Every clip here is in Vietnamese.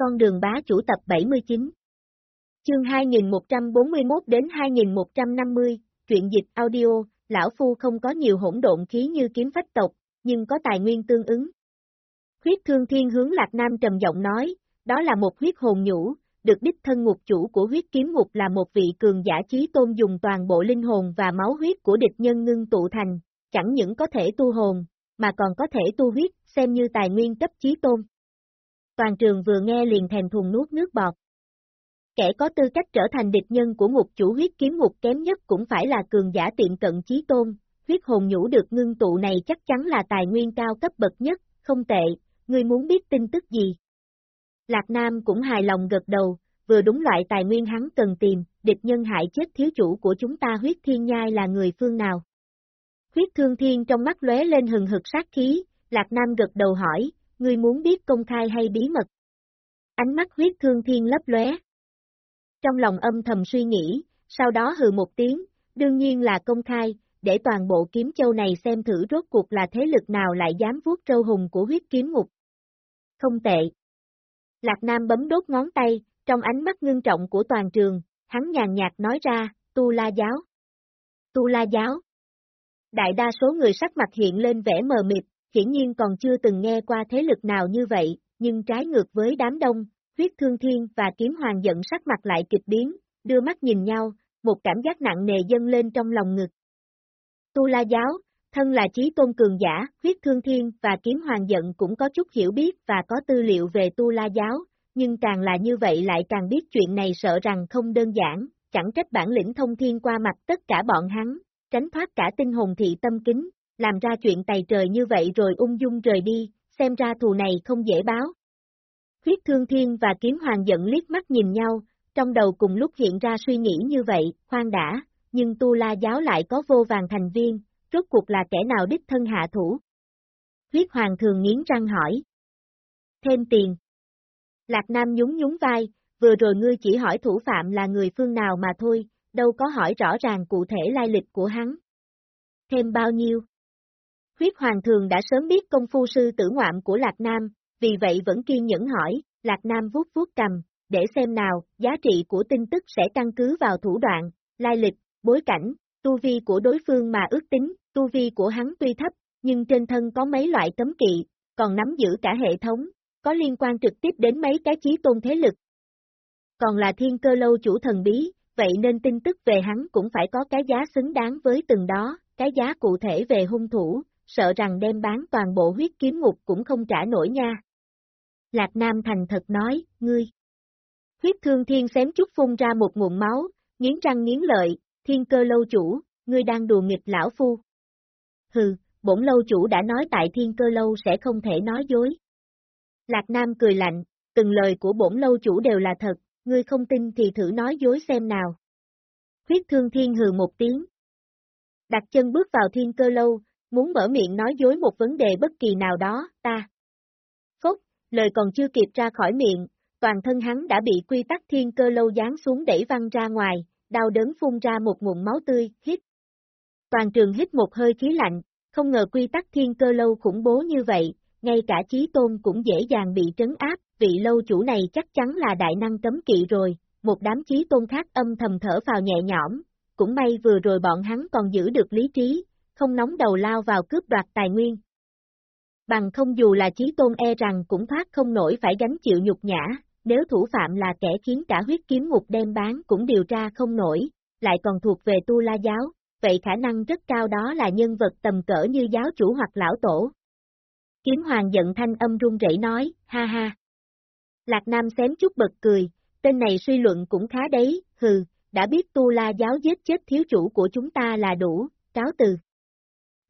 Con đường bá chủ tập 79 Chương 2141 đến 2150, truyện dịch audio, lão phu không có nhiều hỗn độn khí như kiếm phách tộc, nhưng có tài nguyên tương ứng. Huyết thương thiên hướng Lạc Nam trầm giọng nói, đó là một huyết hồn nhũ, được đích thân ngục chủ của huyết kiếm ngục là một vị cường giả chí tôn dùng toàn bộ linh hồn và máu huyết của địch nhân ngưng tụ thành, chẳng những có thể tu hồn, mà còn có thể tu huyết, xem như tài nguyên cấp chí tôn. Toàn trường vừa nghe liền thèm thùng nuốt nước bọt. Kẻ có tư cách trở thành địch nhân của ngục chủ huyết kiếm ngục kém nhất cũng phải là cường giả tiện cận chí tôn, huyết hồn nhũ được ngưng tụ này chắc chắn là tài nguyên cao cấp bậc nhất, không tệ, ngươi muốn biết tin tức gì? Lạc Nam cũng hài lòng gật đầu, vừa đúng loại tài nguyên hắn cần tìm, địch nhân hại chết thiếu chủ của chúng ta huyết thiên nhai là người phương nào. Huyết thương thiên trong mắt lóe lên hừng hực sát khí, Lạc Nam gật đầu hỏi, ngươi muốn biết công khai hay bí mật? Ánh mắt huyết thương thiên lấp lóe. Trong lòng âm thầm suy nghĩ, sau đó hừ một tiếng, đương nhiên là công khai, để toàn bộ kiếm châu này xem thử rốt cuộc là thế lực nào lại dám vuốt trâu hùng của huyết kiếm ngục. Không tệ. Lạc Nam bấm đốt ngón tay, trong ánh mắt ngưng trọng của toàn trường, hắn nhàn nhạt nói ra, tu la giáo. Tu la giáo. Đại đa số người sắc mặt hiện lên vẻ mờ mịt, hiển nhiên còn chưa từng nghe qua thế lực nào như vậy, nhưng trái ngược với đám đông, huyết thương thiên và kiếm hoàng giận sắc mặt lại kịch biến, đưa mắt nhìn nhau, một cảm giác nặng nề dâng lên trong lòng ngực. Tu La Giáo, thân là trí tôn cường giả, huyết thương thiên và kiếm hoàng giận cũng có chút hiểu biết và có tư liệu về Tu La Giáo, nhưng càng là như vậy lại càng biết chuyện này sợ rằng không đơn giản, chẳng trách bản lĩnh thông thiên qua mặt tất cả bọn hắn, tránh thoát cả tinh hồn thị tâm kính, làm ra chuyện tày trời như vậy rồi ung dung rời đi, xem ra thù này không dễ báo. Huyết Thương Thiên và Kiếm Hoàng giận liếc mắt nhìn nhau, trong đầu cùng lúc hiện ra suy nghĩ như vậy, khoan đã, nhưng Tu La giáo lại có vô vàng thành viên, rốt cuộc là kẻ nào đích thân hạ thủ? Huyết Hoàng thường nghiến răng hỏi. Thêm tiền. Lạc Nam nhún nhún vai, vừa rồi ngươi chỉ hỏi thủ phạm là người phương nào mà thôi, đâu có hỏi rõ ràng cụ thể lai lịch của hắn. Thêm bao nhiêu? Huyết Hoàng thường đã sớm biết công phu sư tử ngoạm của Lạc Nam, vì vậy vẫn kiên nhẫn hỏi, Lạc Nam vuốt vuốt cầm, để xem nào, giá trị của tin tức sẽ căn cứ vào thủ đoạn, lai lịch, bối cảnh, tu vi của đối phương mà ước tính, tu vi của hắn tuy thấp, nhưng trên thân có mấy loại cấm kỵ, còn nắm giữ cả hệ thống, có liên quan trực tiếp đến mấy cái chí tôn thế lực. Còn là thiên cơ lâu chủ thần bí, vậy nên tin tức về hắn cũng phải có cái giá xứng đáng với từng đó, cái giá cụ thể về hung thủ, sợ rằng đem bán toàn bộ huyết kiếm ngục cũng không trả nổi nha. Lạc Nam thành thật nói, ngươi. Huyết thương thiên xém chút phun ra một nguồn máu, nghiến răng nghiến lợi, thiên cơ lâu chủ, ngươi đang đùa nghịch lão phu. Hừ, bổn lâu chủ đã nói tại thiên cơ lâu sẽ không thể nói dối. Lạc Nam cười lạnh, từng lời của bổn lâu chủ đều là thật, ngươi không tin thì thử nói dối xem nào. Huyết thương thiên hừ một tiếng. Đặt chân bước vào thiên cơ lâu, muốn mở miệng nói dối một vấn đề bất kỳ nào đó, ta. phúc, lời còn chưa kịp ra khỏi miệng, toàn thân hắn đã bị quy tắc thiên cơ lâu giáng xuống đẩy văng ra ngoài, đau đớn phun ra một nguồn máu tươi, hít. Toàn trường hít một hơi khí lạnh, không ngờ quy tắc thiên cơ lâu khủng bố như vậy, ngay cả chí tôn cũng dễ dàng bị trấn áp, vị lâu chủ này chắc chắn là đại năng cấm kỵ rồi, một đám chí tôn khác âm thầm thở vào nhẹ nhõm, cũng may vừa rồi bọn hắn còn giữ được lý trí, không nóng đầu lao vào cướp đoạt tài nguyên. Bằng không dù là chí tôn e rằng cũng thoát không nổi phải gánh chịu nhục nhã, nếu thủ phạm là kẻ khiến cả huyết kiếm ngục đem bán cũng điều tra không nổi, lại còn thuộc về tu la giáo, vậy khả năng rất cao đó là nhân vật tầm cỡ như giáo chủ hoặc lão tổ. Kiếm hoàng giận thanh âm run rẩy nói, ha ha. Lạc Nam xém chút bật cười, tên này suy luận cũng khá đấy, hừ, đã biết tu la giáo giết chết thiếu chủ của chúng ta là đủ, cáo từ.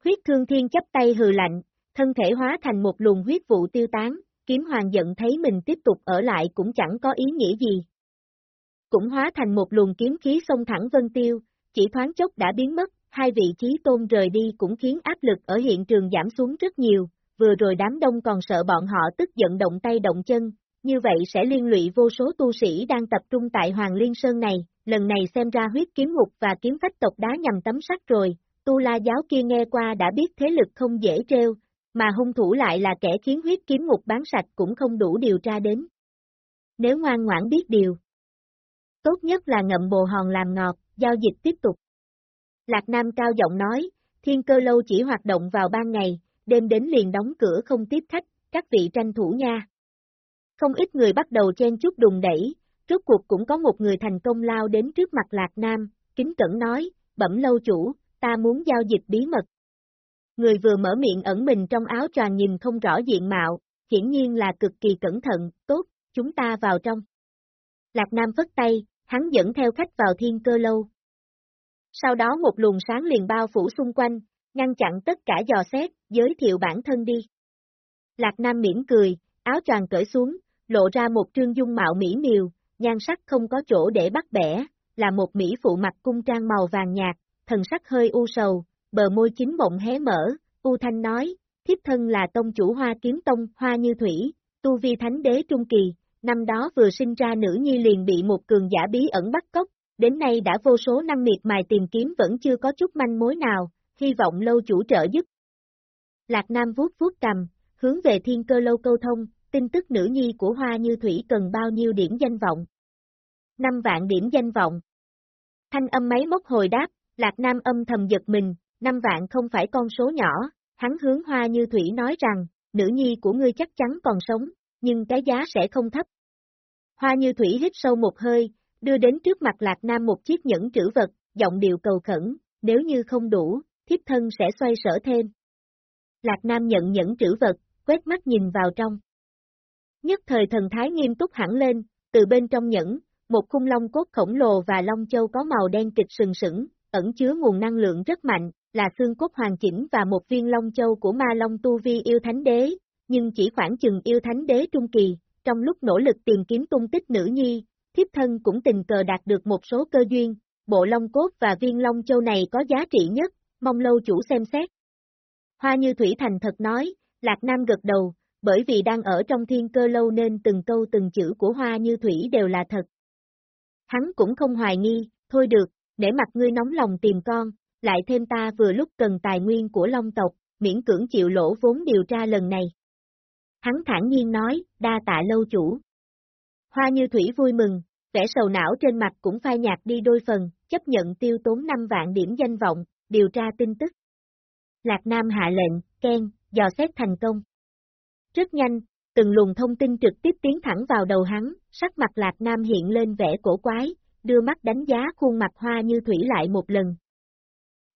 Huyết thương thiên chấp tay hừ lạnh, thân thể hóa thành một luồng huyết vụ tiêu tán, kiếm hoàng giận thấy mình tiếp tục ở lại cũng chẳng có ý nghĩa gì. Cũng hóa thành một luồng kiếm khí xông thẳng vân tiêu, chỉ thoáng chốc đã biến mất, hai vị trí tôn rời đi cũng khiến áp lực ở hiện trường giảm xuống rất nhiều, vừa rồi đám đông còn sợ bọn họ tức giận động tay động chân, như vậy sẽ liên lụy vô số tu sĩ đang tập trung tại Hoàng Liên Sơn này, lần này xem ra huyết kiếm ngục và kiếm phách tộc đá nhằm tấm sắt rồi, tu la giáo kia nghe qua đã biết thế lực không dễ treo, mà hung thủ lại là kẻ khiến huyết kiếm ngục bán sạch cũng không đủ điều tra đến. nếu ngoan ngoãn biết điều. Tốt nhất là ngậm bồ hòn làm ngọt, giao dịch tiếp tục. Lạc Nam cao giọng nói, thiên cơ lâu chỉ hoạt động vào ban ngày, đêm đến liền đóng cửa không tiếp khách, các vị tranh thủ nha. Không ít người bắt đầu chen chút đùng đẩy, rốt cuộc cũng có một người thành công lao đến trước mặt Lạc Nam, kính cẩn nói, bẩm lâu chủ, ta muốn giao dịch bí mật. Người vừa mở miệng ẩn mình trong áo choàng nhìn không rõ diện mạo, hiển nhiên là cực kỳ cẩn thận, tốt, chúng ta vào trong. Lạc Nam phất tay, hắn dẫn theo khách vào thiên cơ lâu. Sau đó một luồng sáng liền bao phủ xung quanh, ngăn chặn tất cả dò xét, giới thiệu bản thân đi. Lạc Nam mỉm cười, áo choàng cởi xuống, lộ ra một trương dung mạo mỹ miều, nhan sắc không có chỗ để bắt bẻ, là một mỹ phụ mặt cung trang màu vàng nhạt, thần sắc hơi u sầu, bờ môi chính mộng hé mở, u thanh nói, thiếp thân là tông chủ hoa kiếm tông, hoa như thủy, tu vi thánh đế trung kỳ, năm đó vừa sinh ra nữ nhi liền bị một cường giả bí ẩn bắt cóc, đến nay đã vô số năm miệt mài tìm kiếm vẫn chưa có chút manh mối nào, hy vọng lâu chủ trợ giúp. Lạc Nam vuốt vuốt cầm, hướng về thiên cơ lâu câu thông, tin tức nữ nhi của Hoa Như Thủy cần bao nhiêu điểm danh vọng. 5 vạn điểm danh vọng. Thanh âm máy móc hồi đáp, Lạc Nam âm thầm giật mình, năm vạn không phải con số nhỏ, hắn hướng Hoa Như Thủy nói rằng, nữ nhi của ngươi chắc chắn còn sống, nhưng cái giá sẽ không thấp. Hoa Như Thủy hít sâu một hơi, đưa đến trước mặt Lạc Nam một chiếc nhẫn trữ vật, giọng điệu cầu khẩn, nếu như không đủ, thiếp thân sẽ xoay sở thêm. Lạc Nam nhận nhẫn trữ vật, quét mắt nhìn vào trong. Nhất thời thần thái nghiêm túc hẳn lên, từ bên trong nhẫn, một khung long cốt khổng lồ và long châu có màu đen kịch sừng sững, ẩn chứa nguồn năng lượng rất mạnh, là xương cốt hoàn chỉnh và một viên long châu của ma long tu vi yêu thánh đế, nhưng chỉ khoảng chừng yêu thánh đế trung kỳ, trong lúc nỗ lực tìm kiếm tung tích nữ nhi, thiếp thân cũng tình cờ đạt được một số cơ duyên, bộ long cốt và viên long châu này có giá trị nhất, mong lâu chủ xem xét. Hoa như Thủy Thành thật nói, Lạc Nam gật đầu, bởi vì đang ở trong thiên cơ lâu nên từng câu từng chữ của Hoa như Thủy đều là thật. Hắn cũng không hoài nghi, thôi được, để mặt ngươi nóng lòng tìm con, lại thêm ta vừa lúc cần tài nguyên của Long tộc, miễn cưỡng chịu lỗ vốn điều tra lần này. Hắn thản nhiên nói, đa tạ lâu chủ. Hoa như thủy vui mừng, vẻ sầu não trên mặt cũng phai nhạt đi đôi phần, chấp nhận tiêu tốn 5 vạn điểm danh vọng, điều tra tin tức. Lạc Nam hạ lệnh, khen, dò xét thành công. Rất nhanh, từng luồng thông tin trực tiếp tiến thẳng vào đầu hắn, sắc mặt Lạc Nam hiện lên vẻ cổ quái, đưa mắt đánh giá khuôn mặt hoa như thủy lại một lần.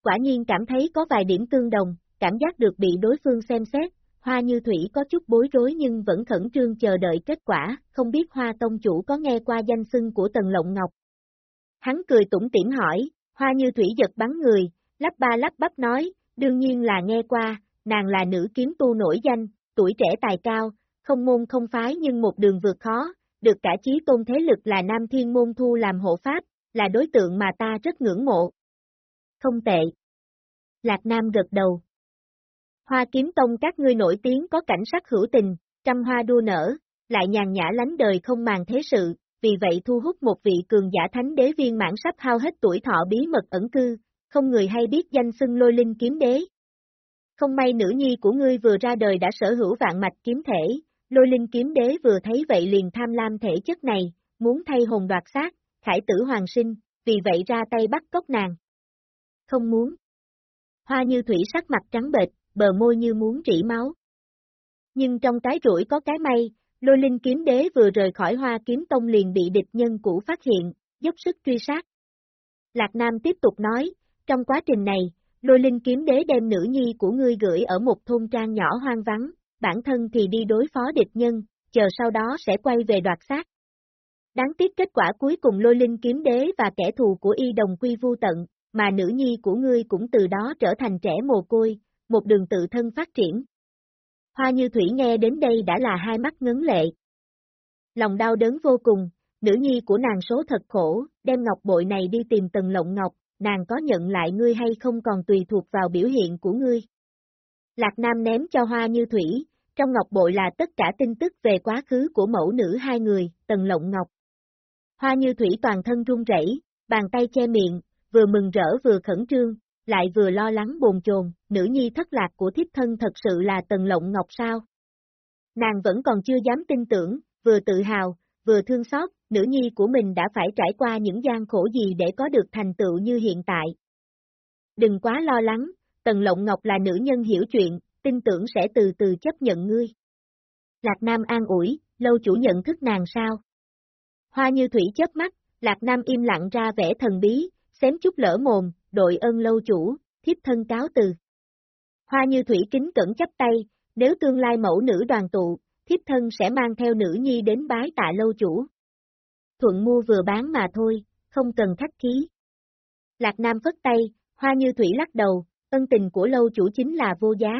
Quả nhiên cảm thấy có vài điểm tương đồng, cảm giác được bị đối phương xem xét, hoa như thủy có chút bối rối nhưng vẫn khẩn trương chờ đợi kết quả, không biết hoa tông chủ có nghe qua danh xưng của Tần Lộng Ngọc. Hắn cười tủm tỉm hỏi, hoa như thủy giật bắn người, lắp ba lắp bắp nói, đương nhiên là nghe qua, nàng là nữ kiếm tu nổi danh, tuổi trẻ tài cao, không môn không phái nhưng một đường vượt khó, được cả chí tôn thế lực là Nam Thiên Môn Thu làm hộ pháp, là đối tượng mà ta rất ngưỡng mộ. Không tệ. Lạc Nam gật đầu. Hoa kiếm tông các ngươi nổi tiếng có cảnh sắc hữu tình, trăm hoa đua nở, lại nhàn nhã lánh đời không màng thế sự, vì vậy thu hút một vị cường giả thánh đế viên mãn sắp hao hết tuổi thọ bí mật ẩn cư, không người hay biết danh xưng lôi linh kiếm đế. Không may nữ nhi của ngươi vừa ra đời đã sở hữu vạn mạch kiếm thể, lôi linh kiếm đế vừa thấy vậy liền tham lam thể chất này, muốn thay hồn đoạt xác, khải tử hoàng sinh, vì vậy ra tay bắt cóc nàng. Không muốn. Hoa như thủy sắc mặt trắng bệch, bờ môi như muốn rỉ máu. Nhưng trong cái rủi có cái may, lôi linh kiếm đế vừa rời khỏi hoa kiếm tông liền bị địch nhân cũ phát hiện, dốc sức truy sát. Lạc Nam tiếp tục nói, trong quá trình này, lôi linh kiếm đế đem nữ nhi của ngươi gửi ở một thôn trang nhỏ hoang vắng, bản thân thì đi đối phó địch nhân, chờ sau đó sẽ quay về đoạt xác. Đáng tiếc kết quả cuối cùng lôi linh kiếm đế và kẻ thù của y đồng quy vu tận, mà nữ nhi của ngươi cũng từ đó trở thành trẻ mồ côi, một đường tự thân phát triển. Hoa như thủy nghe đến đây đã là hai mắt ngấn lệ. Lòng đau đớn vô cùng, nữ nhi của nàng số thật khổ, đem ngọc bội này đi tìm tầng lộng ngọc, nàng có nhận lại ngươi hay không còn tùy thuộc vào biểu hiện của ngươi. Lạc Nam ném cho hoa như thủy, trong ngọc bội là tất cả tin tức về quá khứ của mẫu nữ hai người, tần lộng ngọc. Hoa như thủy toàn thân run rẩy, bàn tay che miệng, vừa mừng rỡ vừa khẩn trương, lại vừa lo lắng bồn chồn, nữ nhi thất lạc của thiếp thân thật sự là tần lộng ngọc sao. Nàng vẫn còn chưa dám tin tưởng, vừa tự hào, vừa thương xót, nữ nhi của mình đã phải trải qua những gian khổ gì để có được thành tựu như hiện tại. Đừng quá lo lắng, Tần Lộng Ngọc là nữ nhân hiểu chuyện, tin tưởng sẽ từ từ chấp nhận ngươi. Lạc Nam an ủi, lâu chủ nhận thức nàng sao? Hoa như thủy chớp mắt, Lạc Nam im lặng ra vẻ thần bí, xém chút lỡ mồm, đội ơn lâu chủ, thiếp thân cáo từ. Hoa như thủy kính cẩn chấp tay, nếu tương lai mẫu nữ đoàn tụ, thiếp thân sẽ mang theo nữ nhi đến bái tạ lâu chủ. Thuận mua vừa bán mà thôi, không cần khách khí. Lạc Nam phất tay, hoa như thủy lắc đầu, ân tình của lâu chủ chính là vô giá.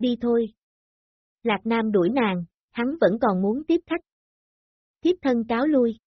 Đi thôi. Lạc Nam đuổi nàng, hắn vẫn còn muốn tiếp khách. Thiếp thân cáo lui.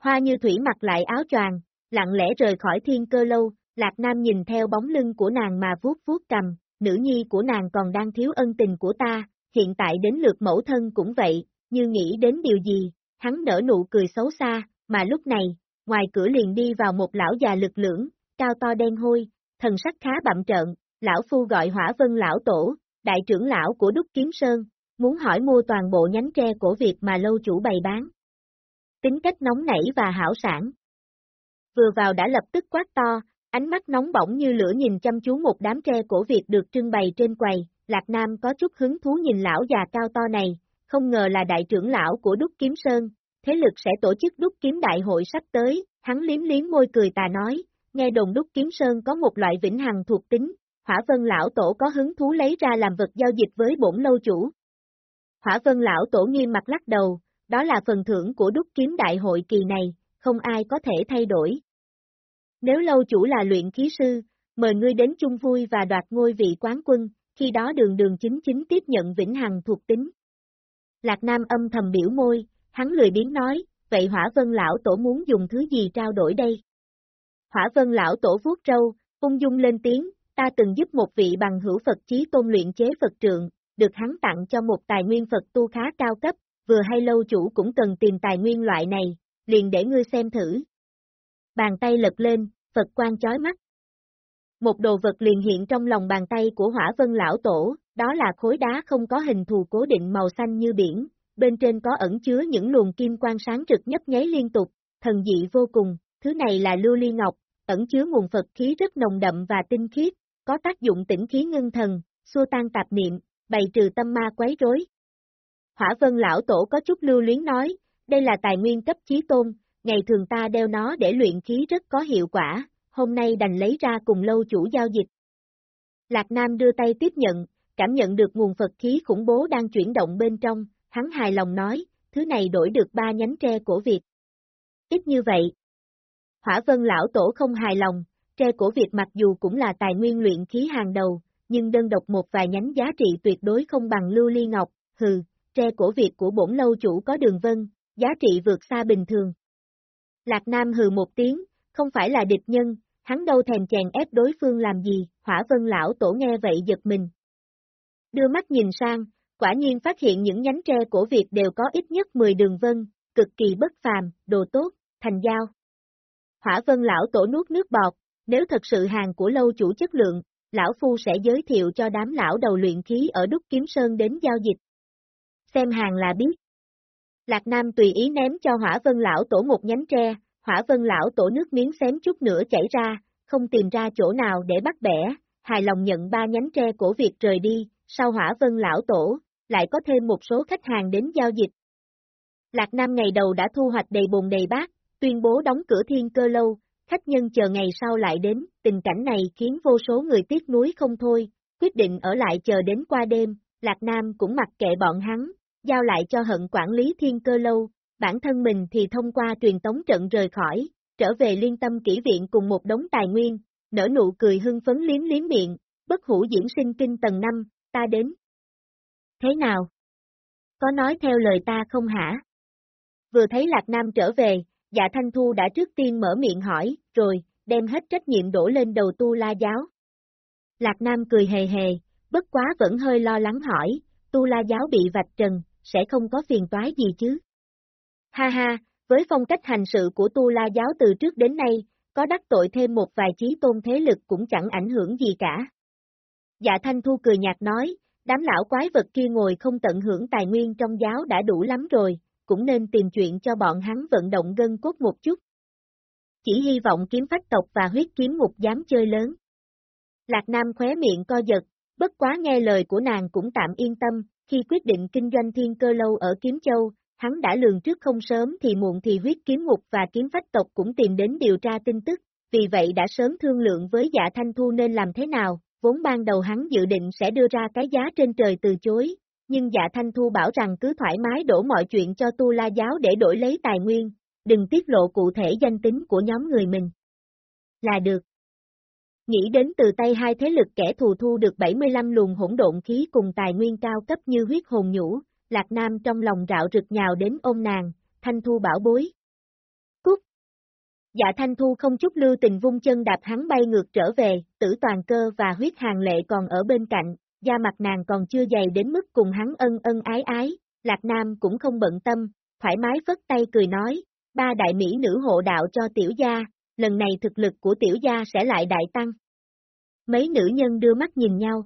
Hoa như thủy mặc lại áo choàng, lặng lẽ rời khỏi thiên cơ lâu, Lạc Nam nhìn theo bóng lưng của nàng mà vuốt vuốt cầm, nữ nhi của nàng còn đang thiếu ân tình của ta, hiện tại đến lượt mẫu thân cũng vậy, như nghĩ đến điều gì, hắn nở nụ cười xấu xa, mà lúc này, ngoài cửa liền đi vào một lão già lực lưỡng, cao to đen hôi, thần sắc khá bậm trợn, lão phu gọi hỏa vân lão tổ, đại trưởng lão của Đúc Kiếm Sơn, muốn hỏi mua toàn bộ nhánh tre của Việt mà lâu chủ bày bán. Tính cách nóng nảy và hảo sản. Vừa vào đã lập tức quát to, ánh mắt nóng bỏng như lửa nhìn chăm chú một đám tre cổ Việt được trưng bày trên quầy, Lạc Nam có chút hứng thú nhìn lão già cao to này, không ngờ là đại trưởng lão của Đúc Kiếm Sơn, thế lực sẽ tổ chức Đúc Kiếm Đại hội sắp tới, hắn liếm liếm môi cười tà nói, nghe đồn Đúc Kiếm Sơn có một loại vĩnh hằng thuộc tính, Hỏa Vân Lão Tổ có hứng thú lấy ra làm vật giao dịch với bổn lâu chủ. Hỏa Vân Lão Tổ nghiêm mặt lắc đầu, đó là phần thưởng của Đúc Kiếm Đại hội kỳ này, không ai có thể thay đổi. Nếu lâu chủ là luyện khí sư, mời ngươi đến chung vui và đoạt ngôi vị quán quân, khi đó đường đường chính chính tiếp nhận vĩnh hằng thuộc tính. Lạc Nam âm thầm biểu môi, hắn lười biến nói, vậy Hỏa Vân Lão Tổ muốn dùng thứ gì trao đổi đây? Hỏa Vân Lão Tổ vuốt râu, ung dung lên tiếng, ta từng giúp một vị bằng hữu Phật chí tôn luyện chế Phật trượng, được hắn tặng cho một tài nguyên Phật tu khá cao cấp, vừa hay lâu chủ cũng cần tìm tài nguyên loại này, liền để ngươi xem thử. Bàn tay lật lên, Phật quan chói mắt. Một đồ vật liền hiện trong lòng bàn tay của hỏa vân lão tổ, đó là khối đá không có hình thù cố định màu xanh như biển, bên trên có ẩn chứa những luồng kim quang sáng trực nhấp nháy liên tục, thần dị vô cùng, thứ này là lưu ly ngọc, ẩn chứa nguồn Phật khí rất nồng đậm và tinh khiết, có tác dụng tĩnh khí ngưng thần, xua tan tạp niệm, bày trừ tâm ma quấy rối. Hỏa vân lão tổ có chút lưu luyến nói, đây là tài nguyên cấp chí tôn, ngày thường ta đeo nó để luyện khí rất có hiệu quả, hôm nay đành lấy ra cùng lâu chủ giao dịch. Lạc Nam đưa tay tiếp nhận, cảm nhận được nguồn Phật khí khủng bố đang chuyển động bên trong, hắn hài lòng nói, thứ này đổi được ba nhánh tre của Việt. Ít như vậy. Hỏa vân lão tổ không hài lòng, tre cổ Việt mặc dù cũng là tài nguyên luyện khí hàng đầu, nhưng đơn độc một vài nhánh giá trị tuyệt đối không bằng lưu ly ngọc, hừ, tre cổ Việt của bổn lâu chủ có đường vân, giá trị vượt xa bình thường. Lạc Nam hừ một tiếng, không phải là địch nhân, hắn đâu thèm chèn ép đối phương làm gì, hỏa vân lão tổ nghe vậy giật mình. Đưa mắt nhìn sang, quả nhiên phát hiện những nhánh tre của Việt đều có ít nhất 10 đường vân, cực kỳ bất phàm, đồ tốt, thành giao. Hỏa vân lão tổ nuốt nước bọt, nếu thật sự hàng của lâu chủ chất lượng, lão phu sẽ giới thiệu cho đám lão đầu luyện khí ở Đúc Kiếm Sơn đến giao dịch. Xem hàng là biết. Lạc Nam tùy ý ném cho hỏa vân lão tổ một nhánh tre, hỏa vân lão tổ nước miếng xém chút nữa chảy ra, không tìm ra chỗ nào để bắt bẻ, hài lòng nhận ba nhánh tre của việc rời đi, sau hỏa vân lão tổ, lại có thêm một số khách hàng đến giao dịch. Lạc Nam ngày đầu đã thu hoạch đầy bồn đầy bát, tuyên bố đóng cửa thiên cơ lâu, khách nhân chờ ngày sau lại đến, tình cảnh này khiến vô số người tiếc nuối không thôi, quyết định ở lại chờ đến qua đêm, Lạc Nam cũng mặc kệ bọn hắn, giao lại cho hận quản lý thiên cơ lâu, bản thân mình thì thông qua truyền tống trận rời khỏi, trở về liên tâm kỹ viện cùng một đống tài nguyên, nở nụ cười hưng phấn liếm liếm miệng, bất hủ diễn sinh kinh tầng 5, ta đến. Thế nào? Có nói theo lời ta không hả? Vừa thấy Lạc Nam trở về, dạ Thanh Thu đã trước tiên mở miệng hỏi, rồi, đem hết trách nhiệm đổ lên đầu tu la giáo. Lạc Nam cười hề hề, bất quá vẫn hơi lo lắng hỏi, tu la giáo bị vạch trần, sẽ không có phiền toái gì chứ? Ha ha, với phong cách hành sự của tu la giáo từ trước đến nay, có đắc tội thêm một vài chí tôn thế lực cũng chẳng ảnh hưởng gì cả. Dạ Thanh Thu cười nhạt nói, đám lão quái vật kia ngồi không tận hưởng tài nguyên trong giáo đã đủ lắm rồi, cũng nên tìm chuyện cho bọn hắn vận động gân cốt một chút. Chỉ hy vọng kiếm phách tộc và huyết kiếm ngục dám chơi lớn. Lạc Nam khóe miệng co giật, bất quá nghe lời của nàng cũng tạm yên tâm, khi quyết định kinh doanh thiên cơ lâu ở Kiếm Châu, hắn đã lường trước không sớm thì muộn thì huyết kiếm ngục và kiếm phách tộc cũng tìm đến điều tra tin tức, vì vậy đã sớm thương lượng với dạ thanh thu nên làm thế nào, vốn ban đầu hắn dự định sẽ đưa ra cái giá trên trời từ chối, nhưng dạ thanh thu bảo rằng cứ thoải mái đổ mọi chuyện cho tu la giáo để đổi lấy tài nguyên, đừng tiết lộ cụ thể danh tính của nhóm người mình. Là được. Nghĩ đến từ tay hai thế lực kẻ thù thu được 75 luồng hỗn độn khí cùng tài nguyên cao cấp như huyết hồn nhũ, Lạc Nam trong lòng rạo rực nhào đến ôm nàng, Thanh Thu bảo bối. Cút! Dạ Thanh Thu không chút lưu tình vung chân đạp hắn bay ngược trở về, tử toàn cơ và huyết hàng lệ còn ở bên cạnh, da mặt nàng còn chưa dày đến mức cùng hắn ân ân ái ái, Lạc Nam cũng không bận tâm, thoải mái vất tay cười nói, ba đại mỹ nữ hộ đạo cho tiểu gia, lần này thực lực của tiểu gia sẽ lại đại tăng. Mấy nữ nhân đưa mắt nhìn nhau.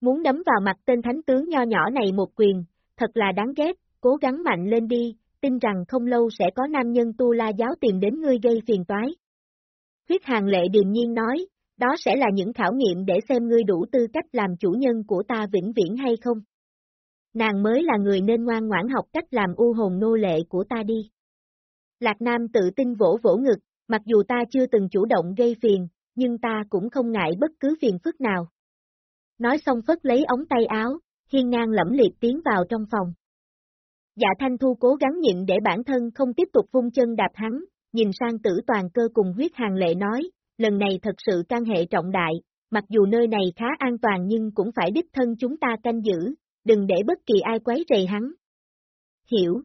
Muốn đấm vào mặt tên thánh tướng nho nhỏ này một quyền, thật là đáng ghét, cố gắng mạnh lên đi, tin rằng không lâu sẽ có nam nhân tu la giáo tìm đến ngươi gây phiền toái. Huyết hàng lệ điềm nhiên nói, đó sẽ là những khảo nghiệm để xem ngươi đủ tư cách làm chủ nhân của ta vĩnh viễn hay không. Nàng mới là người nên ngoan ngoãn học cách làm u hồn nô lệ của ta đi. Lạc Nam tự tin vỗ vỗ ngực, mặc dù ta chưa từng chủ động gây phiền, nhưng ta cũng không ngại bất cứ phiền phức nào. Nói xong phất lấy ống tay áo, hiên ngang lẫm liệt tiến vào trong phòng. Dạ Thanh Thu cố gắng nhịn để bản thân không tiếp tục vung chân đạp hắn, nhìn sang tử toàn cơ cùng huyết hàng lệ nói, lần này thật sự can hệ trọng đại, mặc dù nơi này khá an toàn nhưng cũng phải đích thân chúng ta canh giữ, đừng để bất kỳ ai quấy rầy hắn. Hiểu.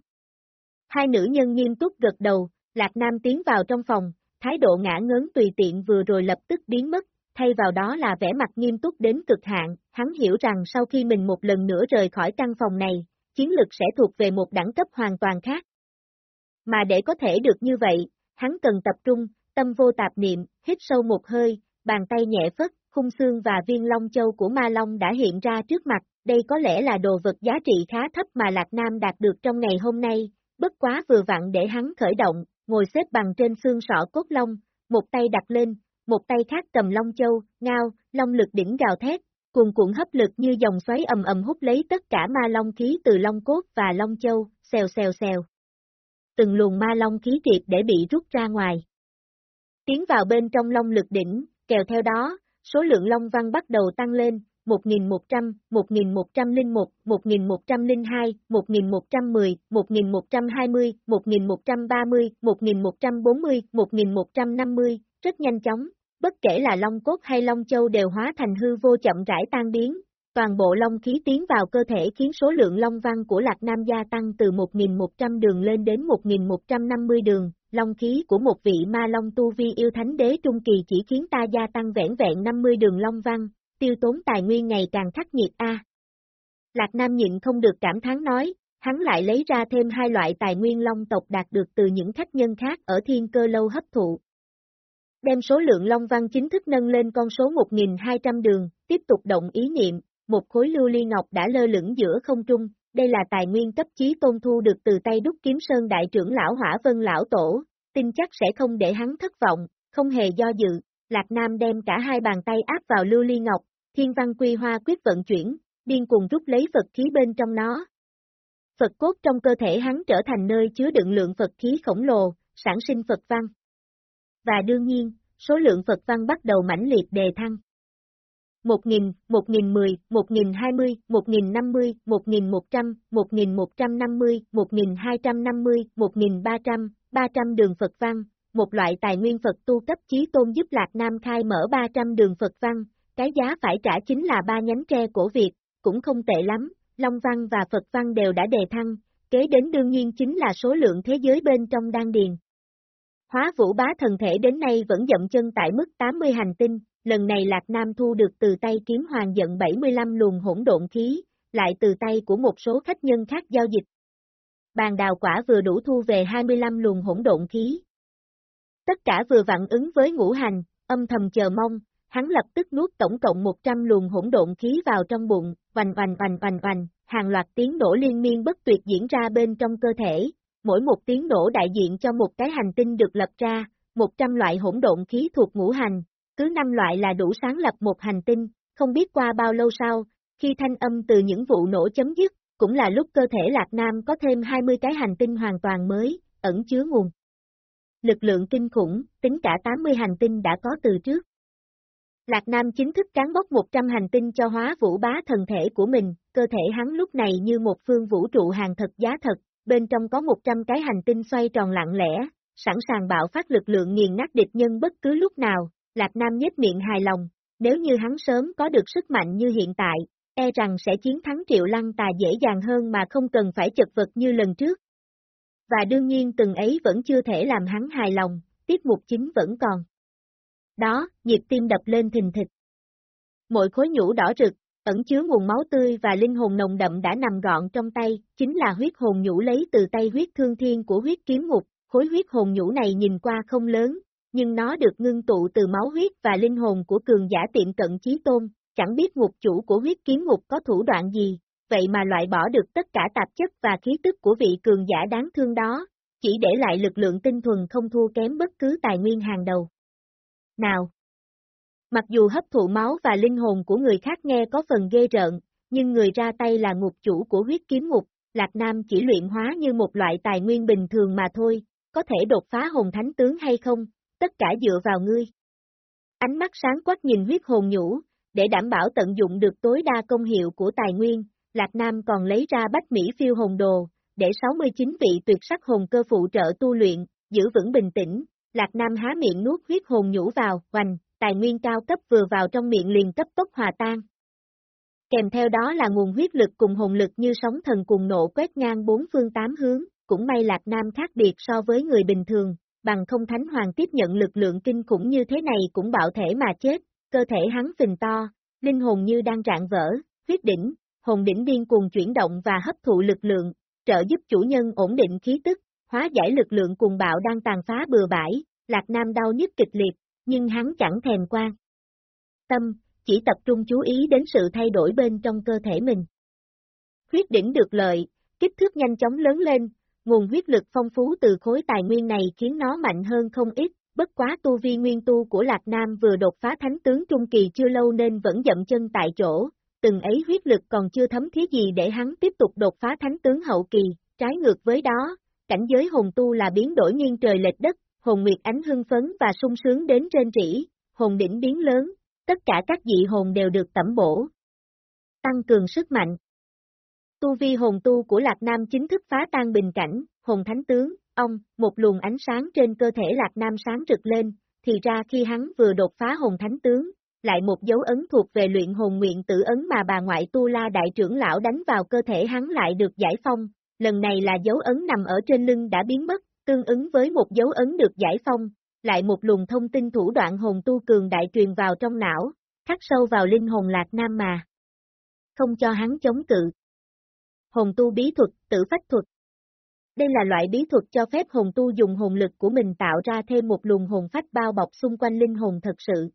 Hai nữ nhân nghiêm túc gật đầu, Lạc Nam tiến vào trong phòng, thái độ ngã ngớn tùy tiện vừa rồi lập tức biến mất, thay vào đó là vẻ mặt nghiêm túc đến cực hạn, hắn hiểu rằng sau khi mình một lần nữa rời khỏi căn phòng này, chiến lực sẽ thuộc về một đẳng cấp hoàn toàn khác. Mà để có thể được như vậy, hắn cần tập trung, tâm vô tạp niệm, hít sâu một hơi, bàn tay nhẹ phất, khung xương và viên long châu của ma long đã hiện ra trước mặt, đây có lẽ là đồ vật giá trị khá thấp mà Lạc Nam đạt được trong ngày hôm nay, bất quá vừa vặn để hắn khởi động, ngồi xếp bằng trên xương sọ cốt long, một tay đặt lên, một tay khác cầm long châu, ngao, long lực đỉnh gào thét, cuồn cuộn hấp lực như dòng xoáy ầm ầm hút lấy tất cả ma long khí từ long cốt và long châu, xèo xèo xèo. Từng luồng ma long khí triệt để bị rút ra ngoài. Tiến vào bên trong long lực đỉnh, kèo theo đó, số lượng long văn bắt đầu tăng lên, 1100, 1101, 1102, 1110, 1120, 1130, 1140, 1150, rất nhanh chóng, bất kể là Long Cốt hay Long Châu đều hóa thành hư vô chậm rãi tan biến, toàn bộ Long khí tiến vào cơ thể khiến số lượng Long văn của Lạc Nam gia tăng từ 1.100 đường lên đến 1.150 đường, Long khí của một vị ma Long tu vi yêu thánh đế trung kỳ chỉ khiến ta gia tăng vẻn vẹn 50 đường Long văn, tiêu tốn tài nguyên ngày càng khắc nghiệt a. Lạc Nam nhịn không được cảm thán nói, hắn lại lấy ra thêm hai loại tài nguyên long tộc đạt được từ những khách nhân khác ở thiên cơ lâu hấp thụ, đem số lượng Long Văn chính thức nâng lên con số 1.200 đường, tiếp tục động ý niệm, một khối lưu ly ngọc đã lơ lửng giữa không trung, đây là tài nguyên cấp chí tôn thu được từ tay đúc kiếm sơn đại trưởng lão hỏa vân lão tổ, tin chắc sẽ không để hắn thất vọng, không hề do dự, Lạc Nam đem cả hai bàn tay áp vào lưu ly ngọc, thiên văn quy hoa quyết vận chuyển, điên cuồng rút lấy Phật khí bên trong nó. Phật cốt trong cơ thể hắn trở thành nơi chứa đựng lượng Phật khí khổng lồ, sản sinh Phật văn và đương nhiên, số lượng Phật văn bắt đầu mãnh liệt đề thăng. 1.000, 1.010, 1.020, 1.050, 1.100, 1.150, 1.250, 1.300, 300 đường Phật văn, một loại tài nguyên Phật tu cấp chí tôn giúp Lạc Nam khai mở 300 đường Phật văn, cái giá phải trả chính là ba nhánh tre cổ Việt, cũng không tệ lắm, Long văn và Phật văn đều đã đề thăng, kế đến đương nhiên chính là số lượng thế giới bên trong đan điền. Hóa vũ bá thần thể đến nay vẫn dậm chân tại mức 80 hành tinh, lần này Lạc Nam thu được từ tay kiếm hoàng giận 75 luồng hỗn độn khí, lại từ tay của một số khách nhân khác giao dịch. Bàn đào quả vừa đủ thu về 25 luồng hỗn độn khí. Tất cả vừa vặn ứng với ngũ hành, âm thầm chờ mong, hắn lập tức nuốt tổng cộng 100 luồng hỗn độn khí vào trong bụng, vành vành vành vành vành, hàng loạt tiếng nổ liên miên bất tuyệt diễn ra bên trong cơ thể, mỗi một tiếng nổ đại diện cho một cái hành tinh được lập ra, 100 loại hỗn độn khí thuộc ngũ hành, cứ 5 loại là đủ sáng lập một hành tinh, không biết qua bao lâu sau, khi thanh âm từ những vụ nổ chấm dứt, cũng là lúc cơ thể Lạc Nam có thêm 20 cái hành tinh hoàn toàn mới, ẩn chứa nguồn. Lực lượng kinh khủng, tính cả 80 hành tinh đã có từ trước. Lạc Nam chính thức cán bốc 100 hành tinh cho hóa vũ bá thần thể của mình, cơ thể hắn lúc này như một phương vũ trụ hàng thật giá thật, bên trong có 100 cái hành tinh xoay tròn lặng lẽ, sẵn sàng bạo phát lực lượng nghiền nát địch nhân bất cứ lúc nào, Lạc Nam nhếch miệng hài lòng, nếu như hắn sớm có được sức mạnh như hiện tại, e rằng sẽ chiến thắng triệu lăng tà dễ dàng hơn mà không cần phải chật vật như lần trước. Và đương nhiên từng ấy vẫn chưa thể làm hắn hài lòng, tiết mục chính vẫn còn. Đó, nhịp tim đập lên thình thịch. Mỗi khối nhũ đỏ rực, ẩn chứa nguồn máu tươi và linh hồn nồng đậm đã nằm gọn trong tay, chính là huyết hồn nhũ lấy từ tay huyết thương thiên của huyết kiếm ngục, khối huyết hồn nhũ này nhìn qua không lớn, nhưng nó được ngưng tụ từ máu huyết và linh hồn của cường giả tiệm cận chí tôn, chẳng biết ngục chủ của huyết kiếm ngục có thủ đoạn gì, vậy mà loại bỏ được tất cả tạp chất và khí tức của vị cường giả đáng thương đó, chỉ để lại lực lượng tinh thuần không thua kém bất cứ tài nguyên hàng đầu. Nào! Mặc dù hấp thụ máu và linh hồn của người khác nghe có phần ghê rợn, nhưng người ra tay là ngục chủ của huyết kiếm ngục, Lạc Nam chỉ luyện hóa như một loại tài nguyên bình thường mà thôi, có thể đột phá hồn thánh tướng hay không, tất cả dựa vào ngươi. Ánh mắt sáng quắc nhìn huyết hồn nhũ, để đảm bảo tận dụng được tối đa công hiệu của tài nguyên, Lạc Nam còn lấy ra bách Mỹ phiêu hồn đồ, để 69 vị tuyệt sắc hồn cơ phụ trợ tu luyện, giữ vững bình tĩnh, Lạc Nam há miệng nuốt huyết hồn nhũ vào, hoành, tài nguyên cao cấp vừa vào trong miệng liền cấp tốc hòa tan. Kèm theo đó là nguồn huyết lực cùng hồn lực như sóng thần cùng nộ quét ngang bốn phương tám hướng, cũng may Lạc Nam khác biệt so với người bình thường, bằng không Thánh Hoàng tiếp nhận lực lượng kinh khủng như thế này cũng bạo thể mà chết, cơ thể hắn phình to, linh hồn như đang rạn vỡ, huyết đỉnh, hồn đỉnh điên cuồng chuyển động và hấp thụ lực lượng, trợ giúp chủ nhân ổn định khí tức, hóa giải lực lượng cuồng bạo đang tàn phá bừa bãi, Lạc Nam đau nhức kịch liệt, nhưng hắn chẳng thèm quan. Tâm, chỉ tập trung chú ý đến sự thay đổi bên trong cơ thể mình. Huyết đỉnh được lợi, kích thước nhanh chóng lớn lên, nguồn huyết lực phong phú từ khối tài nguyên này khiến nó mạnh hơn không ít, bất quá tu vi nguyên tu của Lạc Nam vừa đột phá thánh tướng trung kỳ chưa lâu nên vẫn dậm chân tại chỗ, từng ấy huyết lực còn chưa thấm thía gì để hắn tiếp tục đột phá thánh tướng hậu kỳ, trái ngược với đó, cảnh giới hồn tu là biến đổi nghiêng trời lệch đất, hồn nguyệt ánh hưng phấn và sung sướng đến trên rỉ, hồn đỉnh biến lớn, tất cả các dị hồn đều được tẩm bổ. Tăng cường sức mạnh. Tu vi hồn tu của Lạc Nam chính thức phá tan bình cảnh, hồn thánh tướng, ông, một luồng ánh sáng trên cơ thể Lạc Nam sáng rực lên, thì ra khi hắn vừa đột phá hồn thánh tướng, lại một dấu ấn thuộc về luyện hồn nguyện tử ấn mà bà ngoại Tu La đại trưởng lão đánh vào cơ thể hắn lại được giải phong, lần này là dấu ấn nằm ở trên lưng đã biến mất, tương ứng với một dấu ấn được giải phong, lại một luồng thông tin thủ đoạn hồn tu cường đại truyền vào trong não, khắc sâu vào linh hồn Lạc Nam mà. Không cho hắn chống cự. Hồn tu bí thuật, tử phách thuật. Đây là loại bí thuật cho phép hồn tu dùng hồn lực của mình tạo ra thêm một luồng hồn phách bao bọc xung quanh linh hồn thật sự.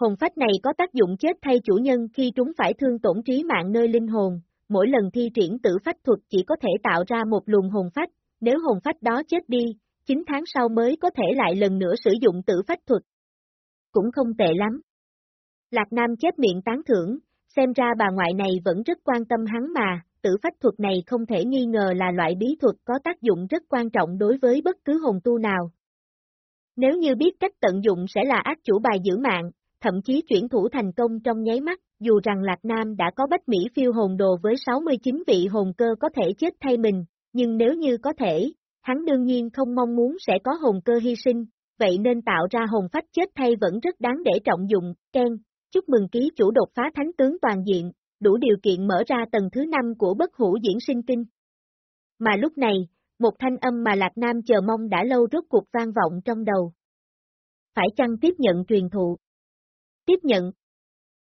Hồn phách này có tác dụng chết thay chủ nhân khi chúng phải thương tổn trí mạng nơi linh hồn, mỗi lần thi triển tử phách thuật chỉ có thể tạo ra một luồng hồn phách, nếu hồn phách đó chết đi, 9 tháng sau mới có thể lại lần nữa sử dụng tử phách thuật. Cũng không tệ lắm. Lạc Nam chép miệng tán thưởng, xem ra bà ngoại này vẫn rất quan tâm hắn mà, tử phách thuật này không thể nghi ngờ là loại bí thuật có tác dụng rất quan trọng đối với bất cứ hồn tu nào. Nếu như biết cách tận dụng sẽ là ác chủ bài giữ mạng, thậm chí chuyển thủ thành công trong nháy mắt, dù rằng Lạc Nam đã có bách Mỹ phiêu hồn đồ với 69 vị hồn cơ có thể chết thay mình, nhưng nếu như có thể, hắn đương nhiên không mong muốn sẽ có hồn cơ hy sinh, vậy nên tạo ra hồn phách chết thay vẫn rất đáng để trọng dụng, Ken, chúc mừng ký chủ đột phá thánh tướng toàn diện, đủ điều kiện mở ra tầng thứ 5 của bất hủ diễn sinh kinh. Mà lúc này, một thanh âm mà Lạc Nam chờ mong đã lâu rốt cuộc vang vọng trong đầu. Phải chăng tiếp nhận truyền thụ? Tiếp nhận.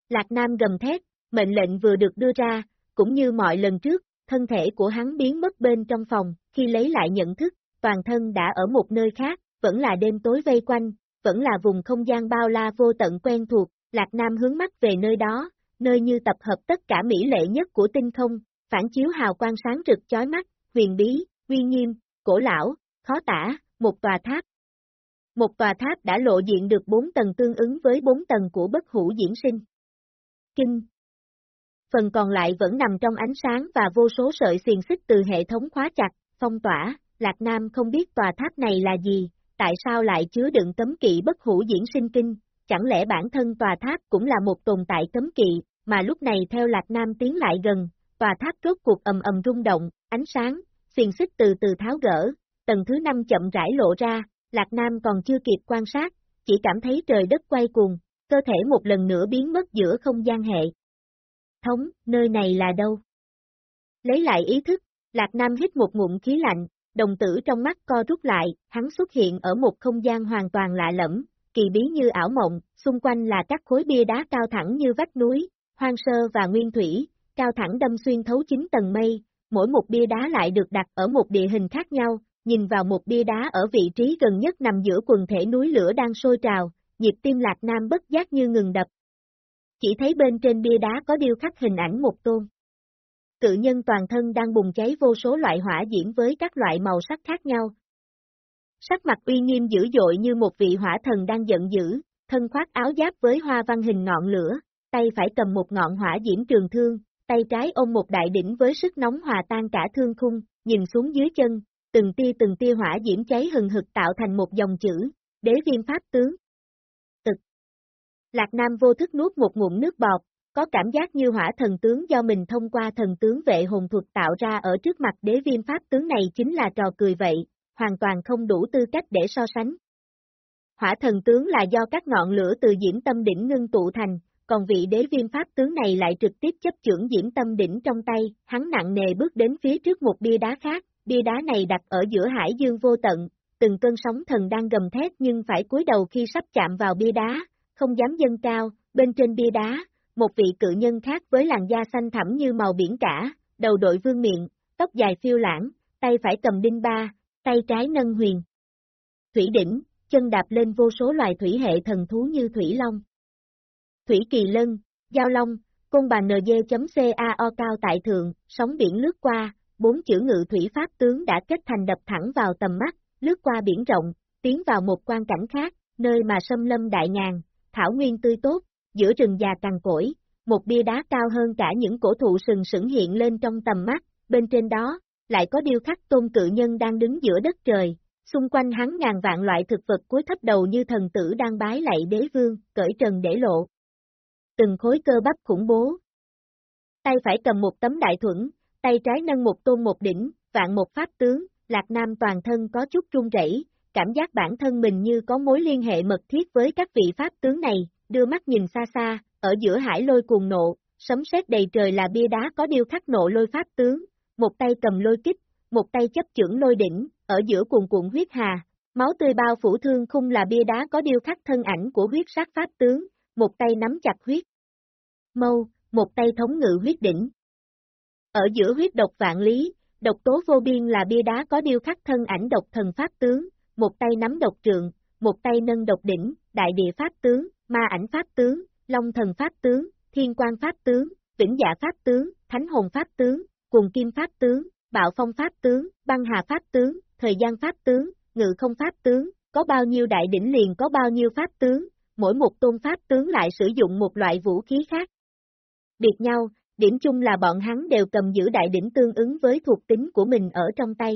Lạc Nam gầm thét, mệnh lệnh vừa được đưa ra, cũng như mọi lần trước, thân thể của hắn biến mất bên trong phòng, khi lấy lại nhận thức, toàn thân đã ở một nơi khác, vẫn là đêm tối vây quanh, vẫn là vùng không gian bao la vô tận quen thuộc, Lạc Nam hướng mắt về nơi đó, nơi như tập hợp tất cả mỹ lệ nhất của tinh không, phản chiếu hào quang sáng rực chói mắt, huyền bí, uy nghiêm, cổ lão, khó tả, một tòa tháp. Một tòa tháp đã lộ diện được bốn tầng tương ứng với bốn tầng của bất hủ diễn sinh. Kinh Phần còn lại vẫn nằm trong ánh sáng và vô số sợi xiềng xích từ hệ thống khóa chặt, phong tỏa, Lạc Nam không biết tòa tháp này là gì, tại sao lại chứa đựng cấm kỵ bất hủ diễn sinh kinh, chẳng lẽ bản thân tòa tháp cũng là một tồn tại cấm kỵ, mà lúc này theo Lạc Nam tiến lại gần, tòa tháp rốt cuộc ầm ầm rung động, ánh sáng, xiền xích từ từ tháo gỡ, tầng thứ năm chậm rãi lộ ra, Lạc Nam còn chưa kịp quan sát, chỉ cảm thấy trời đất quay cuồng, cơ thể một lần nữa biến mất giữa không gian hệ. Thống, nơi này là đâu? Lấy lại ý thức, Lạc Nam hít một ngụm khí lạnh, đồng tử trong mắt co rút lại, hắn xuất hiện ở một không gian hoàn toàn lạ lẫm, kỳ bí như ảo mộng, xung quanh là các khối bia đá cao thẳng như vách núi, hoang sơ và nguyên thủy, cao thẳng đâm xuyên thấu chín tầng mây, mỗi một bia đá lại được đặt ở một địa hình khác nhau, nhìn vào một bia đá ở vị trí gần nhất nằm giữa quần thể núi lửa đang sôi trào, nhịp tim lạc nam bất giác như ngừng đập. Chỉ thấy bên trên bia đá có điêu khắc hình ảnh một tôn. Cự nhân toàn thân đang bùng cháy vô số loại hỏa diễm với các loại màu sắc khác nhau. Sắc mặt uy nghiêm dữ dội như một vị hỏa thần đang giận dữ, thân khoác áo giáp với hoa văn hình ngọn lửa, tay phải cầm một ngọn hỏa diễm trường thương, tay trái ôm một đại đỉnh với sức nóng hòa tan cả thương khung, nhìn xuống dưới chân, từng tia từng tia hỏa diễm cháy hừng hực tạo thành một dòng chữ, đế viên pháp tướng. Tực. Lạc Nam vô thức nuốt một ngụm nước bọt, có cảm giác như hỏa thần tướng do mình thông qua thần tướng vệ hồn thuật tạo ra ở trước mặt đế viên pháp tướng này chính là trò cười vậy, hoàn toàn không đủ tư cách để so sánh. Hỏa thần tướng là do các ngọn lửa từ diễm tâm đỉnh ngưng tụ thành, còn vị đế viên pháp tướng này lại trực tiếp chấp trưởng diễm tâm đỉnh trong tay, hắn nặng nề bước đến phía trước một bia đá khác, bia đá này đặt ở giữa hải dương vô tận, từng cơn sóng thần đang gầm thét nhưng phải cúi đầu khi sắp chạm vào bia đá, không dám dâng cao, bên trên bia đá, một vị cự nhân khác với làn da xanh thẳm như màu biển cả, đầu đội vương miệng, tóc dài phiêu lãng, tay phải cầm đinh ba, tay trái nâng huyền. Thủy đỉnh, chân đạp lên vô số loài thủy hệ thần thú như thủy long. Thủy kỳ lân, giao long, côn bà NG.CAO cao tại thượng, sóng biển lướt qua, bốn chữ ngự thủy pháp tướng đã kết thành đập thẳng vào tầm mắt, lướt qua biển rộng, tiến vào một quan cảnh khác, nơi mà sâm lâm đại ngàn, thảo nguyên tươi tốt, giữa rừng già cằn cỗi, một bia đá cao hơn cả những cổ thụ sừng sững hiện lên trong tầm mắt, bên trên đó, lại có điêu khắc tôn cự nhân đang đứng giữa đất trời, xung quanh hắn ngàn vạn loại thực vật cuối thấp đầu như thần tử đang bái lạy đế vương, cởi trần để lộ. Từng khối cơ bắp khủng bố. Tay phải cầm một tấm đại thuẫn, tay trái nâng một tôn một đỉnh, vạn một pháp tướng, Lạc Nam toàn thân có chút run rẩy, cảm giác bản thân mình như có mối liên hệ mật thiết với các vị pháp tướng này, đưa mắt nhìn xa xa, ở giữa hải lôi cuồng nộ, sấm sét đầy trời là bia đá có điêu khắc nộ lôi pháp tướng, một tay cầm lôi kích, một tay chấp chưởng lôi đỉnh, ở giữa cuồng cuộn huyết hà, máu tươi bao phủ thương khung là bia đá có điêu khắc thân ảnh của huyết sát pháp tướng, một tay nắm chặt huyết mâu, một tay thống ngự huyết đỉnh. Ở giữa huyết độc vạn lý, độc tố vô biên là bia đá có điêu khắc thân ảnh độc thần pháp tướng, một tay nắm độc trượng, một tay nâng độc đỉnh, đại địa pháp tướng, ma ảnh pháp tướng, long thần pháp tướng, thiên quan pháp tướng, vĩnh dạ pháp tướng, thánh hồn pháp tướng, cùng kim pháp tướng, bạo phong pháp tướng, băng hà pháp tướng, thời gian pháp tướng, ngự không pháp tướng, có bao nhiêu đại đỉnh liền có bao nhiêu pháp tướng, mỗi một tôn pháp tướng lại sử dụng một loại vũ khí khác. Biệt nhau, điểm chung là bọn hắn đều cầm giữ đại đỉnh tương ứng với thuộc tính của mình ở trong tay.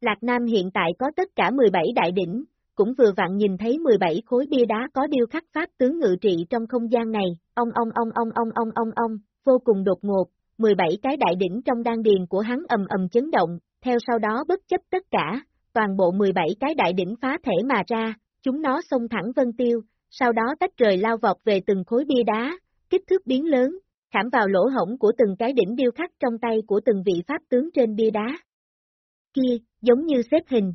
Lạc Nam hiện tại có tất cả 17 đại đỉnh, cũng vừa vặn nhìn thấy 17 khối bia đá có điêu khắc pháp tướng ngự trị trong không gian này, ông ông ông ông ông ông ông ông, vô cùng đột ngột, 17 cái đại đỉnh trong đan điền của hắn ầm ầm chấn động, theo sau đó bất chấp tất cả, toàn bộ 17 cái đại đỉnh phá thể mà ra, chúng nó xông thẳng vân tiêu, sau đó tách rời lao vọt về từng khối bia đá, kích thước biến lớn, khảm vào lỗ hổng của từng cái đỉnh điêu khắc trong tay của từng vị pháp tướng trên bia đá. Kia, giống như xếp hình.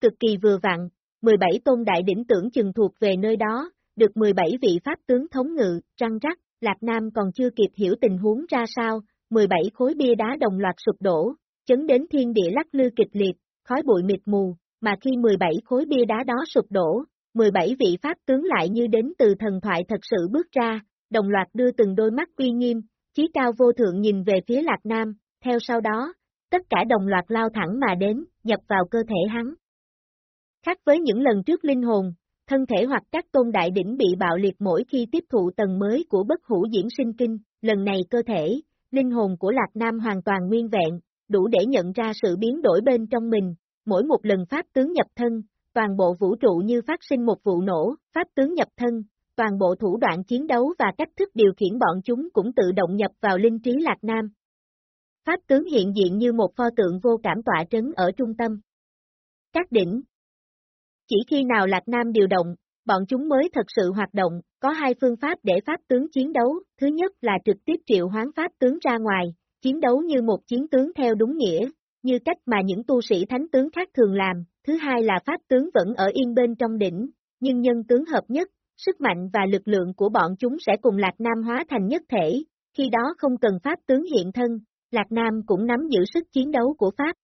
Cực kỳ vừa vặn, 17 tôn đại đỉnh tưởng chừng thuộc về nơi đó, được 17 vị pháp tướng thống ngự, răng rắc, Lạc Nam còn chưa kịp hiểu tình huống ra sao, 17 khối bia đá đồng loạt sụp đổ, chấn đến thiên địa lắc lư kịch liệt, khói bụi mịt mù, mà khi 17 khối bia đá đó sụp đổ, 17 vị pháp tướng lại như đến từ thần thoại thật sự bước ra, đồng loạt đưa từng đôi mắt uy nghiêm, chí cao vô thượng nhìn về phía Lạc Nam, theo sau đó, tất cả đồng loạt lao thẳng mà đến, nhập vào cơ thể hắn. Khác với những lần trước linh hồn, thân thể hoặc các tôn đại đỉnh bị bạo liệt mỗi khi tiếp thụ tầng mới của bất hủ diễn sinh kinh, lần này cơ thể, linh hồn của Lạc Nam hoàn toàn nguyên vẹn, đủ để nhận ra sự biến đổi bên trong mình, mỗi một lần pháp tướng nhập thân, toàn bộ vũ trụ như phát sinh một vụ nổ, pháp tướng nhập thân, toàn bộ thủ đoạn chiến đấu và cách thức điều khiển bọn chúng cũng tự động nhập vào linh trí Lạc Nam. Pháp tướng hiện diện như một pho tượng vô cảm tọa trấn ở trung tâm. Các đỉnh Chỉ khi nào Lạc Nam điều động, bọn chúng mới thật sự hoạt động, có hai phương pháp để pháp tướng chiến đấu, thứ nhất là trực tiếp triệu hoán pháp tướng ra ngoài, chiến đấu như một chiến tướng theo đúng nghĩa, như cách mà những tu sĩ thánh tướng khác thường làm, thứ hai là pháp tướng vẫn ở yên bên trong đỉnh, nhưng nhân tướng hợp nhất, sức mạnh và lực lượng của bọn chúng sẽ cùng Lạc Nam hóa thành nhất thể, khi đó không cần pháp tướng hiện thân, Lạc Nam cũng nắm giữ sức chiến đấu của pháp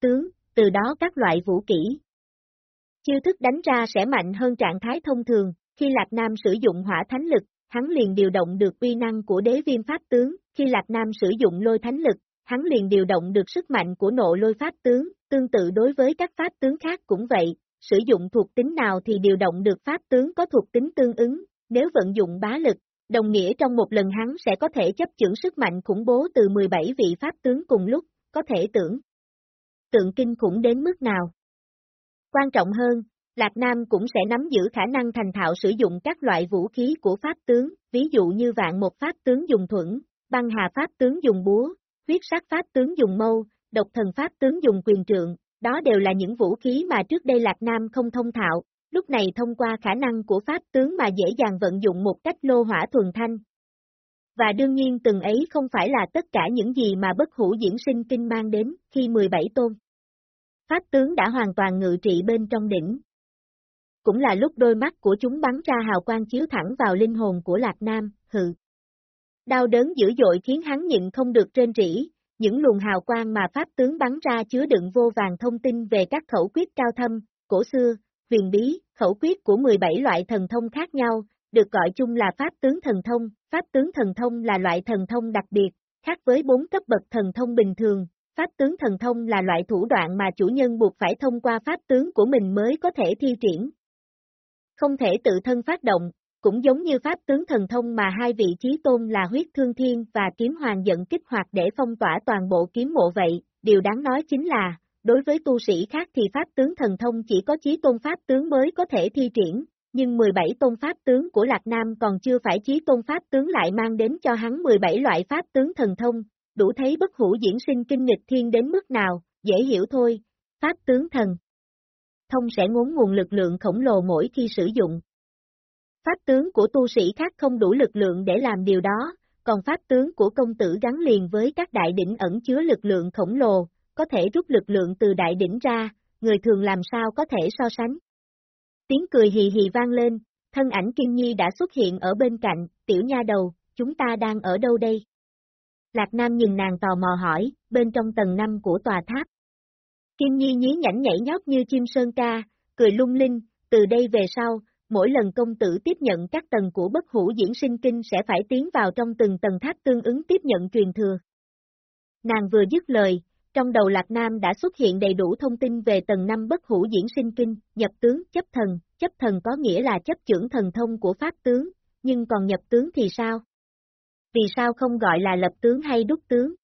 tướng, từ đó các loại vũ kỹ. Chiêu thức đánh ra sẽ mạnh hơn trạng thái thông thường, khi Lạc Nam sử dụng hỏa thánh lực, hắn liền điều động được uy năng của đế viêm pháp tướng, khi Lạc Nam sử dụng lôi thánh lực, hắn liền điều động được sức mạnh của nộ lôi pháp tướng, tương tự đối với các pháp tướng khác cũng vậy, sử dụng thuộc tính nào thì điều động được pháp tướng có thuộc tính tương ứng, nếu vận dụng bá lực, đồng nghĩa trong một lần hắn sẽ có thể chấp chưởng sức mạnh khủng bố từ 17 vị pháp tướng cùng lúc, có thể tưởng. Tượng kinh khủng đến mức nào? Quan trọng hơn, Lạc Nam cũng sẽ nắm giữ khả năng thành thạo sử dụng các loại vũ khí của pháp tướng, ví dụ như vạn một pháp tướng dùng thuẫn, băng hà pháp tướng dùng búa, huyết sát pháp tướng dùng mâu, độc thần pháp tướng dùng quyền trượng, đó đều là những vũ khí mà trước đây Lạc Nam không thông thạo, lúc này thông qua khả năng của pháp tướng mà dễ dàng vận dụng một cách lô hỏa thuần thanh. Và đương nhiên từng ấy không phải là tất cả những gì mà bất hủ diễn sinh kinh mang đến khi 17 tôn. Pháp tướng đã hoàn toàn ngự trị bên trong đỉnh. Cũng là lúc đôi mắt của chúng bắn ra hào quang chiếu thẳng vào linh hồn của Lạc Nam, hự. Đau đớn dữ dội khiến hắn nhịn không được trên rỉ, những luồng hào quang mà pháp tướng bắn ra chứa đựng vô vàng thông tin về các khẩu quyết cao thâm, cổ xưa, huyền bí, khẩu quyết của 17 loại thần thông khác nhau, được gọi chung là pháp tướng thần thông. Pháp tướng thần thông là loại thần thông đặc biệt, khác với bốn cấp bậc thần thông bình thường. Pháp tướng thần thông là loại thủ đoạn mà chủ nhân buộc phải thông qua pháp tướng của mình mới có thể thi triển. Không thể tự thân phát động, cũng giống như pháp tướng thần thông mà hai vị trí tôn là huyết thương thiên và kiếm hoàng giận kích hoạt để phong tỏa toàn bộ kiếm mộ vậy, điều đáng nói chính là, đối với tu sĩ khác thì pháp tướng thần thông chỉ có chí tôn pháp tướng mới có thể thi triển, nhưng 17 tôn pháp tướng của Lạc Nam còn chưa phải chí tôn pháp tướng lại mang đến cho hắn 17 loại pháp tướng thần thông, đủ thấy bất hủ diễn sinh kinh nghịch thiên đến mức nào, dễ hiểu thôi, pháp tướng thần. Thông sẽ ngốn nguồn lực lượng khổng lồ mỗi khi sử dụng, Pháp tướng của tu sĩ khác không đủ lực lượng để làm điều đó, còn pháp tướng của công tử gắn liền với các đại đỉnh ẩn chứa lực lượng khổng lồ, có thể rút lực lượng từ đại đỉnh ra, người thường làm sao có thể so sánh. Tiếng cười hì hì vang lên, thân ảnh Kim Nhi đã xuất hiện ở bên cạnh, tiểu nha đầu, chúng ta đang ở đâu đây? Lạc Nam nhìn nàng tò mò hỏi, bên trong tầng 5 của tòa tháp. Kim Nhi nhí nhảnh nhảy nhót như chim sơn ca, cười lung linh, từ đây về sau, mỗi lần công tử tiếp nhận các tầng của bất hủ diễn sinh kinh sẽ phải tiến vào trong từng tầng tháp tương ứng tiếp nhận truyền thừa. Nàng vừa dứt lời, trong đầu Lạc Nam đã xuất hiện đầy đủ thông tin về tầng 5 bất hủ diễn sinh kinh, nhập tướng, chấp thần, chấp thần có nghĩa là chấp trưởng thần thông của pháp tướng, nhưng còn nhập tướng thì sao? Vì sao không gọi là lập tướng hay đúc tướng?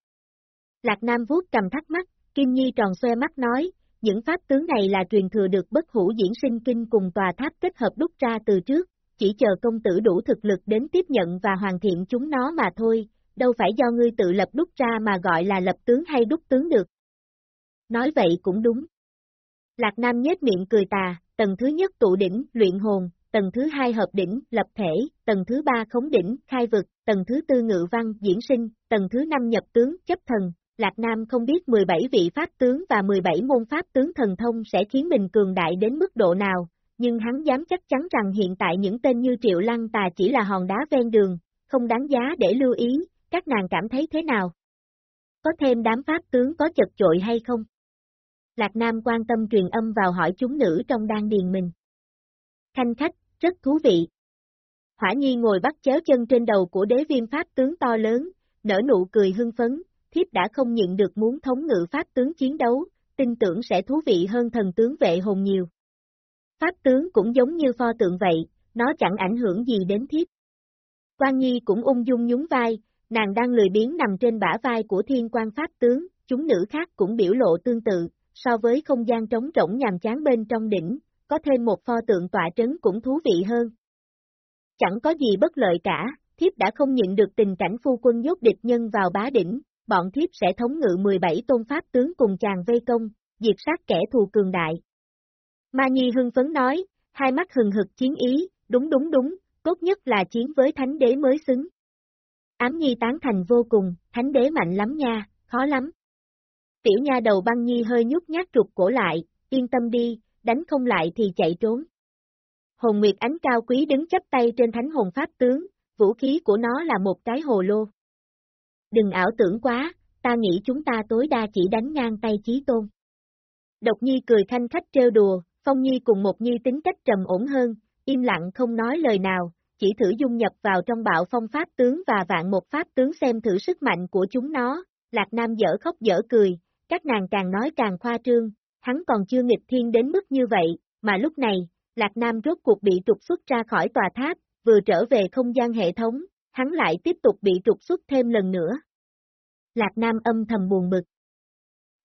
Lạc Nam vuốt cầm thắc mắc, Kim Nhi tròn xoe mắt nói, những pháp tướng này là truyền thừa được bất hủ diễn sinh kinh cùng tòa tháp kết hợp đúc ra từ trước, chỉ chờ công tử đủ thực lực đến tiếp nhận và hoàn thiện chúng nó mà thôi, đâu phải do ngươi tự lập đúc ra mà gọi là lập tướng hay đúc tướng được. Nói vậy cũng đúng. Lạc Nam nhếch miệng cười tà, tầng thứ nhất tụ đỉnh, luyện hồn, tầng thứ hai hợp đỉnh, lập thể, tầng thứ ba khống đỉnh, khai vực, tầng thứ tư ngự văn, diễn sinh, tầng thứ năm nhập tướng, chấp thần, Lạc Nam không biết 17 vị pháp tướng và 17 môn pháp tướng thần thông sẽ khiến mình cường đại đến mức độ nào, nhưng hắn dám chắc chắn rằng hiện tại những tên như Triệu Lăng Tà chỉ là hòn đá ven đường, không đáng giá để lưu ý, các nàng cảm thấy thế nào? Có thêm đám pháp tướng có chật chội hay không? Lạc Nam quan tâm truyền âm vào hỏi chúng nữ trong đan điền mình. Khanh khách, rất thú vị. Hỏa Nhi ngồi bắt chéo chân trên đầu của đế viêm pháp tướng to lớn, nở nụ cười hưng phấn, thiếp đã không nhận được muốn thống ngự pháp tướng chiến đấu, tin tưởng sẽ thú vị hơn thần tướng vệ hồn nhiều. Pháp tướng cũng giống như pho tượng vậy, nó chẳng ảnh hưởng gì đến thiếp. Quan Nhi cũng ung dung nhún vai, nàng đang lười biếng nằm trên bả vai của thiên quan pháp tướng, chúng nữ khác cũng biểu lộ tương tự, so với không gian trống rỗng nhàm chán bên trong đỉnh, có thêm một pho tượng tọa trấn cũng thú vị hơn. Chẳng có gì bất lợi cả, thiếp đã không nhịn được tình cảnh phu quân dốt địch nhân vào bá đỉnh, bọn thiếp sẽ thống ngự 17 tôn pháp tướng cùng chàng vây công, diệt sát kẻ thù cường đại. Ma Nhi hưng phấn nói, hai mắt hừng hực chiến ý, đúng đúng đúng, tốt nhất là chiến với thánh đế mới xứng. Ám Nhi tán thành vô cùng, thánh đế mạnh lắm nha, khó lắm. Tiểu nha đầu băng Nhi hơi nhút nhát trục cổ lại, yên tâm đi, đánh không lại thì chạy trốn. Hồn Nguyệt ánh cao quý đứng chấp tay trên thánh hồn pháp tướng, vũ khí của nó là một cái hồ lô. Đừng ảo tưởng quá, ta nghĩ chúng ta tối đa chỉ đánh ngang tay chí tôn. Độc Nhi cười thanh khách trêu đùa, Phong Nhi cùng một Nhi tính cách trầm ổn hơn, im lặng không nói lời nào, chỉ thử dung nhập vào trong bạo phong pháp tướng và vạn một pháp tướng xem thử sức mạnh của chúng nó, Lạc Nam dở khóc dở cười, các nàng càng nói càng khoa trương, hắn còn chưa nghịch thiên đến mức như vậy, mà lúc này, Lạc Nam rốt cuộc bị trục xuất ra khỏi tòa tháp, vừa trở về không gian hệ thống, hắn lại tiếp tục bị trục xuất thêm lần nữa. Lạc Nam âm thầm buồn bực.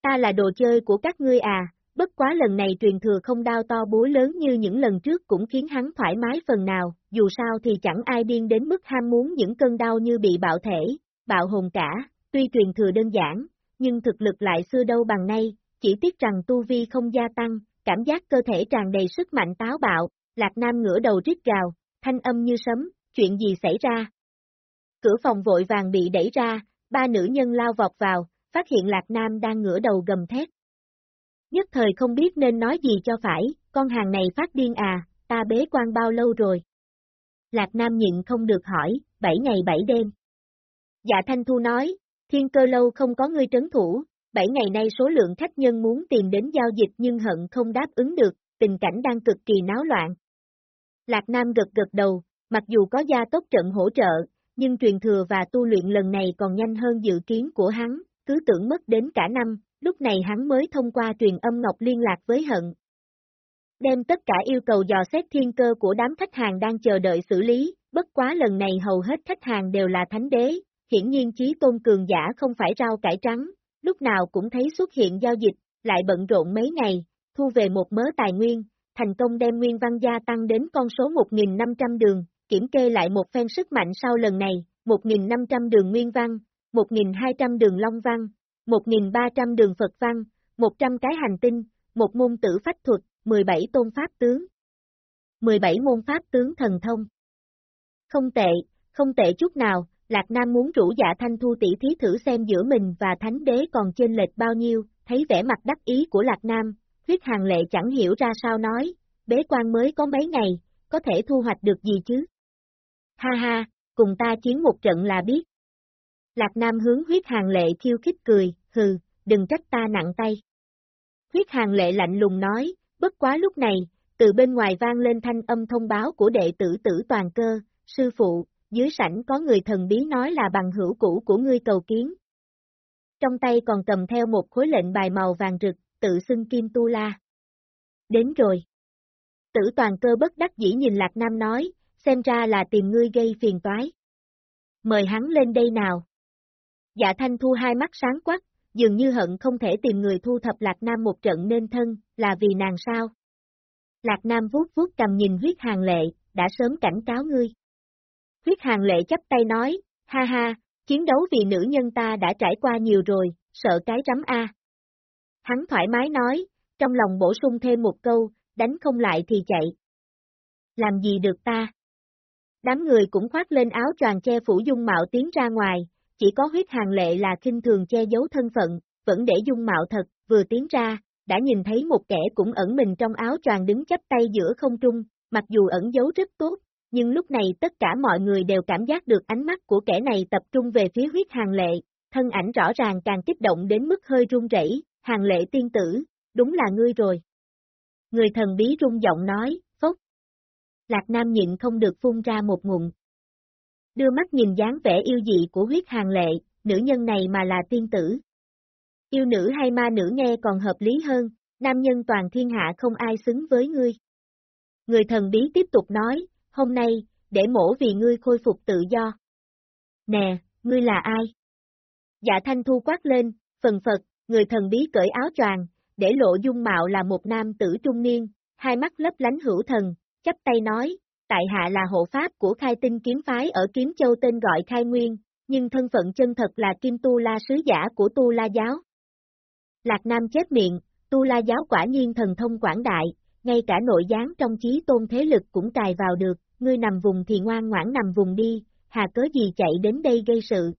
Ta là đồ chơi của các ngươi à, bất quá lần này truyền thừa không đao to búa lớn như những lần trước cũng khiến hắn thoải mái phần nào, dù sao thì chẳng ai điên đến mức ham muốn những cơn đau như bị bạo thể, bạo hồn cả, tuy truyền thừa đơn giản, nhưng thực lực lại xưa đâu bằng nay, chỉ tiếc rằng tu vi không gia tăng, cảm giác cơ thể tràn đầy sức mạnh táo bạo, Lạc Nam ngửa đầu rít gào, thanh âm như sấm, chuyện gì xảy ra? Cửa phòng vội vàng bị đẩy ra, ba nữ nhân lao vọt vào, phát hiện Lạc Nam đang ngửa đầu gầm thét. Nhất thời không biết nên nói gì cho phải, con hàng này phát điên à, ta bế quan bao lâu rồi? Lạc Nam nhịn không được hỏi, bảy ngày bảy đêm. Dạ Thanh Thu nói, thiên cơ lâu không có ngươi trấn thủ, bảy ngày nay số lượng khách nhân muốn tìm đến giao dịch nhưng hận không đáp ứng được, tình cảnh đang cực kỳ náo loạn. Lạc Nam gật gật đầu, mặc dù có gia tốc trận hỗ trợ, nhưng truyền thừa và tu luyện lần này còn nhanh hơn dự kiến của hắn, cứ tưởng mất đến cả năm, lúc này hắn mới thông qua truyền âm ngọc liên lạc với hận. Đem tất cả yêu cầu dò xét thiên cơ của đám khách hàng đang chờ đợi xử lý, bất quá lần này hầu hết khách hàng đều là thánh đế, hiển nhiên chí tôn cường giả không phải rau cải trắng, lúc nào cũng thấy xuất hiện giao dịch, lại bận rộn mấy ngày, thu về một mớ tài nguyên, thành công đem nguyên văn gia tăng đến con số 1.500 đường, kiểm kê lại một phen sức mạnh sau lần này, 1.500 đường nguyên văn, 1.200 đường long văn, 1.300 đường Phật văn, 100 cái hành tinh, một môn tử phách thuật, 17 tôn pháp tướng. 17 môn pháp tướng thần thông. Không tệ, không tệ chút nào, Lạc Nam muốn rủ dạ thanh thu tỷ thí thử xem giữa mình và thánh đế còn chênh lệch bao nhiêu, thấy vẻ mặt đắc ý của Lạc Nam, huyết hàng lệ chẳng hiểu ra sao nói, bế quan mới có mấy ngày, có thể thu hoạch được gì chứ? Ha ha, cùng ta chiến một trận là biết. Lạc Nam hướng huyết hàng lệ khiêu khích cười, hừ, đừng trách ta nặng tay. Huyết hàng lệ lạnh lùng nói, bất quá lúc này, từ bên ngoài vang lên thanh âm thông báo của đệ tử tử toàn cơ, sư phụ, dưới sảnh có người thần bí nói là bằng hữu cũ của ngươi cầu kiến. Trong tay còn cầm theo một khối lệnh bài màu vàng rực, tự xưng Kim Tu La. Đến rồi. Tử toàn cơ bất đắc dĩ nhìn Lạc Nam nói, xem ra là tìm ngươi gây phiền toái. Mời hắn lên đây nào. Dạ thanh thu hai mắt sáng quắc, dường như hận không thể tìm người thu thập Lạc Nam một trận nên thân, là vì nàng sao? Lạc Nam vuốt vuốt cầm nhìn huyết hàng lệ, đã sớm cảnh cáo ngươi. Huyết hàng lệ chấp tay nói, ha ha, chiến đấu vì nữ nhân ta đã trải qua nhiều rồi, sợ cái rắm A. Hắn thoải mái nói, trong lòng bổ sung thêm một câu, đánh không lại thì chạy. Làm gì được ta? Đám người cũng khoác lên áo choàng che phủ dung mạo tiến ra ngoài, chỉ có huyết hàng lệ là kinh thường che giấu thân phận, vẫn để dung mạo thật, vừa tiến ra, đã nhìn thấy một kẻ cũng ẩn mình trong áo choàng đứng chắp tay giữa không trung, mặc dù ẩn giấu rất tốt, nhưng lúc này tất cả mọi người đều cảm giác được ánh mắt của kẻ này tập trung về phía huyết hàng lệ, thân ảnh rõ ràng càng kích động đến mức hơi run rẩy. hàng lệ tiên tử, đúng là ngươi rồi. Người thần bí rung giọng nói. Lạc Nam nhịn không được phun ra một ngụm. Đưa mắt nhìn dáng vẻ yêu dị của huyết hàng lệ, nữ nhân này mà là tiên tử. Yêu nữ hay ma nữ nghe còn hợp lý hơn, nam nhân toàn thiên hạ không ai xứng với ngươi. Người thần bí tiếp tục nói, hôm nay, để mổ vì ngươi khôi phục tự do. Nè, ngươi là ai? Dạ thanh thu quát lên, phần phật, người thần bí cởi áo choàng, để lộ dung mạo là một nam tử trung niên, hai mắt lấp lánh hữu thần, chắp tay nói, tại hạ là hộ pháp của khai tinh kiếm phái ở Kiếm Châu tên gọi Khai Nguyên, nhưng thân phận chân thật là Kim Tu La sứ giả của Tu La Giáo. Lạc Nam chết miệng, Tu La Giáo quả nhiên thần thông quảng đại, ngay cả nội gián trong chí tôn thế lực cũng cài vào được, ngươi nằm vùng thì ngoan ngoãn nằm vùng đi, hà cớ gì chạy đến đây gây sự.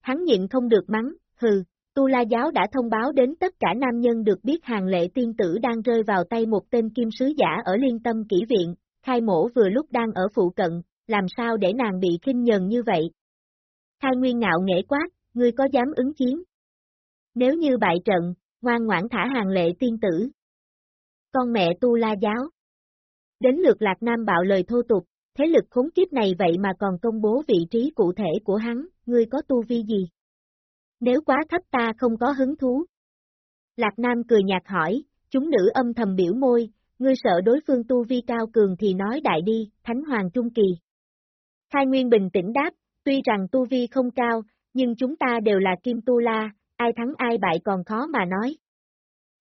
Hắn nhịn không được mắng, hừ, Tu La Giáo đã thông báo đến tất cả nam nhân được biết hàng lệ tiên tử đang rơi vào tay một tên kim sứ giả ở liên tâm kỹ viện, khai mổ vừa lúc đang ở phụ cận, làm sao để nàng bị khinh nhần như vậy. Khai Nguyên ngạo nghễ quát, ngươi có dám ứng chiến? Nếu như bại trận, ngoan ngoãn thả hàng lệ tiên tử. Con mẹ tu la giáo. Đến lượt Lạc Nam bạo lời thô tục, thế lực khốn kiếp này vậy mà còn công bố vị trí cụ thể của hắn, ngươi có tu vi gì? Nếu quá thấp ta không có hứng thú. Lạc Nam cười nhạt hỏi, chúng nữ âm thầm biểu môi, ngươi sợ đối phương tu vi cao cường thì nói đại đi, Thánh Hoàng Trung Kỳ. Khai Nguyên bình tĩnh đáp, tuy rằng tu vi không cao, nhưng chúng ta đều là Kim Tu La, ai thắng ai bại còn khó mà nói.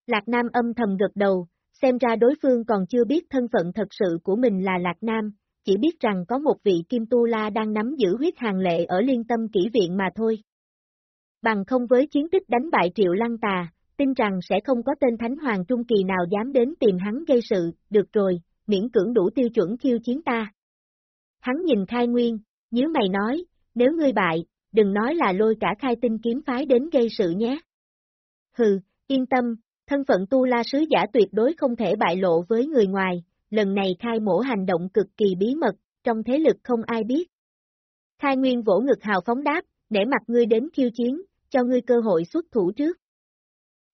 Lạc Nam âm thầm gật đầu, xem ra đối phương còn chưa biết thân phận thật sự của mình là Lạc Nam, chỉ biết rằng có một vị Kim Tu La đang nắm giữ huyết hàng lệ ở liên tâm kỹ viện mà thôi. Bằng không với chiến tích đánh bại Triệu Lăng Tà, tin rằng sẽ không có tên Thánh Hoàng Trung Kỳ nào dám đến tìm hắn gây sự, được rồi, miễn cưỡng đủ tiêu chuẩn khiêu chiến ta. Hắn nhìn khai nguyên, nhớ mày nói, nếu ngươi bại, đừng nói là lôi cả khai tinh kiếm phái đến gây sự nhé. Hừ, yên tâm, thân phận tu la sứ giả tuyệt đối không thể bại lộ với người ngoài, lần này khai mổ hành động cực kỳ bí mật, trong thế lực không ai biết. Khai Nguyên vỗ ngực hào phóng đáp, để mặt ngươi đến khiêu chiến, cho ngươi cơ hội xuất thủ trước.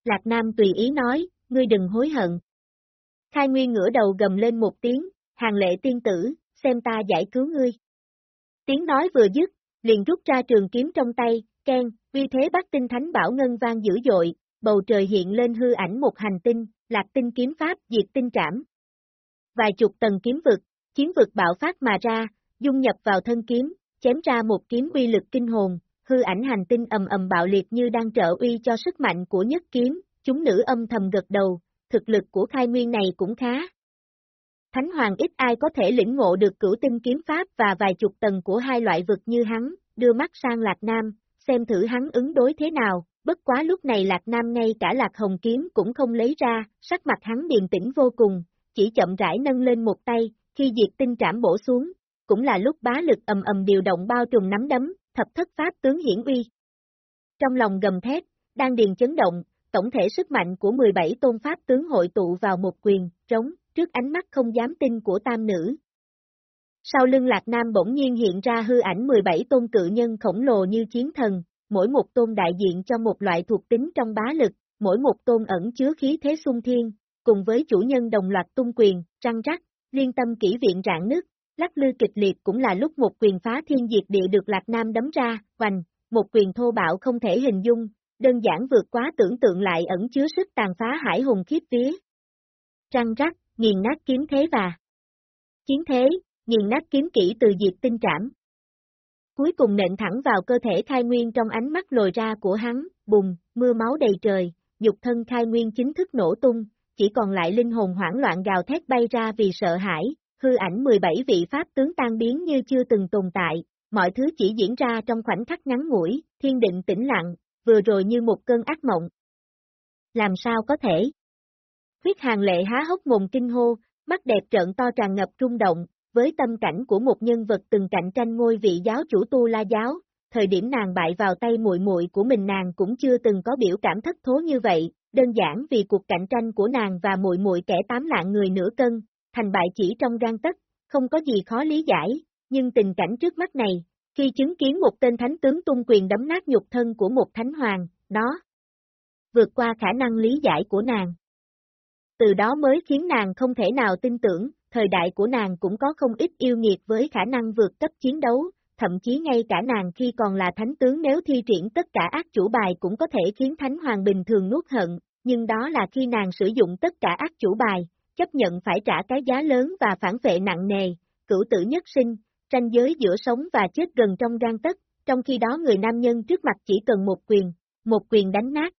Lạc Nam tùy ý nói, ngươi đừng hối hận. Khai Nguyên ngửa đầu gầm lên một tiếng, hàng lệ tiên tử, xem ta giải cứu ngươi. Tiếng nói vừa dứt, liền rút ra trường kiếm trong tay, khen, uy thế bắt tinh thánh bảo ngân vang dữ dội, bầu trời hiện lên hư ảnh một hành tinh, lạc tinh kiếm pháp diệt tinh trảm. Vài chục tầng kiếm vực, chiến vực bạo phát mà ra, dung nhập vào thân kiếm, chém ra một kiếm uy lực kinh hồn, hư ảnh hành tinh ầm ầm bạo liệt như đang trợ uy cho sức mạnh của nhất kiếm, chúng nữ âm thầm gật đầu, thực lực của khai nguyên này cũng khá. Thánh Hoàng ít ai có thể lĩnh ngộ được cửu tinh kiếm pháp và vài chục tầng của hai loại vực như hắn, đưa mắt sang Lạc Nam, xem thử hắn ứng đối thế nào, bất quá lúc này Lạc Nam ngay cả Lạc Hồng Kiếm cũng không lấy ra, sắc mặt hắn điềm tĩnh vô cùng, chỉ chậm rãi nâng lên một tay, khi diệt tinh trảm bổ xuống, cũng là lúc bá lực ầm ầm điều động bao trùm nắm đấm, thập thất pháp tướng hiển uy. Trong lòng gầm thét, đang điền chấn động, tổng thể sức mạnh của 17 tôn pháp tướng hội tụ vào một quyền, trống, trước ánh mắt không dám tin của tam nữ. Sau lưng Lạc Nam bỗng nhiên hiện ra hư ảnh 17 tôn cự nhân khổng lồ như chiến thần, mỗi một tôn đại diện cho một loại thuộc tính trong bá lực, mỗi một tôn ẩn chứa khí thế sung thiên, cùng với chủ nhân đồng loạt tung quyền, răng rắc, liên tâm kỹ viện rạn nước, lắc lư kịch liệt cũng là lúc một quyền phá thiên diệt địa được Lạc Nam đấm ra, hoành, một quyền thô bạo không thể hình dung, đơn giản vượt quá tưởng tượng lại ẩn chứa sức tàn phá hải hùng khiếp vía. Răng rắc, nghiền nát kiếm thế và chiến thế, nghiền nát kiếm kỹ từ diệt tinh trảm. Cuối cùng nện thẳng vào cơ thể khai nguyên trong ánh mắt lồi ra của hắn, bùng, mưa máu đầy trời, nhục thân khai nguyên chính thức nổ tung, chỉ còn lại linh hồn hoảng loạn gào thét bay ra vì sợ hãi, hư ảnh 17 vị pháp tướng tan biến như chưa từng tồn tại, mọi thứ chỉ diễn ra trong khoảnh khắc ngắn ngủi, thiên định tĩnh lặng, vừa rồi như một cơn ác mộng. Làm sao có thể? Huyết hàng lệ há hốc mồm kinh hô, mắt đẹp trợn to tràn ngập rung động, với tâm cảnh của một nhân vật từng cạnh tranh ngôi vị giáo chủ tu la giáo, thời điểm nàng bại vào tay muội muội của mình nàng cũng chưa từng có biểu cảm thất thố như vậy, đơn giản vì cuộc cạnh tranh của nàng và muội muội kẻ tám lạng người nửa cân, thành bại chỉ trong gan tất, không có gì khó lý giải, nhưng tình cảnh trước mắt này, khi chứng kiến một tên thánh tướng tung quyền đấm nát nhục thân của một thánh hoàng, đó vượt qua khả năng lý giải của nàng. Từ đó mới khiến nàng không thể nào tin tưởng, thời đại của nàng cũng có không ít yêu nghiệt với khả năng vượt cấp chiến đấu, thậm chí ngay cả nàng khi còn là thánh tướng nếu thi triển tất cả ác chủ bài cũng có thể khiến thánh hoàng bình thường nuốt hận, nhưng đó là khi nàng sử dụng tất cả ác chủ bài, chấp nhận phải trả cái giá lớn và phản vệ nặng nề, cửu tử nhất sinh, tranh giới giữa sống và chết gần trong gan tất, trong khi đó người nam nhân trước mặt chỉ cần một quyền, một quyền đánh nát.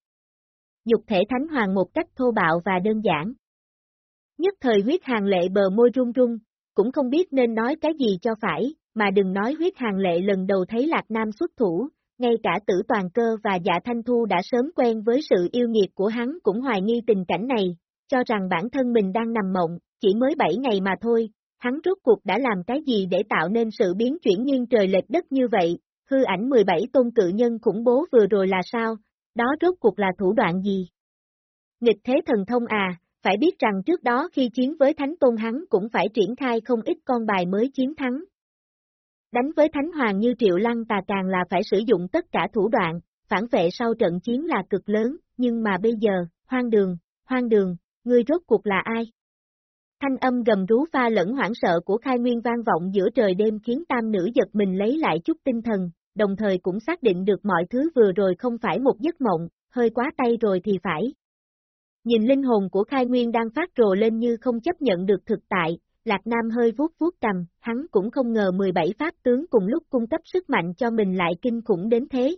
Dục thể thánh hoàng một cách thô bạo và đơn giản. Nhất thời huyết hàng lệ bờ môi run run, cũng không biết nên nói cái gì cho phải, mà đừng nói huyết hàng lệ lần đầu thấy Lạc Nam xuất thủ, ngay cả tử toàn cơ và dạ thanh thu đã sớm quen với sự yêu nghiệt của hắn cũng hoài nghi tình cảnh này, cho rằng bản thân mình đang nằm mộng, chỉ mới 7 ngày mà thôi, hắn rốt cuộc đã làm cái gì để tạo nên sự biến chuyển nghiêng trời lệch đất như vậy, hư ảnh 17 tôn cự nhân khủng bố vừa rồi là sao, đó rốt cuộc là thủ đoạn gì? Nghịch thế thần thông à, phải biết rằng trước đó khi chiến với Thánh Tôn hắn cũng phải triển khai không ít con bài mới chiến thắng. Đánh với Thánh Hoàng như Triệu Lăng tà càng là phải sử dụng tất cả thủ đoạn, phản vệ sau trận chiến là cực lớn, nhưng mà bây giờ, hoang đường, hoang đường, ngươi rốt cuộc là ai? Thanh âm gầm rú pha lẫn hoảng sợ của khai nguyên vang vọng giữa trời đêm khiến tam nữ giật mình lấy lại chút tinh thần, đồng thời cũng xác định được mọi thứ vừa rồi không phải một giấc mộng, hơi quá tay rồi thì phải. Nhìn linh hồn của khai nguyên đang phát rồ lên như không chấp nhận được thực tại, Lạc Nam hơi vuốt vuốt cầm, hắn cũng không ngờ 17 pháp tướng cùng lúc cung cấp sức mạnh cho mình lại kinh khủng đến thế.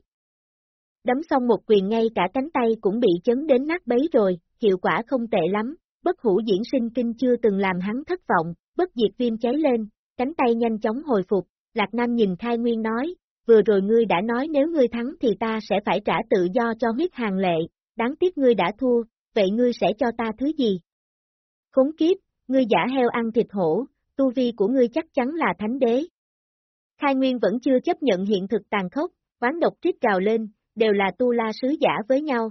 Đấm xong một quyền ngay cả cánh tay cũng bị chấn đến nát bấy rồi, hiệu quả không tệ lắm, bất hủ diễn sinh kinh chưa từng làm hắn thất vọng, bất diệt viêm cháy lên, cánh tay nhanh chóng hồi phục, Lạc Nam nhìn Khai Nguyên nói, vừa rồi ngươi đã nói nếu ngươi thắng thì ta sẽ phải trả tự do cho huyết hàng lệ, đáng tiếc ngươi đã thua, vậy ngươi sẽ cho ta thứ gì? Khốn kiếp, ngươi giả heo ăn thịt hổ, tu vi của ngươi chắc chắn là thánh đế. Khai Nguyên vẫn chưa chấp nhận hiện thực tàn khốc, quán độc trích gào lên, đều là tu la sứ giả với nhau.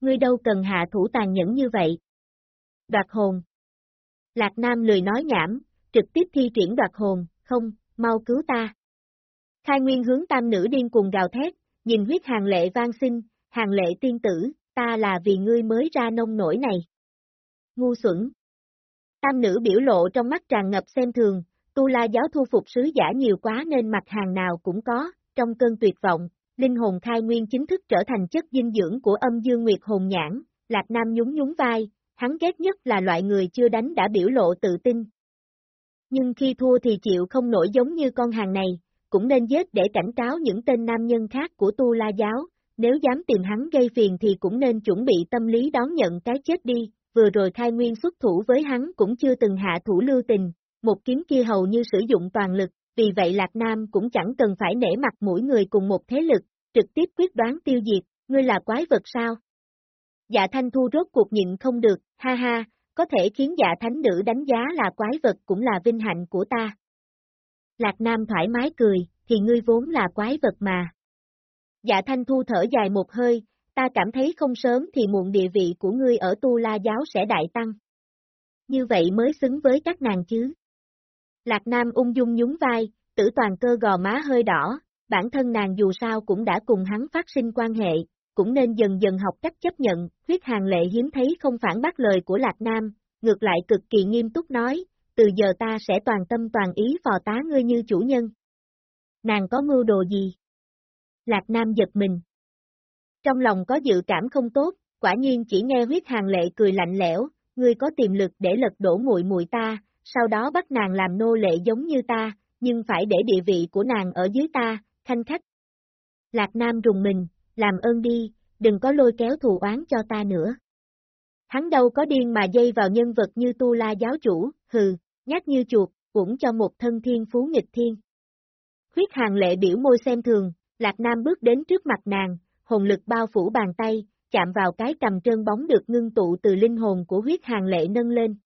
Ngươi đâu cần hạ thủ tàn nhẫn như vậy. Đoạt hồn. Lạc Nam lười nói nhảm, trực tiếp thi triển đoạt hồn, không, mau cứu ta. Khai Nguyên hướng tam nữ điên cuồng gào thét, nhìn huyết hàng lệ vang sinh, hàng lệ tiên tử, ta là vì ngươi mới ra nông nổi này. Ngu xuẩn. Tam nữ biểu lộ trong mắt tràn ngập xem thường, tu la giáo thu phục sứ giả nhiều quá nên mặt hàng nào cũng có, trong cơn tuyệt vọng, linh hồn khai nguyên chính thức trở thành chất dinh dưỡng của âm dương nguyệt hồn nhãn, Lạc Nam nhún nhún vai, hắn ghét nhất là loại người chưa đánh đã biểu lộ tự tin. Nhưng khi thua thì chịu không nổi giống như con hàng này, cũng nên giết để cảnh cáo những tên nam nhân khác của tu la giáo, nếu dám tìm hắn gây phiền thì cũng nên chuẩn bị tâm lý đón nhận cái chết đi, vừa rồi khai nguyên xuất thủ với hắn cũng chưa từng hạ thủ lưu tình, một kiếm kia hầu như sử dụng toàn lực, vì vậy Lạc Nam cũng chẳng cần phải nể mặt mỗi người cùng một thế lực, trực tiếp quyết đoán tiêu diệt, ngươi là quái vật sao? Dạ Thanh Thu rốt cuộc nhịn không được, ha ha, có thể khiến dạ thánh nữ đánh giá là quái vật cũng là vinh hạnh của ta. Lạc Nam thoải mái cười, thì ngươi vốn là quái vật mà. Dạ Thanh Thu thở dài một hơi, ta cảm thấy không sớm thì muộn địa vị của ngươi ở Tu La Giáo sẽ đại tăng. Như vậy mới xứng với các nàng chứ. Lạc Nam ung dung nhún vai, tử toàn cơ gò má hơi đỏ, bản thân nàng dù sao cũng đã cùng hắn phát sinh quan hệ, cũng nên dần dần học cách chấp nhận, huyết hàng lệ hiếm thấy không phản bác lời của Lạc Nam, ngược lại cực kỳ nghiêm túc nói, từ giờ ta sẽ toàn tâm toàn ý phò tá ngươi như chủ nhân. Nàng có mưu đồ gì? Lạc Nam giật mình. Trong lòng có dự cảm không tốt, quả nhiên chỉ nghe huyết hàng lệ cười lạnh lẽo, ngươi có tiềm lực để lật đổ muội muội ta, sau đó bắt nàng làm nô lệ giống như ta, nhưng phải để địa vị của nàng ở dưới ta, khanh khách. Lạc Nam rùng mình, làm ơn đi, đừng có lôi kéo thù oán cho ta nữa. Hắn đâu có điên mà dây vào nhân vật như tu la giáo chủ, hừ, nhát như chuột, cũng cho một thân thiên phú nghịch thiên. Huyết hàng lệ biểu môi xem thường, Lạc Nam bước đến trước mặt nàng, hồn lực bao phủ bàn tay, chạm vào cái cầm trơn bóng được ngưng tụ từ linh hồn của huyết hàng lệ nâng lên.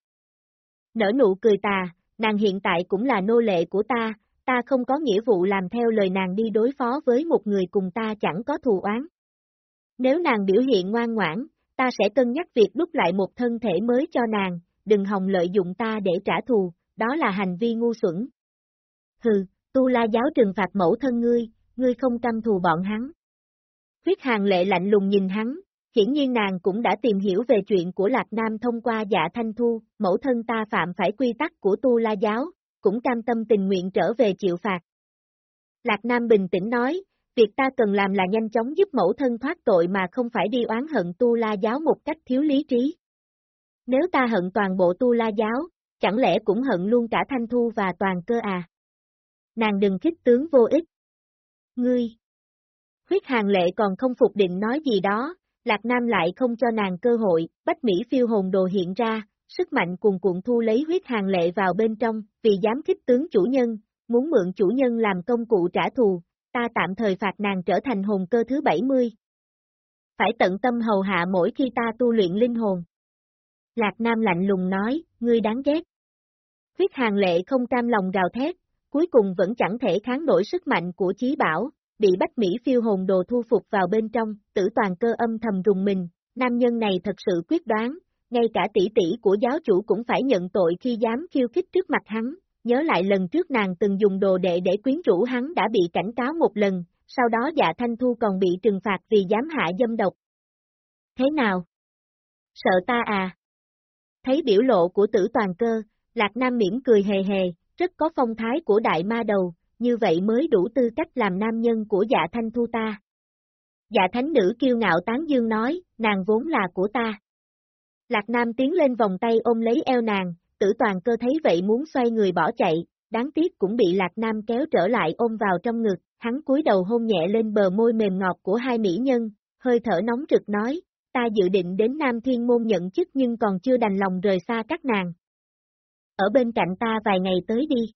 Nở nụ cười tà, nàng hiện tại cũng là nô lệ của ta, ta không có nghĩa vụ làm theo lời nàng đi đối phó với một người cùng ta chẳng có thù oán. Nếu nàng biểu hiện ngoan ngoãn, ta sẽ cân nhắc việc đúc lại một thân thể mới cho nàng, đừng hòng lợi dụng ta để trả thù, đó là hành vi ngu xuẩn. Hừ, tu la giáo trừng phạt mẫu thân ngươi, ngươi không căm thù bọn hắn. Huyết hàng lệ lạnh lùng nhìn hắn, Hiển nhiên nàng cũng đã tìm hiểu về chuyện của Lạc Nam thông qua dạ thanh thu, mẫu thân ta phạm phải quy tắc của tu la giáo, cũng cam tâm tình nguyện trở về chịu phạt. Lạc Nam bình tĩnh nói, việc ta cần làm là nhanh chóng giúp mẫu thân thoát tội mà không phải đi oán hận tu la giáo một cách thiếu lý trí. Nếu ta hận toàn bộ tu la giáo, chẳng lẽ cũng hận luôn cả thanh thu và toàn cơ à? Nàng đừng khích tướng vô ích. Ngươi! Huyết hàng lệ còn không phục định nói gì đó, Lạc Nam lại không cho nàng cơ hội, bách Mỹ phiêu hồn đồ hiện ra, sức mạnh cuồn cuộn thu lấy huyết hàng lệ vào bên trong, vì dám khích tướng chủ nhân, muốn mượn chủ nhân làm công cụ trả thù, ta tạm thời phạt nàng trở thành hồn cơ thứ 70. Phải tận tâm hầu hạ mỗi khi ta tu luyện linh hồn. Lạc Nam lạnh lùng nói, ngươi đáng ghét. Huyết hàng lệ không cam lòng gào thét, cuối cùng vẫn chẳng thể kháng nổi sức mạnh của chí bảo, bị bách Mỹ phiêu hồn đồ thu phục vào bên trong, tử toàn cơ âm thầm rùng mình, nam nhân này thật sự quyết đoán, ngay cả tỷ tỷ của giáo chủ cũng phải nhận tội khi dám khiêu khích trước mặt hắn, nhớ lại lần trước nàng từng dùng đồ đệ để quyến rũ hắn đã bị cảnh cáo một lần, sau đó dạ thanh thu còn bị trừng phạt vì dám hạ dâm độc. Thế nào? Sợ ta à? Thấy biểu lộ của tử toàn cơ, Lạc Nam miễn cười hề hề, rất có phong thái của đại ma đầu, như vậy mới đủ tư cách làm nam nhân của dạ thanh thu ta. Dạ thánh nữ kiêu ngạo tán dương nói, nàng vốn là của ta. Lạc Nam tiến lên vòng tay ôm lấy eo nàng, tử toàn cơ thấy vậy muốn xoay người bỏ chạy, đáng tiếc cũng bị Lạc Nam kéo trở lại ôm vào trong ngực, hắn cúi đầu hôn nhẹ lên bờ môi mềm ngọt của hai mỹ nhân, hơi thở nóng trực nói, ta dự định đến Nam Thiên Môn nhận chức nhưng còn chưa đành lòng rời xa các nàng. Ở bên cạnh ta vài ngày tới đi.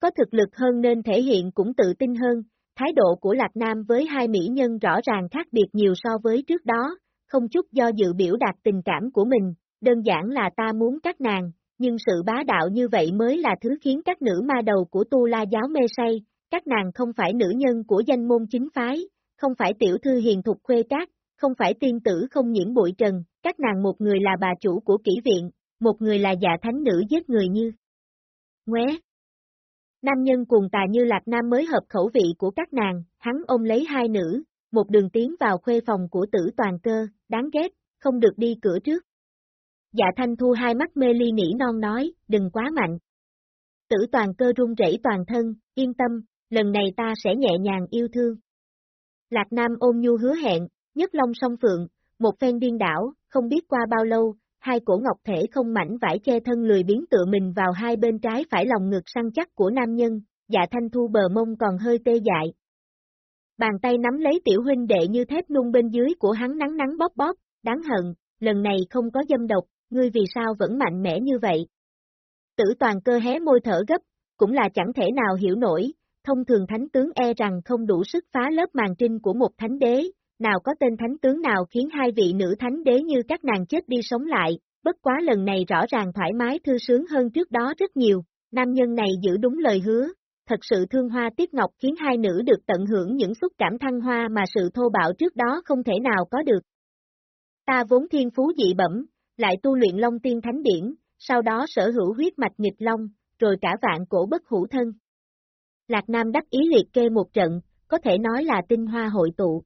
Có thực lực hơn nên thể hiện cũng tự tin hơn, thái độ của Lạc Nam với hai mỹ nhân rõ ràng khác biệt nhiều so với trước đó, không chút do dự biểu đạt tình cảm của mình, đơn giản là ta muốn các nàng, nhưng sự bá đạo như vậy mới là thứ khiến các nữ ma đầu của tu la giáo mê say, các nàng không phải nữ nhân của danh môn chính phái, không phải tiểu thư hiền thục khuê các, không phải tiên tử không nhiễm bụi trần, các nàng một người là bà chủ của kỹ viện, một người là dạ thánh nữ giết người như. ngué. Nam nhân cuồng tà như Lạc Nam mới hợp khẩu vị của các nàng, hắn ôm lấy hai nữ, một đường tiến vào khuê phòng của tử toàn cơ, đáng ghét, không được đi cửa trước. Dạ thanh thu hai mắt mê ly nỉ non nói, đừng quá mạnh. Tử toàn cơ run rẩy toàn thân, yên tâm, lần này ta sẽ nhẹ nhàng yêu thương. Lạc Nam ôm nhu hứa hẹn, nhất long song phượng, một phen điên đảo, không biết qua bao lâu, hai cổ ngọc thể không mảnh vải che thân lười biến tựa mình vào hai bên trái phải lòng ngực săn chắc của nam nhân, dạ thanh thu bờ mông còn hơi tê dại. Bàn tay nắm lấy tiểu huynh đệ như thép nung bên dưới của hắn nắng nắng bóp bóp, đáng hận, lần này không có dâm độc, ngươi vì sao vẫn mạnh mẽ như vậy? Tử toàn cơ hé môi thở gấp, cũng là chẳng thể nào hiểu nổi, thông thường thánh tướng e rằng không đủ sức phá lớp màn trinh của một thánh đế, nào có tên thánh tướng nào khiến hai vị nữ thánh đế như các nàng chết đi sống lại, bất quá lần này rõ ràng thoải mái thư sướng hơn trước đó rất nhiều, nam nhân này giữ đúng lời hứa, thật sự thương hoa tiếc ngọc khiến hai nữ được tận hưởng những xúc cảm thăng hoa mà sự thô bạo trước đó không thể nào có được. Ta vốn thiên phú dị bẩm, lại tu luyện Long Tiên Thánh Điển, sau đó sở hữu huyết mạch nghịch Long, rồi cả vạn cổ bất hữu thân. Lạc Nam đắc ý liệt kê một trận, có thể nói là tinh hoa hội tụ.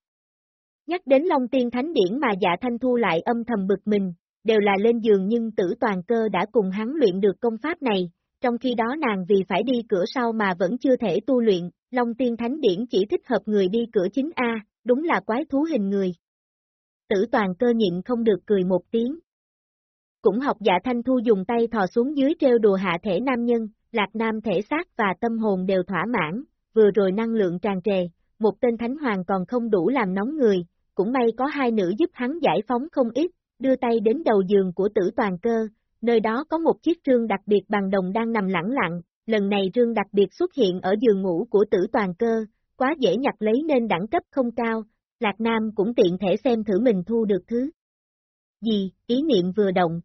Nhắc đến Long Tiên Thánh Điển mà dạ thanh thu lại âm thầm bực mình, đều là lên giường nhưng tử toàn cơ đã cùng hắn luyện được công pháp này, trong khi đó nàng vì phải đi cửa sau mà vẫn chưa thể tu luyện, Long Tiên Thánh Điển chỉ thích hợp người đi cửa chính A, đúng là quái thú hình người. Tử toàn cơ nhịn không được cười một tiếng. Cũng học dạ thanh thu dùng tay thò xuống dưới treo đùa hạ thể nam nhân, lạc nam thể xác và tâm hồn đều thỏa mãn, vừa rồi năng lượng tràn trề, một tên thánh hoàng còn không đủ làm nóng người, cũng may có hai nữ giúp hắn giải phóng không ít, đưa tay đến đầu giường của tử toàn cơ, nơi đó có một chiếc rương đặc biệt bằng đồng đang nằm lẳng lặng, lần này rương đặc biệt xuất hiện ở giường ngủ của tử toàn cơ, quá dễ nhặt lấy nên đẳng cấp không cao, Lạc Nam cũng tiện thể xem thử mình thu được thứ. Gì, ý niệm vừa động.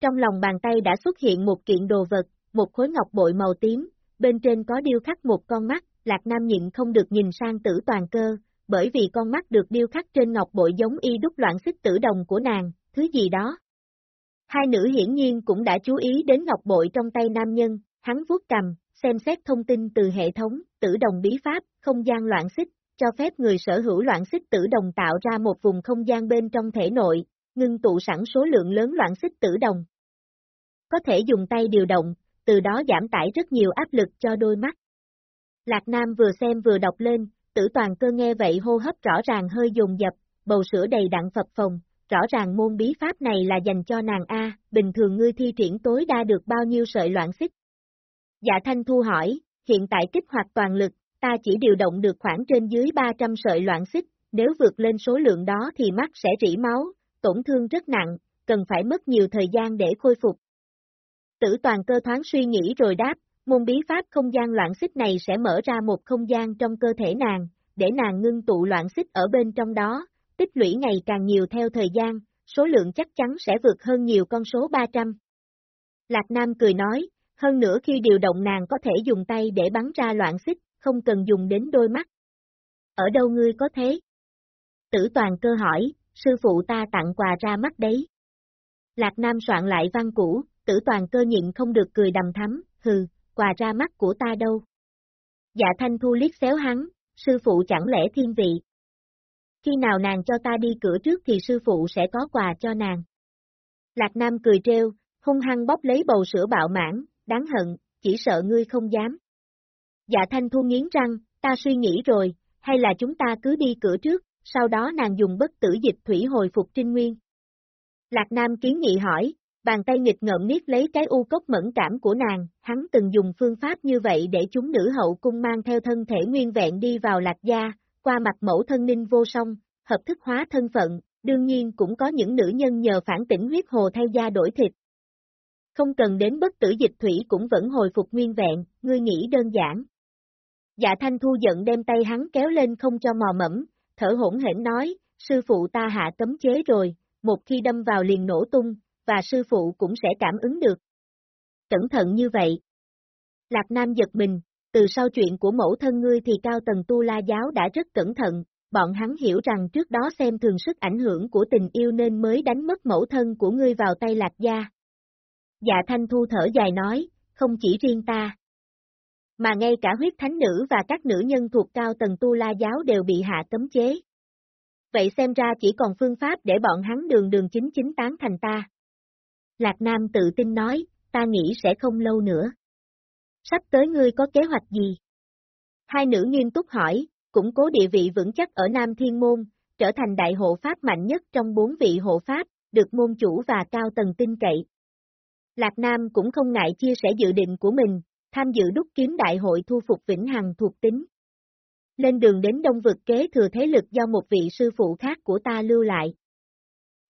Trong lòng bàn tay đã xuất hiện một kiện đồ vật, một khối ngọc bội màu tím, bên trên có điêu khắc một con mắt, Lạc Nam nhịn không được nhìn sang tử toàn cơ, bởi vì con mắt được điêu khắc trên ngọc bội giống y đúc loạn xích tử đồng của nàng, thứ gì đó. Hai nữ hiển nhiên cũng đã chú ý đến ngọc bội trong tay nam nhân, hắn vuốt cầm, xem xét thông tin từ hệ thống, tử đồng bí pháp, không gian loạn xích, cho phép người sở hữu loạn xích tử đồng tạo ra một vùng không gian bên trong thể nội, ngưng tụ sẵn số lượng lớn loạn xích tử đồng. Có thể dùng tay điều động, từ đó giảm tải rất nhiều áp lực cho đôi mắt. Lạc Nam vừa xem vừa đọc lên, tử toàn cơ nghe vậy hô hấp rõ ràng hơi dồn dập, bầu sữa đầy đặn phập phồng, rõ ràng môn bí pháp này là dành cho nàng A, bình thường ngươi thi triển tối đa được bao nhiêu sợi loạn xích. Dạ Thanh Thu hỏi, hiện tại kích hoạt toàn lực, ta chỉ điều động được khoảng trên dưới 300 sợi loạn xích, nếu vượt lên số lượng đó thì mắt sẽ rỉ máu, tổn thương rất nặng, cần phải mất nhiều thời gian để khôi phục. Tử toàn cơ thoáng suy nghĩ rồi đáp, môn bí pháp không gian loạn xích này sẽ mở ra một không gian trong cơ thể nàng, để nàng ngưng tụ loạn xích ở bên trong đó, tích lũy ngày càng nhiều theo thời gian, số lượng chắc chắn sẽ vượt hơn nhiều con số 300. Lạc Nam cười nói, hơn nữa khi điều động nàng có thể dùng tay để bắn ra loạn xích, không cần dùng đến đôi mắt. Ở đâu ngươi có thế? Tử toàn cơ hỏi, sư phụ ta tặng quà ra mắt đấy. Lạc Nam soạn lại văn cũ, tử toàn cơ nhịn không được cười đầm thắm, hừ, quà ra mắt của ta đâu. Dạ thanh thu liếc xéo hắn, sư phụ chẳng lẽ thiên vị. Khi nào nàng cho ta đi cửa trước thì sư phụ sẽ có quà cho nàng. Lạc Nam cười trêu, hung hăng bóp lấy bầu sữa bạo mãn, đáng hận, chỉ sợ ngươi không dám. Dạ thanh thu nghiến răng, ta suy nghĩ rồi, hay là chúng ta cứ đi cửa trước, sau đó nàng dùng bất tử dịch thủy hồi phục trinh nguyên. Lạc Nam kiến nghị hỏi, bàn tay nghịch ngợm niết lấy cái u cốc mẫn cảm của nàng, hắn từng dùng phương pháp như vậy để chúng nữ hậu cung mang theo thân thể nguyên vẹn đi vào lạc gia, qua mặt mẫu thân ninh vô song, hợp thức hóa thân phận, đương nhiên cũng có những nữ nhân nhờ phản tỉnh huyết hồ thay da đổi thịt. Không cần đến bất tử dịch thủy cũng vẫn hồi phục nguyên vẹn, ngươi nghĩ đơn giản. Dạ thanh thu giận đem tay hắn kéo lên không cho mò mẫm, thở hỗn hển nói, sư phụ ta hạ cấm chế rồi, một khi đâm vào liền nổ tung, và sư phụ cũng sẽ cảm ứng được. Cẩn thận như vậy. Lạc Nam giật mình, từ sau chuyện của mẫu thân ngươi thì cao tầng tu la giáo đã rất cẩn thận, bọn hắn hiểu rằng trước đó xem thường sức ảnh hưởng của tình yêu nên mới đánh mất mẫu thân của ngươi vào tay lạc gia. Dạ thanh thu thở dài nói, không chỉ riêng ta. Mà ngay cả huyết thánh nữ và các nữ nhân thuộc cao tầng tu la giáo đều bị hạ cấm chế. Vậy xem ra chỉ còn phương pháp để bọn hắn đường đường chính chính tán thành ta. Lạc Nam tự tin nói, ta nghĩ sẽ không lâu nữa. Sắp tới ngươi có kế hoạch gì? Hai nữ nghiêm túc hỏi, củng cố địa vị vững chắc ở Nam Thiên Môn, trở thành đại hộ pháp mạnh nhất trong bốn vị hộ pháp, được môn chủ và cao tầng tin cậy. Lạc Nam cũng không ngại chia sẻ dự định của mình, tham dự đúc kiếm đại hội thu phục Vĩnh Hằng thuộc tính. Lên đường đến Đông Vực kế thừa thế lực do một vị sư phụ khác của ta lưu lại.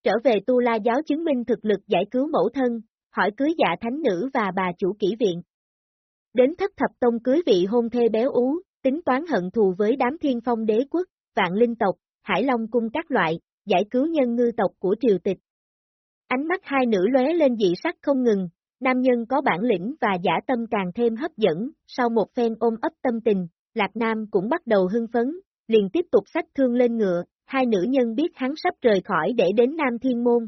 Trở về Tu La giáo chứng minh thực lực giải cứu mẫu thân, hỏi cưới dạ thánh nữ và bà chủ kỹ viện. Đến thất thập tông cưới vị hôn thê béo ú, tính toán hận thù với đám thiên phong đế quốc, vạn linh tộc, hải long cung các loại, giải cứu nhân ngư tộc của triều tịch. Ánh mắt hai nữ lóe lên dị sắc không ngừng, nam nhân có bản lĩnh và giả tâm càng thêm hấp dẫn, sau một phen ôm ấp tâm tình, Lạc Nam cũng bắt đầu hưng phấn, liền tiếp tục sách thương lên ngựa, hai nữ nhân biết hắn sắp rời khỏi để đến Nam Thiên Môn.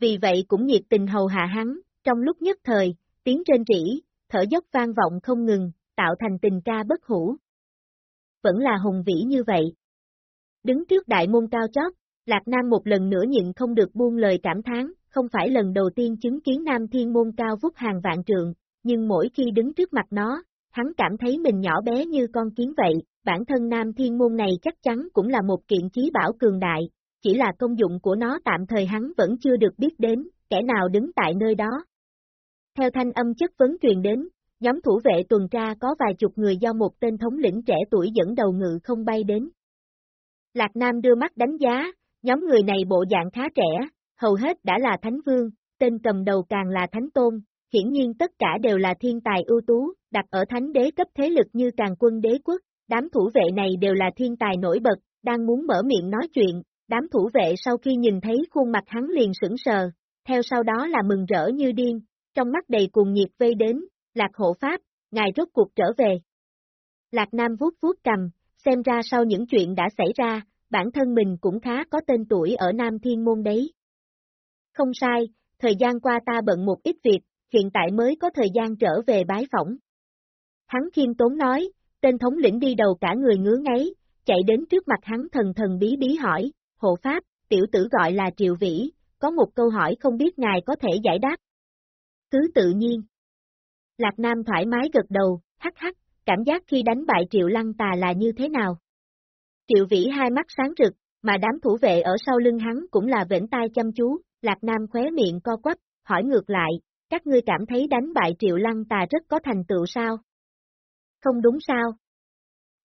Vì vậy cũng nhiệt tình hầu hạ hắn, trong lúc nhất thời, tiếng trên rỉ, thở dốc vang vọng không ngừng, tạo thành tình ca bất hủ. Vẫn là hùng vĩ như vậy. Đứng trước đại môn cao chót, Lạc Nam một lần nữa nhịn không được buông lời cảm thán, không phải lần đầu tiên chứng kiến Nam Thiên môn cao vút hàng vạn trượng, nhưng mỗi khi đứng trước mặt nó, hắn cảm thấy mình nhỏ bé như con kiến vậy, bản thân Nam Thiên môn này chắc chắn cũng là một kiện chí bảo cường đại, chỉ là công dụng của nó tạm thời hắn vẫn chưa được biết đến, kẻ nào đứng tại nơi đó. Theo thanh âm chất vấn truyền đến, nhóm thủ vệ tuần tra có vài chục người do một tên thống lĩnh trẻ tuổi dẫn đầu ngự không bay đến. Lạc Nam đưa mắt đánh giá, nhóm người này bộ dạng khá trẻ, hầu hết đã là thánh vương, tên cầm đầu càng là thánh tôn, hiển nhiên tất cả đều là thiên tài ưu tú, đặt ở thánh đế cấp thế lực như càng quân đế quốc, đám thủ vệ này đều là thiên tài nổi bật, đang muốn mở miệng nói chuyện, đám thủ vệ sau khi nhìn thấy khuôn mặt hắn liền sững sờ, theo sau đó là mừng rỡ như điên, trong mắt đầy cuồng nhiệt vây đến, Lạc hộ pháp, ngài rốt cuộc trở về. Lạc Nam vuốt vuốt cầm, xem ra sau những chuyện đã xảy ra, bản thân mình cũng khá có tên tuổi ở Nam Thiên Môn đấy. Không sai, thời gian qua ta bận một ít việc, hiện tại mới có thời gian trở về bái phỏng. Hắn khiêm tốn nói, tên thống lĩnh đi đầu cả người ngứa ngáy, chạy đến trước mặt hắn thần thần bí bí hỏi, hộ pháp, tiểu tử gọi là Triệu Vĩ, có một câu hỏi không biết ngài có thể giải đáp. Cứ tự nhiên. Lạc Nam thoải mái gật đầu, hắc hắc, cảm giác khi đánh bại Triệu Lăng Tà là như thế nào? Triệu Vĩ hai mắt sáng rực, mà đám thủ vệ ở sau lưng hắn cũng là vĩnh tai chăm chú, Lạc Nam khóe miệng co quắp, hỏi ngược lại, các ngươi cảm thấy đánh bại Triệu Lăng Tà rất có thành tựu sao? Không đúng sao?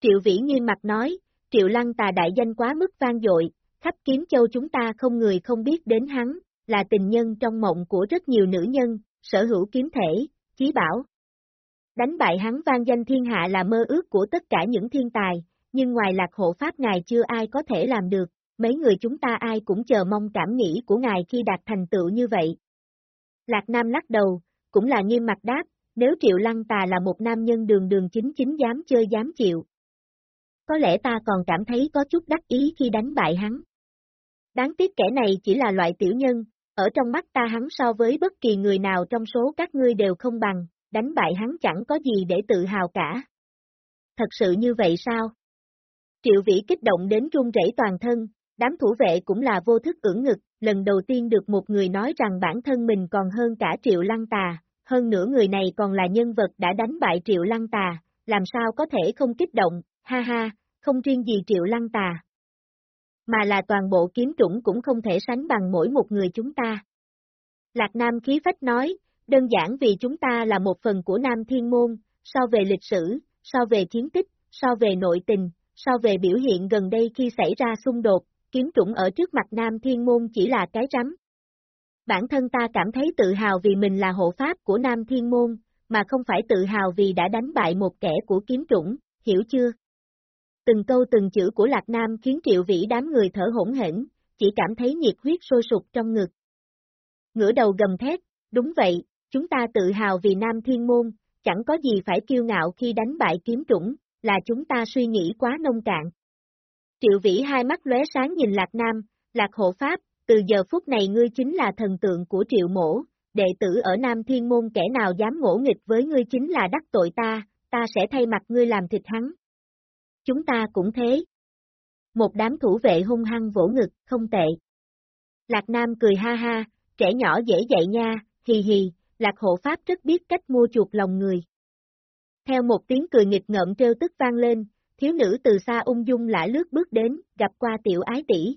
Triệu Vĩ nghiêm mặt nói, Triệu Lăng Tà đại danh quá mức vang dội, khắp kiếm châu chúng ta không người không biết đến hắn, là tình nhân trong mộng của rất nhiều nữ nhân, sở hữu kiếm thể, chí bảo. Đánh bại hắn vang danh thiên hạ là mơ ước của tất cả những thiên tài, nhưng ngoài lạc hộ pháp ngài chưa ai có thể làm được, mấy người chúng ta ai cũng chờ mong cảm nghĩ của ngài khi đạt thành tựu như vậy. Lạc Nam lắc đầu, cũng là nghiêm mặt đáp, nếu Triệu Lăng Tà là một nam nhân đường đường chính chính dám chơi dám chịu. Có lẽ ta còn cảm thấy có chút đắc ý khi đánh bại hắn. Đáng tiếc kẻ này chỉ là loại tiểu nhân, ở trong mắt ta hắn so với bất kỳ người nào trong số các ngươi đều không bằng, đánh bại hắn chẳng có gì để tự hào cả. Thật sự như vậy sao? Triệu Vĩ kích động đến run rẩy toàn thân, đám thủ vệ cũng là vô thức ưỡng ngực, lần đầu tiên được một người nói rằng bản thân mình còn hơn cả Triệu Lăng Tà, hơn nữa người này còn là nhân vật đã đánh bại Triệu Lăng Tà, làm sao có thể không kích động, ha ha, không riêng gì Triệu Lăng Tà. Mà là toàn bộ kiếm chủng cũng không thể sánh bằng mỗi một người chúng ta. Lạc Nam khí phách nói, đơn giản vì chúng ta là một phần của Nam Thiên Môn, so về lịch sử, so về chiến tích, so về nội tình, so về biểu hiện gần đây khi xảy ra xung đột, kiếm chủng ở trước mặt Nam Thiên Môn chỉ là cái rắm. Bản thân ta cảm thấy tự hào vì mình là hộ pháp của Nam Thiên Môn, mà không phải tự hào vì đã đánh bại một kẻ của kiếm trũng, hiểu chưa? Từng câu từng chữ của Lạc Nam khiến triệu vĩ đám người thở hỗn hển, chỉ cảm thấy nhiệt huyết sôi sục trong ngực. Ngửa đầu gầm thét, đúng vậy, chúng ta tự hào vì Nam Thiên Môn, chẳng có gì phải kiêu ngạo khi đánh bại kiếm trũng, là chúng ta suy nghĩ quá nông cạn. Triệu vĩ hai mắt lóe sáng nhìn Lạc Nam, Lạc hộ pháp, từ giờ phút này ngươi chính là thần tượng của triệu mổ, đệ tử ở Nam Thiên Môn kẻ nào dám ngỗ nghịch với ngươi chính là đắc tội ta, ta sẽ thay mặt ngươi làm thịt hắn. Chúng ta cũng thế. Một đám thủ vệ hung hăng vỗ ngực, không tệ. Lạc Nam cười ha ha, trẻ nhỏ dễ dạy nha, hì hì, Lạc hộ pháp rất biết cách mua chuột lòng người. Theo một tiếng cười nghịch ngợm trêu tức vang lên, thiếu nữ từ xa ung dung lã lướt bước đến, gặp qua tiểu ái tỷ.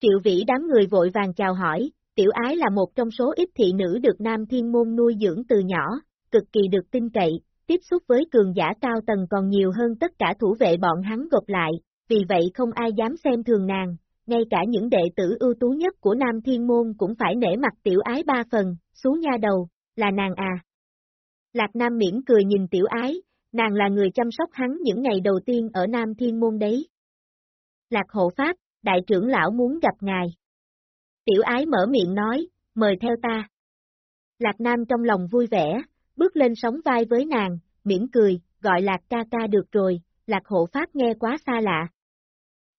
Triệu vĩ đám người vội vàng chào hỏi, tiểu ái là một trong số ít thị nữ được Nam Thiên Môn nuôi dưỡng từ nhỏ, cực kỳ được tin cậy, tiếp xúc với cường giả cao tầng còn nhiều hơn tất cả thủ vệ bọn hắn gộp lại, vì vậy không ai dám xem thường nàng, ngay cả những đệ tử ưu tú nhất của Nam Thiên Môn cũng phải nể mặt tiểu ái ba phần, xú nha đầu, là nàng à. Lạc Nam miễn cười nhìn tiểu ái, nàng là người chăm sóc hắn những ngày đầu tiên ở Nam Thiên Môn đấy. Lạc hộ pháp, đại trưởng lão muốn gặp ngài. Tiểu ái mở miệng nói, mời theo ta. Lạc Nam trong lòng vui vẻ, bước lên sóng vai với nàng, mỉm cười, gọi Lạc ca ca được rồi, Lạc hộ pháp nghe quá xa lạ.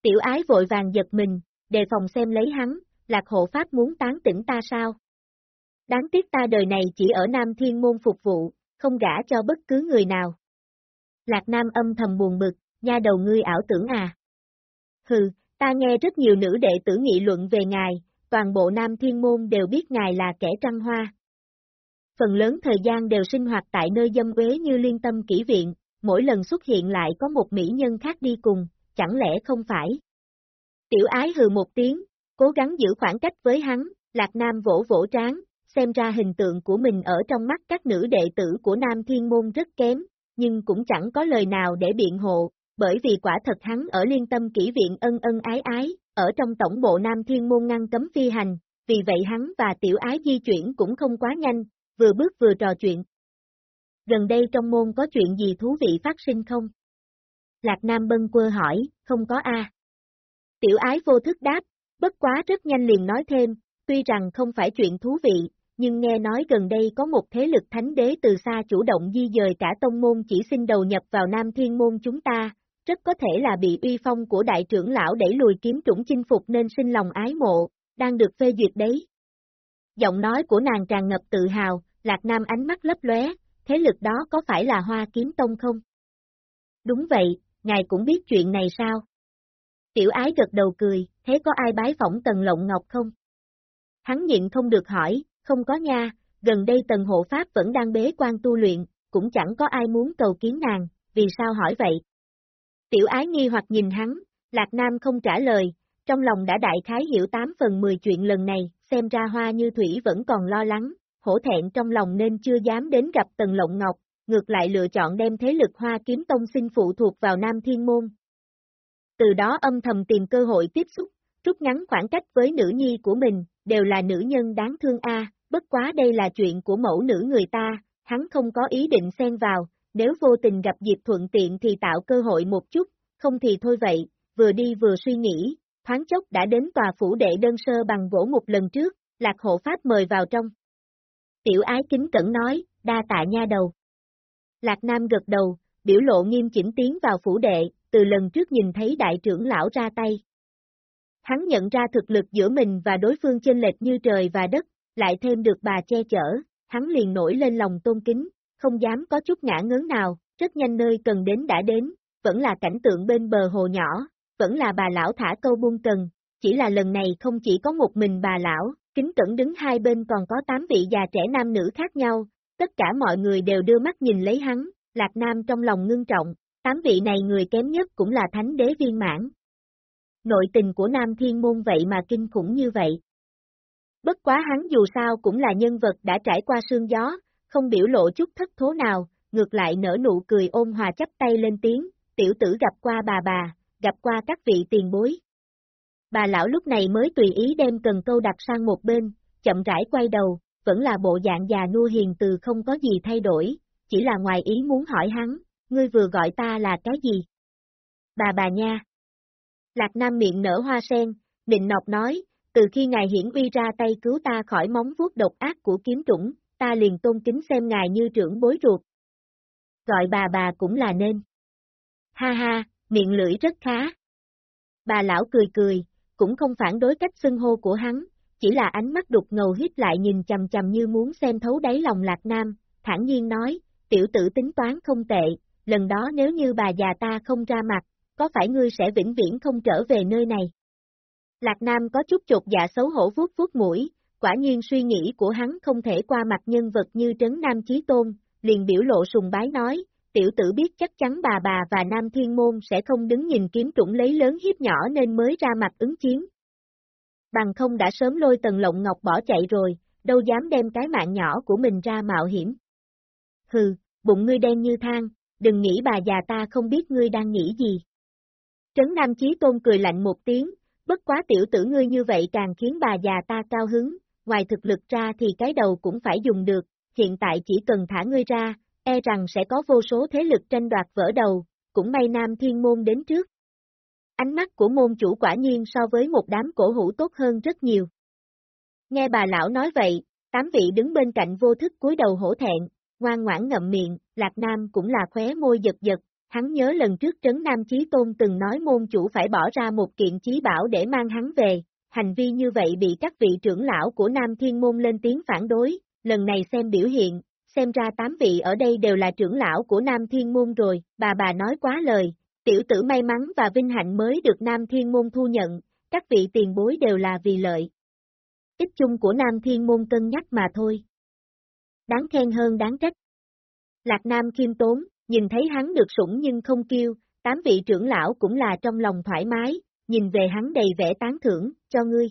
Tiểu ái vội vàng giật mình, đề phòng xem lấy hắn, Lạc hộ pháp muốn tán tỉnh ta sao? Đáng tiếc ta đời này chỉ ở Nam Thiên Môn phục vụ, không gả cho bất cứ người nào. Lạc Nam âm thầm buồn bực, nha đầu ngươi ảo tưởng à. Hừ, ta nghe rất nhiều nữ đệ tử nghị luận về ngài, toàn bộ Nam Thiên Môn đều biết ngài là kẻ trăng hoa. Phần lớn thời gian đều sinh hoạt tại nơi dâm uế như liên tâm kỹ viện, mỗi lần xuất hiện lại có một mỹ nhân khác đi cùng, chẳng lẽ không phải? Tiểu ái hừ một tiếng, cố gắng giữ khoảng cách với hắn, Lạc Nam vỗ vỗ trán, xem ra hình tượng của mình ở trong mắt các nữ đệ tử của Nam Thiên Môn rất kém, nhưng cũng chẳng có lời nào để biện hộ, bởi vì quả thật hắn ở liên tâm kỹ viện ân ân ái ái, ở trong tổng bộ Nam Thiên Môn ngăn cấm phi hành, vì vậy hắn và tiểu ái di chuyển cũng không quá nhanh, vừa bước vừa trò chuyện. Gần đây trong môn có chuyện gì thú vị phát sinh không? Lạc Nam bân quơ hỏi, không có a. Tiểu ái vô thức đáp, bất quá rất nhanh liền nói thêm, tuy rằng không phải chuyện thú vị, nhưng nghe nói gần đây có một thế lực thánh đế từ xa chủ động di dời cả tông môn chỉ xin đầu nhập vào Nam Thiên Môn chúng ta, rất có thể là bị uy phong của đại trưởng lão đẩy lùi kiếm chủng chinh phục nên sinh lòng ái mộ, đang được phê duyệt đấy. Giọng nói của nàng tràn ngập tự hào, Lạc Nam ánh mắt lấp lóe, thế lực đó có phải là Hoa Kiếm Tông không? Đúng vậy, ngài cũng biết chuyện này sao? Tiểu ái gật đầu cười, thế có ai bái phỏng Tần Lộng Ngọc không? Hắn nhịn không được hỏi, không có nha, gần đây Tần Hộ Pháp vẫn đang bế quan tu luyện, cũng chẳng có ai muốn cầu kiến nàng, vì sao hỏi vậy? Tiểu ái nghi hoặc nhìn hắn, Lạc Nam không trả lời, trong lòng đã đại khái hiểu 8 phần 10 chuyện lần này, xem ra hoa như thủy vẫn còn lo lắng, hổ thẹn trong lòng nên chưa dám đến gặp Tần Lộng Ngọc, ngược lại lựa chọn đem thế lực hoa kiếm tông sinh phụ thuộc vào Nam Thiên Môn. Từ đó âm thầm tìm cơ hội tiếp xúc, rút ngắn khoảng cách với nữ nhi của mình, đều là nữ nhân đáng thương a. bất quá đây là chuyện của mẫu nữ người ta, hắn không có ý định xen vào, nếu vô tình gặp dịp thuận tiện thì tạo cơ hội một chút, không thì thôi vậy, vừa đi vừa suy nghĩ, thoáng chốc đã đến tòa phủ đệ đơn sơ bằng gỗ một lần trước, lạc hộ pháp mời vào trong. Tiểu ái kính cẩn nói, đa tạ nha đầu. Lạc Nam gật đầu, biểu lộ nghiêm chỉnh tiến vào phủ đệ, từ lần trước nhìn thấy đại trưởng lão ra tay. Hắn nhận ra thực lực giữa mình và đối phương chênh lệch như trời và đất, lại thêm được bà che chở, hắn liền nổi lên lòng tôn kính, không dám có chút ngã ngớn nào, rất nhanh nơi cần đến đã đến, vẫn là cảnh tượng bên bờ hồ nhỏ, vẫn là bà lão thả câu buông cần, chỉ là lần này không chỉ có một mình bà lão, kính cẩn đứng hai bên còn có tám vị già trẻ nam nữ khác nhau, tất cả mọi người đều đưa mắt nhìn lấy hắn, Lạc Nam trong lòng ngưng trọng, tám vị này người kém nhất cũng là thánh đế viên mãn. Nội tình của Nam Thiên Môn vậy mà kinh khủng như vậy. Bất quá hắn dù sao cũng là nhân vật đã trải qua sương gió, không biểu lộ chút thất thố nào, ngược lại nở nụ cười ôn hòa chấp tay lên tiếng, tiểu tử gặp qua bà bà, gặp qua các vị tiền bối. Bà lão lúc này mới tùy ý đem cần câu đặt sang một bên, chậm rãi quay đầu, vẫn là bộ dạng già nua hiền từ không có gì thay đổi, chỉ là ngoài ý muốn hỏi hắn, ngươi vừa gọi ta là cái gì? Bà bà nha. Lạc Nam miệng nở hoa sen, định nọc nói, từ khi ngài hiển uy ra tay cứu ta khỏi móng vuốt độc ác của kiếm chủng ta liền tôn kính xem ngài như trưởng bối ruột. Gọi bà bà cũng là nên. Ha ha, miệng lưỡi rất khá. Bà lão cười cười, cũng không phản đối cách xưng hô của hắn, chỉ là ánh mắt đục ngầu hít lại nhìn chầm chầm như muốn xem thấu đáy lòng Lạc Nam, thản nhiên nói, tiểu tử tính toán không tệ, lần đó nếu như bà già ta không ra mặt, có phải ngươi sẽ vĩnh viễn không trở về nơi này? Lạc Nam có chút chột dạ xấu hổ vuốt vuốt mũi, quả nhiên suy nghĩ của hắn không thể qua mặt nhân vật như Trấn Nam Chí Tôn, liền biểu lộ sùng bái nói, tiểu tử biết chắc chắn bà bà và Nam Thiên Môn sẽ không đứng nhìn kiếm trũng lấy lớn hiếp nhỏ nên mới ra mặt ứng chiến. Bằng không đã sớm lôi tần lộng ngọc bỏ chạy rồi, đâu dám đem cái mạng nhỏ của mình ra mạo hiểm. Hừ, bụng ngươi đen như than, đừng nghĩ bà già ta không biết ngươi đang nghĩ gì. Trấn Nam Chí Tôn cười lạnh một tiếng, bất quá tiểu tử ngươi như vậy càng khiến bà già ta cao hứng, ngoài thực lực ra thì cái đầu cũng phải dùng được, hiện tại chỉ cần thả ngươi ra, e rằng sẽ có vô số thế lực tranh đoạt vỡ đầu, cũng may Nam Thiên Môn đến trước. Ánh mắt của môn chủ quả nhiên so với một đám cổ hữu tốt hơn rất nhiều. Nghe bà lão nói vậy, tám vị đứng bên cạnh vô thức cúi đầu hổ thẹn, ngoan ngoãn ngậm miệng, Lạc Nam cũng là khóe môi giật giật, hắn nhớ lần trước Trấn Nam Chí Tôn từng nói môn chủ phải bỏ ra một kiện chí bảo để mang hắn về, hành vi như vậy bị các vị trưởng lão của Nam Thiên Môn lên tiếng phản đối, lần này xem biểu hiện, xem ra tám vị ở đây đều là trưởng lão của Nam Thiên Môn rồi, bà bà nói quá lời, tiểu tử may mắn và vinh hạnh mới được Nam Thiên Môn thu nhận, các vị tiền bối đều là vì lợi. Ít chung của Nam Thiên Môn cân nhắc mà thôi. Đáng khen hơn đáng trách. Lạc Nam khiêm tốn, nhìn thấy hắn được sủng nhưng không kêu, tám vị trưởng lão cũng là trong lòng thoải mái, nhìn về hắn đầy vẻ tán thưởng, cho ngươi.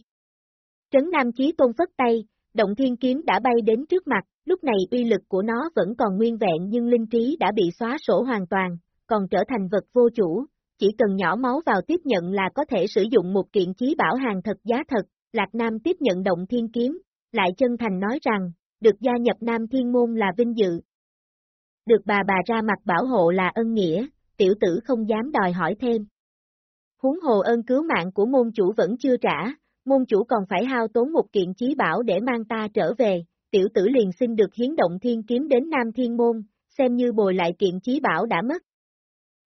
Trấn Nam Chí Tôn phất tay, động thiên kiếm đã bay đến trước mặt, lúc này uy lực của nó vẫn còn nguyên vẹn nhưng linh trí đã bị xóa sổ hoàn toàn, còn trở thành vật vô chủ, chỉ cần nhỏ máu vào tiếp nhận là có thể sử dụng một kiện chí bảo hàng thật giá thật, Lạc Nam tiếp nhận động thiên kiếm, lại chân thành nói rằng, được gia nhập Nam Thiên Môn là vinh dự. Được bà bà ra mặt bảo hộ là ân nghĩa, tiểu tử không dám đòi hỏi thêm. Huống hồ ơn cứu mạng của môn chủ vẫn chưa trả, môn chủ còn phải hao tốn một kiện chí bảo để mang ta trở về, tiểu tử liền xin được hiến động thiên kiếm đến Nam Thiên Môn, xem như bồi lại kiện chí bảo đã mất.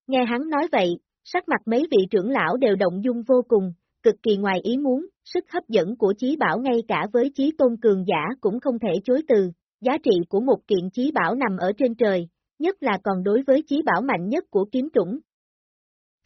Nghe hắn nói vậy, sắc mặt mấy vị trưởng lão đều động dung vô cùng, cực kỳ ngoài ý muốn, sức hấp dẫn của chí bảo ngay cả với chí tôn cường giả cũng không thể chối từ, giá trị của một kiện chí bảo nằm ở trên trời, nhất là còn đối với chí bảo mạnh nhất của kiếm trũng.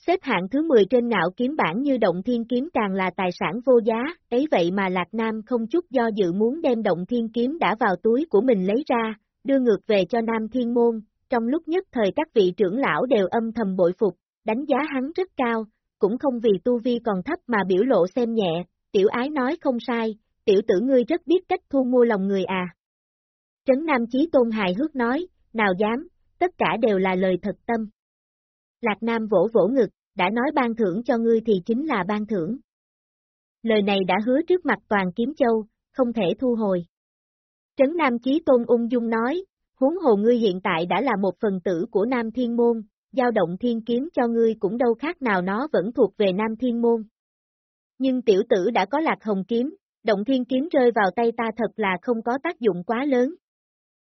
Xếp hạng thứ 10 trên ngạo kiếm bản như động thiên kiếm càng là tài sản vô giá, ấy vậy mà Lạc Nam không chút do dự muốn đem động thiên kiếm đã vào túi của mình lấy ra, đưa ngược về cho Nam Thiên Môn, trong lúc nhất thời các vị trưởng lão đều âm thầm bội phục, đánh giá hắn rất cao, cũng không vì tu vi còn thấp mà biểu lộ xem nhẹ, tiểu ái nói không sai, tiểu tử ngươi rất biết cách thu mua lòng người à. Trấn Nam Chí Tôn hài hước nói, nào dám, tất cả đều là lời thật tâm. Lạc Nam vỗ vỗ ngực, đã nói ban thưởng cho ngươi thì chính là ban thưởng. Lời này đã hứa trước mặt toàn kiếm châu, không thể thu hồi. Trấn Nam Chí Tôn ung dung nói, huống hồ ngươi hiện tại đã là một phần tử của Nam Thiên Môn, giao động thiên kiếm cho ngươi cũng đâu khác nào nó vẫn thuộc về Nam Thiên Môn. Nhưng tiểu tử đã có lạc hồng kiếm, động thiên kiếm rơi vào tay ta thật là không có tác dụng quá lớn.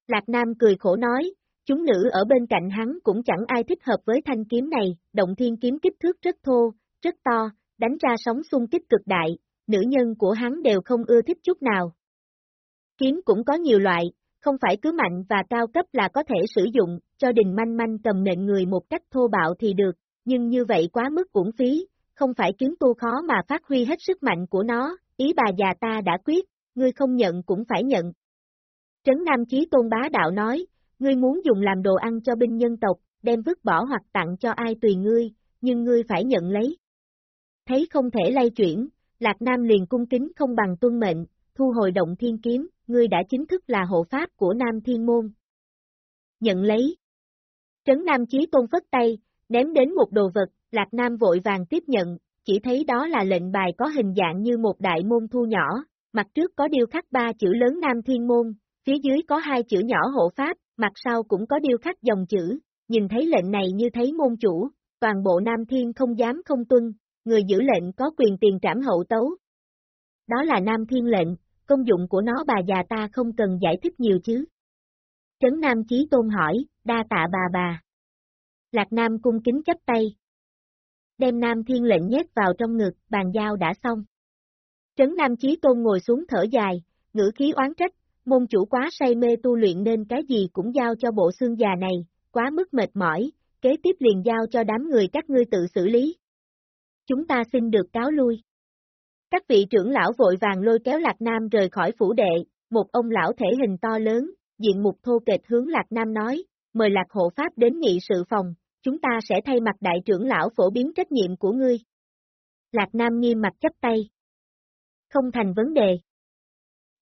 Lạc Nam cười khổ nói, chúng nữ ở bên cạnh hắn cũng chẳng ai thích hợp với thanh kiếm này, động thiên kiếm kích thước rất thô, rất to, đánh ra sóng xung kích cực đại, nữ nhân của hắn đều không ưa thích chút nào. Kiếm cũng có nhiều loại, không phải cứ mạnh và cao cấp là có thể sử dụng, cho đình manh manh cầm nện người một cách thô bạo thì được, nhưng như vậy quá mức uổng phí, không phải kiếm tu khó mà phát huy hết sức mạnh của nó, ý bà già ta đã quyết, ngươi không nhận cũng phải nhận. Trấn Nam Chí Tôn Bá Đạo nói, ngươi muốn dùng làm đồ ăn cho binh nhân tộc, đem vứt bỏ hoặc tặng cho ai tùy ngươi, nhưng ngươi phải nhận lấy. Thấy không thể lay chuyển, Lạc Nam liền cung kính không bằng tuân mệnh, thu hồi động thiên kiếm, ngươi đã chính thức là hộ pháp của Nam Thiên Môn. Nhận lấy. Trấn Nam Chí Tôn phất tay, ném đến một đồ vật, Lạc Nam vội vàng tiếp nhận, chỉ thấy đó là lệnh bài có hình dạng như một đại môn thu nhỏ, mặt trước có điêu khắc ba chữ lớn Nam Thiên Môn, phía dưới có hai chữ nhỏ hộ pháp, mặt sau cũng có điêu khắc dòng chữ, nhìn thấy lệnh này như thấy môn chủ, toàn bộ Nam Thiên không dám không tuân, người giữ lệnh có quyền tiền trảm hậu tấu. Đó là Nam Thiên lệnh, công dụng của nó bà già ta không cần giải thích nhiều chứ. Trấn Nam Chí Tôn hỏi, đa tạ bà bà. Lạc Nam cung kính chấp tay. Đem Nam Thiên lệnh nhét vào trong ngực, bàn giao đã xong. Trấn Nam Chí Tôn ngồi xuống thở dài, ngữ khí oán trách, môn chủ quá say mê tu luyện nên cái gì cũng giao cho bộ xương già này, quá mức mệt mỏi, kế tiếp liền giao cho đám người các ngươi tự xử lý. Chúng ta xin được cáo lui. Các vị trưởng lão vội vàng lôi kéo Lạc Nam rời khỏi phủ đệ, một ông lão thể hình to lớn, diện mục thô kệch hướng Lạc Nam nói, mời Lạc hộ pháp đến nghị sự phòng, chúng ta sẽ thay mặt đại trưởng lão phổ biến trách nhiệm của ngươi. Lạc Nam nghiêm mặt chấp tay. Không thành vấn đề.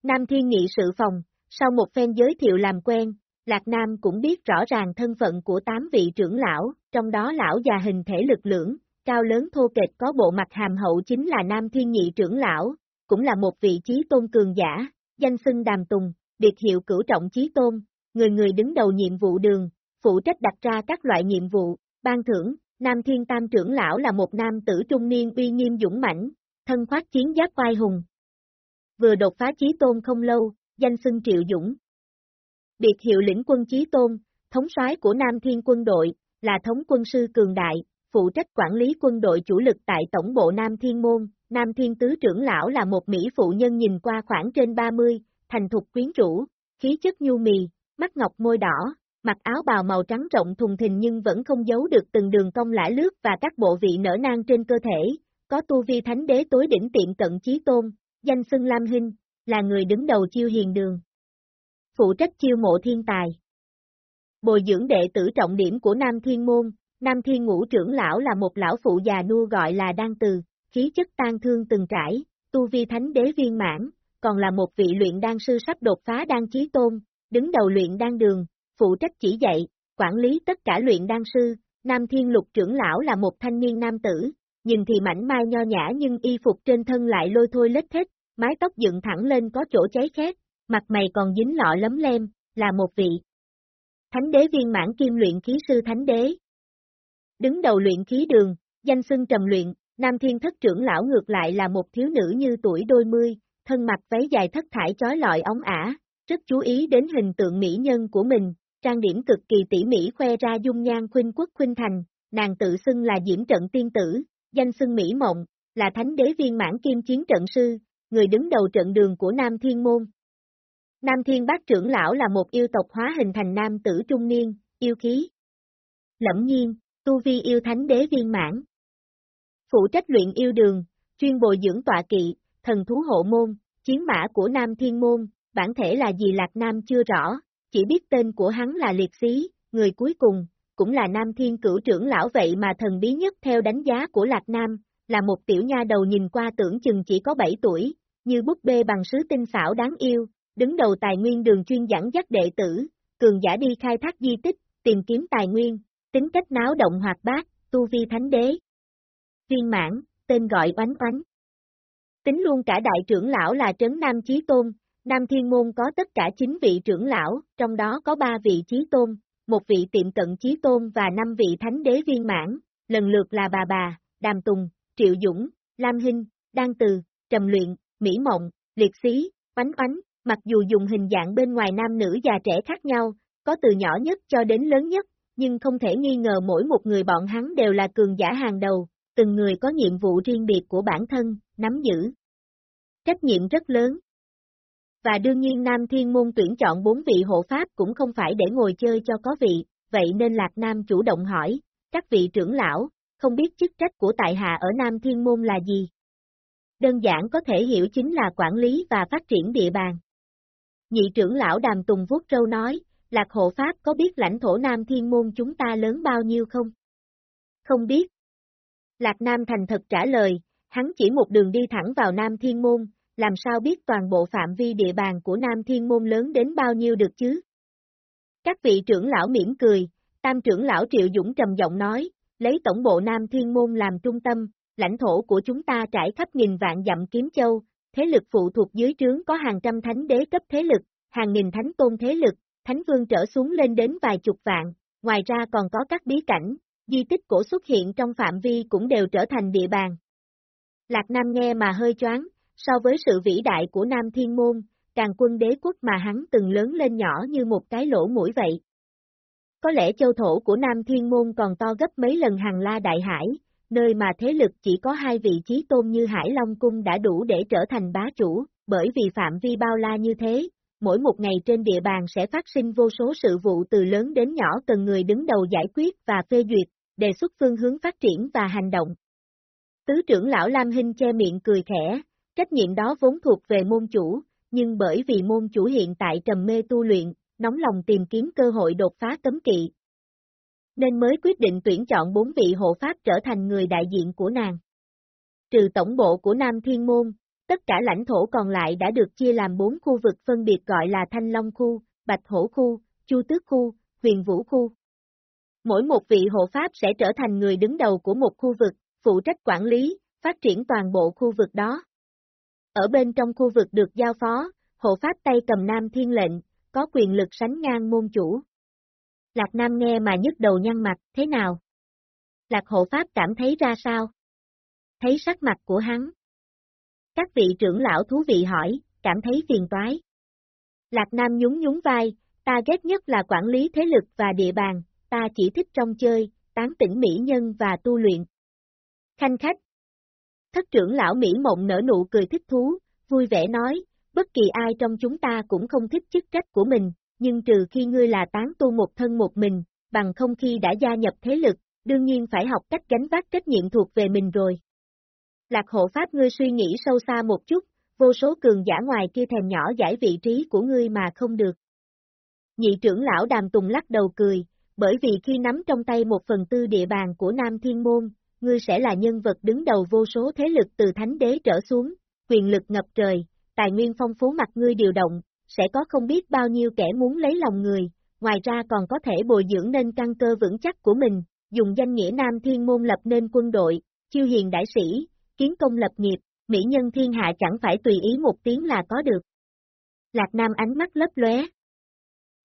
Nam Thiên nghị sự phòng, sau một phen giới thiệu làm quen, Lạc Nam cũng biết rõ ràng thân phận của tám vị trưởng lão, trong đó lão già hình thể lực lưỡng, cao lớn thô kệch có bộ mặt hàm hậu chính là Nam Thiên Nhị trưởng lão, cũng là một vị trí tôn cường giả, danh xưng Đàm Tùng, biệt hiệu cửu trọng chí tôn, người người đứng đầu nhiệm vụ đường, phụ trách đặt ra các loại nhiệm vụ, ban thưởng, Nam Thiên Tam trưởng lão là một nam tử trung niên uy nghiêm dũng mãnh, thân khoác chiến giáp oai hùng. Vừa đột phá chí tôn không lâu, danh xưng Triệu Dũng. Biệt hiệu lĩnh quân chí tôn, thống soái của Nam Thiên quân đội, là thống quân sư cường đại, phụ trách quản lý quân đội chủ lực tại tổng bộ Nam Thiên Môn, Nam Thiên Tứ trưởng lão là một Mỹ phụ nhân nhìn qua khoảng trên 30, thành thục quyến rũ, khí chất nhu mì, mắt ngọc môi đỏ, mặc áo bào màu trắng rộng thùng thình nhưng vẫn không giấu được từng đường cong lã lướt và các bộ vị nở nang trên cơ thể, có tu vi thánh đế tối đỉnh tiện cận chí tôn, danh xưng Lam Hinh, là người đứng đầu chiêu hiền đường. Phụ trách chiêu mộ thiên tài. Bồi dưỡng đệ tử trọng điểm của Nam Thiên Môn, Nam Thiên Ngũ trưởng lão là một lão phụ già nua gọi là Đan Từ, khí chất tan thương từng trải, tu vi thánh đế viên mãn, còn là một vị luyện đan sư sắp đột phá đan chí tôn, đứng đầu luyện đan đường, phụ trách chỉ dạy, quản lý tất cả luyện đan sư, Nam Thiên Lục trưởng lão là một thanh niên nam tử, nhìn thì mảnh mai nho nhã nhưng y phục trên thân lại lôi thôi lết hết, mái tóc dựng thẳng lên có chỗ cháy khét, mặt mày còn dính lọ lấm lem, là một vị. Thánh đế viên mãn kim luyện khí sư thánh đế. Đứng đầu luyện khí đường, danh xưng trầm luyện, nam thiên thất trưởng lão ngược lại là một thiếu nữ như tuổi đôi mươi, thân mặc váy dài thất thải chói lọi ống ả, rất chú ý đến hình tượng mỹ nhân của mình, trang điểm cực kỳ tỉ mỉ khoe ra dung nhan khuynh quốc khuynh thành, nàng tự xưng là diễm trận tiên tử, danh xưng Mỹ Mộng, là thánh đế viên mãn kim chiến trận sư, người đứng đầu trận đường của Nam Thiên Môn. Nam Thiên Bác trưởng lão là một yêu tộc hóa hình thành nam tử trung niên, yêu khí. Lẫm nhiên, tu vi yêu thánh đế viên mãn, phụ trách luyện yêu đường, chuyên bồi dưỡng tọa kỵ, thần thú hộ môn, chiến mã của Nam Thiên Môn, bản thể là gì Lạc Nam chưa rõ, chỉ biết tên của hắn là Liệt Xí, người cuối cùng, cũng là Nam Thiên cửu trưởng lão vậy mà thần bí nhất theo đánh giá của Lạc Nam, là một tiểu nha đầu nhìn qua tưởng chừng chỉ có 7 tuổi, như búp bê bằng sứ tinh xảo đáng yêu, đứng đầu tài nguyên đường chuyên dẫn dắt đệ tử, cường giả đi khai thác di tích, tìm kiếm tài nguyên, tính cách náo động hoạt bát, tu vi thánh đế. Viên mãn, tên gọi oánh oánh. Tính luôn cả đại trưởng lão là Trấn Nam Chí Tôn, Nam Thiên Môn có tất cả 9 vị trưởng lão, trong đó có 3 vị Chí Tôn, một vị tiệm cận Chí Tôn và 5 vị Thánh Đế viên mãn, lần lượt là bà bà, Đàm Tùng, Triệu Dũng, Lam Hinh, Đan Từ, Trầm Luyện, Mỹ Mộng, Liệt Xí, Oánh Oánh, mặc dù dùng hình dạng bên ngoài nam nữ già trẻ khác nhau, có từ nhỏ nhất cho đến lớn nhất, nhưng không thể nghi ngờ mỗi một người bọn hắn đều là cường giả hàng đầu, từng người có nhiệm vụ riêng biệt của bản thân, nắm giữ. Trách nhiệm rất lớn. Và đương nhiên Nam Thiên Môn tuyển chọn bốn vị hộ pháp cũng không phải để ngồi chơi cho có vị, vậy nên Lạc Nam chủ động hỏi, các vị trưởng lão, không biết chức trách của tại hạ ở Nam Thiên Môn là gì? Đơn giản có thể hiểu chính là quản lý và phát triển địa bàn. Nhị trưởng lão Đàm Tùng vuốt râu nói, Lạc hộ pháp có biết lãnh thổ Nam Thiên Môn chúng ta lớn bao nhiêu không? Không biết. Lạc Nam thành thật trả lời, hắn chỉ một đường đi thẳng vào Nam Thiên Môn, làm sao biết toàn bộ phạm vi địa bàn của Nam Thiên Môn lớn đến bao nhiêu được chứ? Các vị trưởng lão mỉm cười, tam trưởng lão Triệu Dũng trầm giọng nói, lấy tổng bộ Nam Thiên Môn làm trung tâm, lãnh thổ của chúng ta trải khắp nghìn vạn dặm kiếm châu, thế lực phụ thuộc dưới trướng có hàng trăm thánh đế cấp thế lực, hàng nghìn thánh tôn thế lực, thánh vương trở xuống lên đến vài chục vạn, ngoài ra còn có các bí cảnh, di tích cổ xuất hiện trong phạm vi cũng đều trở thành địa bàn. Lạc Nam nghe mà hơi choáng, so với sự vĩ đại của Nam Thiên Môn, càng quân đế quốc mà hắn từng lớn lên nhỏ như một cái lỗ mũi vậy. Có lẽ châu thổ của Nam Thiên Môn còn to gấp mấy lần hàng la đại hải, nơi mà thế lực chỉ có hai vị trí tôn như Hải Long Cung đã đủ để trở thành bá chủ, bởi vì phạm vi bao la như thế, mỗi một ngày trên địa bàn sẽ phát sinh vô số sự vụ từ lớn đến nhỏ cần người đứng đầu giải quyết và phê duyệt, đề xuất phương hướng phát triển và hành động. Tứ trưởng lão Lam Hinh che miệng cười khẽ, trách nhiệm đó vốn thuộc về môn chủ, nhưng bởi vì môn chủ hiện tại trầm mê tu luyện, nóng lòng tìm kiếm cơ hội đột phá cấm kỵ. Nên mới quyết định tuyển chọn bốn vị hộ pháp trở thành người đại diện của nàng. Trừ tổng bộ của Nam Thiên Môn, tất cả lãnh thổ còn lại đã được chia làm bốn khu vực phân biệt gọi là Thanh Long Khu, Bạch Hổ Khu, Chu Tước Khu, Huyền Vũ Khu. Mỗi một vị hộ pháp sẽ trở thành người đứng đầu của một khu vực, phụ trách quản lý, phát triển toàn bộ khu vực đó. Ở bên trong khu vực được giao phó, hộ pháp tay cầm nam thiên lệnh, có quyền lực sánh ngang môn chủ. Lạc Nam nghe mà nhức đầu nhăn mặt, thế nào? Lạc hộ pháp cảm thấy ra sao? Thấy sắc mặt của hắn. Các vị trưởng lão thú vị hỏi, cảm thấy phiền toái. Lạc Nam nhún nhún vai, ta ghét nhất là quản lý thế lực và địa bàn, ta chỉ thích trong chơi, tán tỉnh mỹ nhân và tu luyện. Khanh khách. Thất trưởng lão Mỹ Mộng nở nụ cười thích thú, vui vẻ nói, bất kỳ ai trong chúng ta cũng không thích chức trách của mình, nhưng trừ khi ngươi là tán tu một thân một mình, bằng không khi đã gia nhập thế lực, đương nhiên phải học cách gánh vác trách nhiệm thuộc về mình rồi. Lạc hộ pháp ngươi suy nghĩ sâu xa một chút, vô số cường giả ngoài kia thèm nhỏ giải vị trí của ngươi mà không được. Nhị trưởng lão đàm tùng lắc đầu cười, bởi vì khi nắm trong tay một phần tư địa bàn của Nam Thiên Môn, ngươi sẽ là nhân vật đứng đầu vô số thế lực từ thánh đế trở xuống, quyền lực ngập trời, tài nguyên phong phú mặt ngươi điều động, sẽ có không biết bao nhiêu kẻ muốn lấy lòng người, ngoài ra còn có thể bồi dưỡng nên căn cơ vững chắc của mình, dùng danh nghĩa Nam Thiên Môn lập nên quân đội, chiêu hiền đại sĩ, kiến công lập nghiệp, mỹ nhân thiên hạ chẳng phải tùy ý một tiếng là có được. Lạc Nam ánh mắt lấp lóe.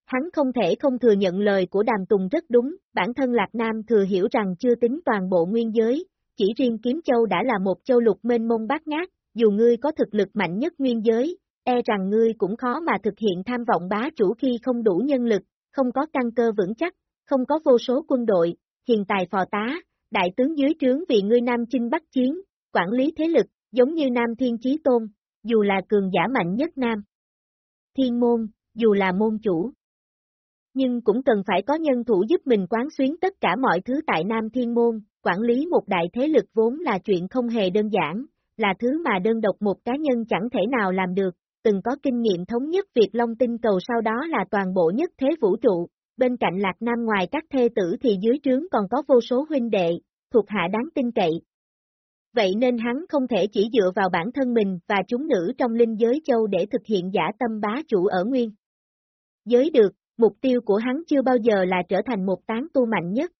Hắn không thể không thừa nhận lời của Đàm Tùng rất đúng, bản thân Lạc Nam thừa hiểu rằng chưa tính toàn bộ nguyên giới, chỉ riêng Kiếm Châu đã là một châu lục mênh mông bát ngát, dù ngươi có thực lực mạnh nhất nguyên giới, e rằng ngươi cũng khó mà thực hiện tham vọng bá chủ khi không đủ nhân lực, không có căn cơ vững chắc, không có vô số quân đội, hiền tài phò tá, đại tướng dưới trướng vì ngươi Nam Chinh Bắc Chiến, quản lý thế lực, giống như Nam Thiên Chí Tôn, dù là cường giả mạnh nhất Nam. Thiên môn, dù là môn chủ. Nhưng cũng cần phải có nhân thủ giúp mình quán xuyến tất cả mọi thứ tại Nam Thiên Môn, quản lý một đại thế lực vốn là chuyện không hề đơn giản, là thứ mà đơn độc một cá nhân chẳng thể nào làm được, từng có kinh nghiệm thống nhất việc Long Tinh Cầu sau đó là toàn bộ nhất thế vũ trụ, bên cạnh Lạc Nam ngoài các thê tử thì dưới trướng còn có vô số huynh đệ, thuộc hạ đáng tin cậy. Vậy nên hắn không thể chỉ dựa vào bản thân mình và chúng nữ trong linh giới châu để thực hiện giả tâm bá chủ ở nguyên. Giới được, mục tiêu của hắn chưa bao giờ là trở thành một tán tu mạnh nhất,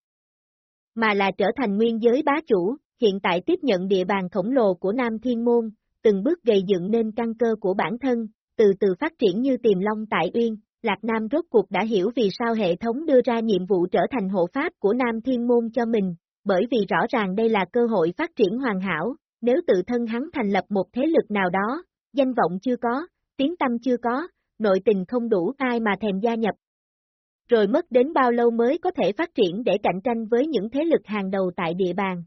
mà là trở thành nguyên giới bá chủ, hiện tại tiếp nhận địa bàn khổng lồ của Nam Thiên Môn, từng bước gây dựng nên căn cơ của bản thân, từ từ phát triển như tiềm long tại Uyên, Lạc Nam rốt cuộc đã hiểu vì sao hệ thống đưa ra nhiệm vụ trở thành hộ pháp của Nam Thiên Môn cho mình, bởi vì rõ ràng đây là cơ hội phát triển hoàn hảo, nếu tự thân hắn thành lập một thế lực nào đó, danh vọng chưa có, tiếng tâm chưa có, nội tình không đủ ai mà thèm gia nhập. Rồi mất đến bao lâu mới có thể phát triển để cạnh tranh với những thế lực hàng đầu tại địa bàn.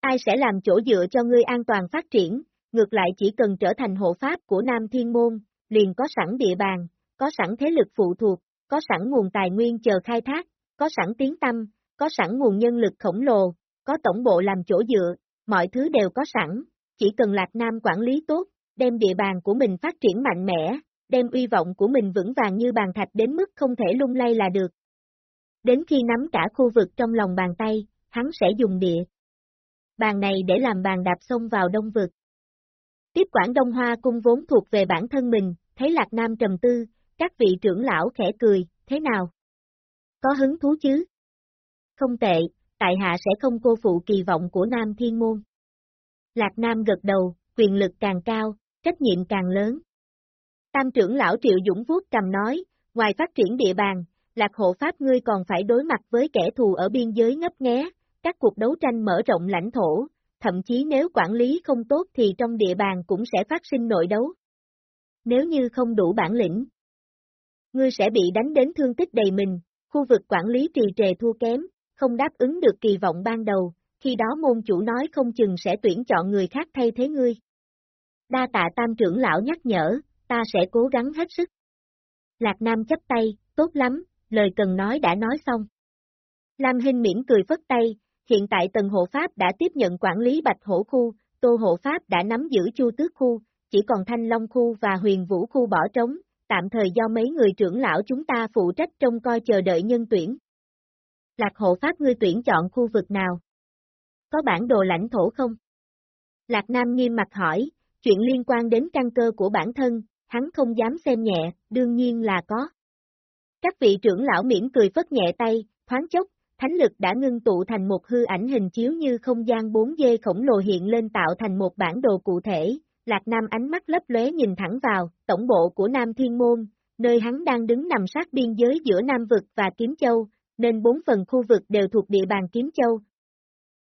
Ai sẽ làm chỗ dựa cho ngươi an toàn phát triển, ngược lại chỉ cần trở thành hộ pháp của Nam Thiên Môn, liền có sẵn địa bàn, có sẵn thế lực phụ thuộc, có sẵn nguồn tài nguyên chờ khai thác, có sẵn tiếng tâm, có sẵn nguồn nhân lực khổng lồ, có tổng bộ làm chỗ dựa, mọi thứ đều có sẵn, chỉ cần Lạc Nam quản lý tốt, đem địa bàn của mình phát triển mạnh mẽ, đem uy vọng của mình vững vàng như bàn thạch đến mức không thể lung lay là được. Đến khi nắm cả khu vực trong lòng bàn tay, hắn sẽ dùng địa. Bàn này để làm bàn đạp xông vào đông vực. Tiếp quản Đông Hoa cung vốn thuộc về bản thân mình, thấy Lạc Nam trầm tư, các vị trưởng lão khẽ cười, thế nào? Có hứng thú chứ? Không tệ, tại hạ sẽ không cô phụ kỳ vọng của Nam Thiên Môn. Lạc Nam gật đầu, quyền lực càng cao, trách nhiệm càng lớn. Tam trưởng lão Triệu Dũng vuốt cầm nói, ngoài phát triển địa bàn, Lạc hộ pháp ngươi còn phải đối mặt với kẻ thù ở biên giới ngấp nghé, các cuộc đấu tranh mở rộng lãnh thổ, thậm chí nếu quản lý không tốt thì trong địa bàn cũng sẽ phát sinh nội đấu. Nếu như không đủ bản lĩnh, ngươi sẽ bị đánh đến thương tích đầy mình, khu vực quản lý trì trề thua kém, không đáp ứng được kỳ vọng ban đầu, khi đó môn chủ nói không chừng sẽ tuyển chọn người khác thay thế ngươi. Đa tạ tam trưởng lão nhắc nhở, ta sẽ cố gắng hết sức. Lạc Nam chấp tay, tốt lắm, lời cần nói đã nói xong. Lam Hinh miễn cười phất tay, hiện tại tần hộ pháp đã tiếp nhận quản lý bạch hổ khu, tô hộ pháp đã nắm giữ chu tước khu, chỉ còn thanh long khu và huyền vũ khu bỏ trống, tạm thời do mấy người trưởng lão chúng ta phụ trách trông coi chờ đợi nhân tuyển. Lạc hộ pháp ngươi tuyển chọn khu vực nào? Có bản đồ lãnh thổ không? Lạc Nam nghiêm mặt hỏi, chuyện liên quan đến căn cơ của bản thân, hắn không dám xem nhẹ, đương nhiên là có. Các vị trưởng lão mỉm cười phất nhẹ tay, thoáng chốc, thánh lực đã ngưng tụ thành một hư ảnh hình chiếu như không gian 4D khổng lồ hiện lên tạo thành một bản đồ cụ thể, Lạc Nam ánh mắt lấp lóe nhìn thẳng vào, tổng bộ của Nam Thiên Môn, nơi hắn đang đứng nằm sát biên giới giữa Nam Vực và Kiếm Châu, nên bốn phần khu vực đều thuộc địa bàn Kiếm Châu.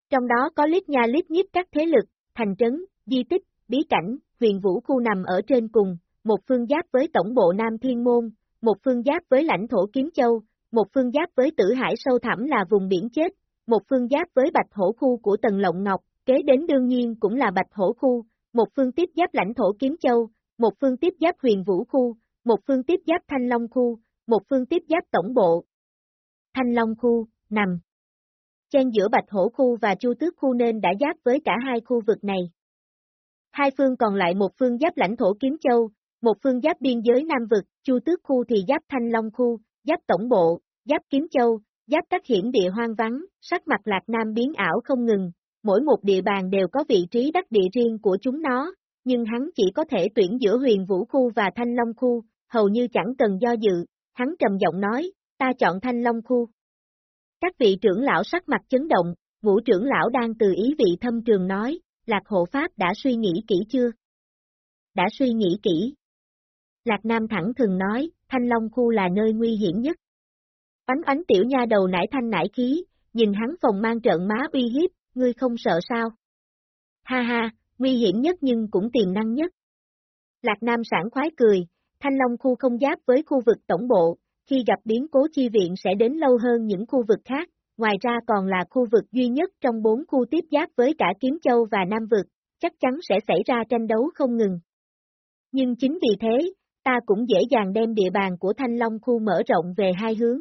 Trong đó có lít nha lít nhíp các thế lực, thành trấn, di tích, bí cảnh, huyền vũ khu nằm ở trên cùng, một phương giáp với tổng bộ Nam Thiên Môn, một phương giáp với lãnh thổ Kiếm Châu, một phương giáp với tử hải sâu thẳm là vùng biển chết, một phương giáp với bạch hổ khu của Tần Lộng Ngọc, kế đến đương nhiên cũng là bạch hổ khu, một phương tiếp giáp lãnh thổ Kiếm Châu, một phương tiếp giáp huyền vũ khu, một phương tiếp giáp Thanh Long khu, một phương tiếp giáp tổng bộ. Thanh Long khu, nằm. Chen giữa Bạch Hổ khu và Chu Tước khu nên đã giáp với cả hai khu vực này. Hai phương còn lại một phương giáp lãnh thổ Kiếm Châu, một phương giáp biên giới Nam Vực, Chu Tước khu thì giáp Thanh Long khu, giáp tổng bộ, giáp Kiếm Châu, giáp các hiển địa hoang vắng, sắc mặt Lạc Nam biến ảo không ngừng, mỗi một địa bàn đều có vị trí đắc địa riêng của chúng nó, nhưng hắn chỉ có thể tuyển giữa huyền vũ khu và thanh long khu, hầu như chẳng cần do dự, hắn trầm giọng nói, ta chọn thanh long khu. Các vị trưởng lão sắc mặt chấn động, ngũ trưởng lão đang từ ý vị thâm trường nói, Lạc hộ pháp đã suy nghĩ kỹ chưa? Đã suy nghĩ kỹ. Lạc Nam thẳng thừng nói, thanh long khu là nơi nguy hiểm nhất. Ánh ánh tiểu nha đầu nải thanh nải khí, nhìn hắn phòng mang trợn má uy hiếp, ngươi không sợ sao? Ha ha, nguy hiểm nhất nhưng cũng tiềm năng nhất. Lạc Nam sảng khoái cười, Thanh Long khu không giáp với khu vực tổng bộ, khi gặp biến cố chi viện sẽ đến lâu hơn những khu vực khác, ngoài ra còn là khu vực duy nhất trong bốn khu tiếp giáp với cả Kiếm Châu và Nam Vực, chắc chắn sẽ xảy ra tranh đấu không ngừng. Nhưng chính vì thế, ta cũng dễ dàng đem địa bàn của Thanh Long khu mở rộng về hai hướng.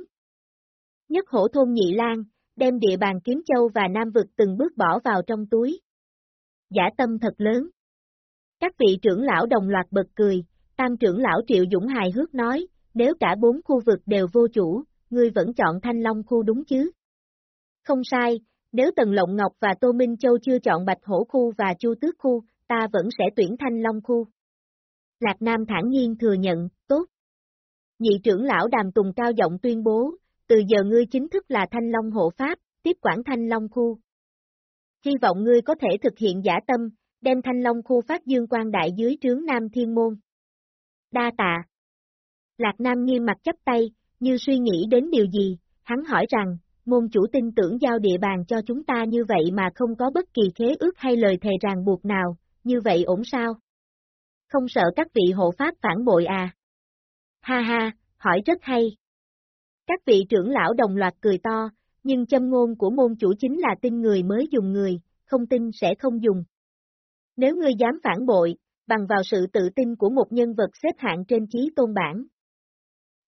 Nhất hổ thôn nhị lan, đem địa bàn kiếm châu và nam vực từng bước bỏ vào trong túi. Giả tâm thật lớn. Các vị trưởng lão đồng loạt bật cười, tam trưởng lão Triệu Dũng hài hước nói, nếu cả bốn khu vực đều vô chủ, ngươi vẫn chọn Thanh Long khu đúng chứ? Không sai, nếu Tần Lộng Ngọc và Tô Minh Châu chưa chọn Bạch Hổ khu và Chu Tước khu, ta vẫn sẽ tuyển Thanh Long khu. Lạc Nam thản nhiên thừa nhận, tốt. Nhị trưởng lão Đàm Tùng cao giọng tuyên bố, từ giờ ngươi chính thức là Thanh Long hộ pháp, tiếp quản Thanh Long khu. Hy vọng ngươi có thể thực hiện giả tâm, đem Thanh Long khu phát dương quan đại dưới trướng Nam Thiên Môn. Đa tạ. Lạc Nam nghiêm mặt chấp tay, như suy nghĩ đến điều gì, hắn hỏi rằng, môn chủ tin tưởng giao địa bàn cho chúng ta như vậy mà không có bất kỳ khế ước hay lời thề ràng buộc nào, như vậy ổn sao? Không sợ các vị hộ pháp phản bội à? Ha ha, hỏi rất hay. Các vị trưởng lão đồng loạt cười to, nhưng châm ngôn của môn chủ chính là tin người mới dùng người, không tin sẽ không dùng. Nếu ngươi dám phản bội, bằng vào sự tự tin của một nhân vật xếp hạng trên chí tôn bản.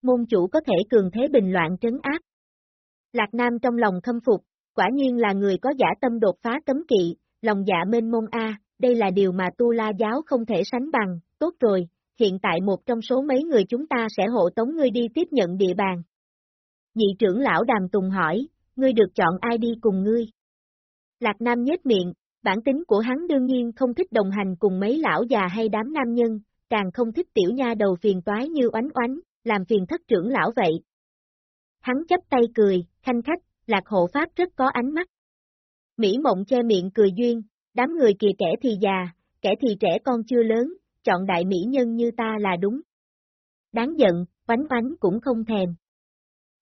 Môn chủ có thể cường thế bình loạn trấn áp. Lạc Nam trong lòng khâm phục, quả nhiên là người có giả tâm đột phá cấm kỵ, lòng dạ mênh mông A, đây là điều mà Tu La Giáo không thể sánh bằng, tốt rồi, hiện tại một trong số mấy người chúng ta sẽ hộ tống ngươi đi tiếp nhận địa bàn. Nhị trưởng lão Đàm Tùng hỏi, ngươi được chọn ai đi cùng ngươi? Lạc Nam nhếch miệng, bản tính của hắn đương nhiên không thích đồng hành cùng mấy lão già hay đám nam nhân, càng không thích tiểu nha đầu phiền toái như oánh oánh, làm phiền thất trưởng lão vậy. Hắn chấp tay cười, khanh khách, lạc hộ pháp rất có ánh mắt. Mỹ mộng che miệng cười duyên, đám người kìa kẻ thì già, kẻ thì trẻ con chưa lớn, chọn đại mỹ nhân như ta là đúng. Đáng giận, oánh oánh cũng không thèm.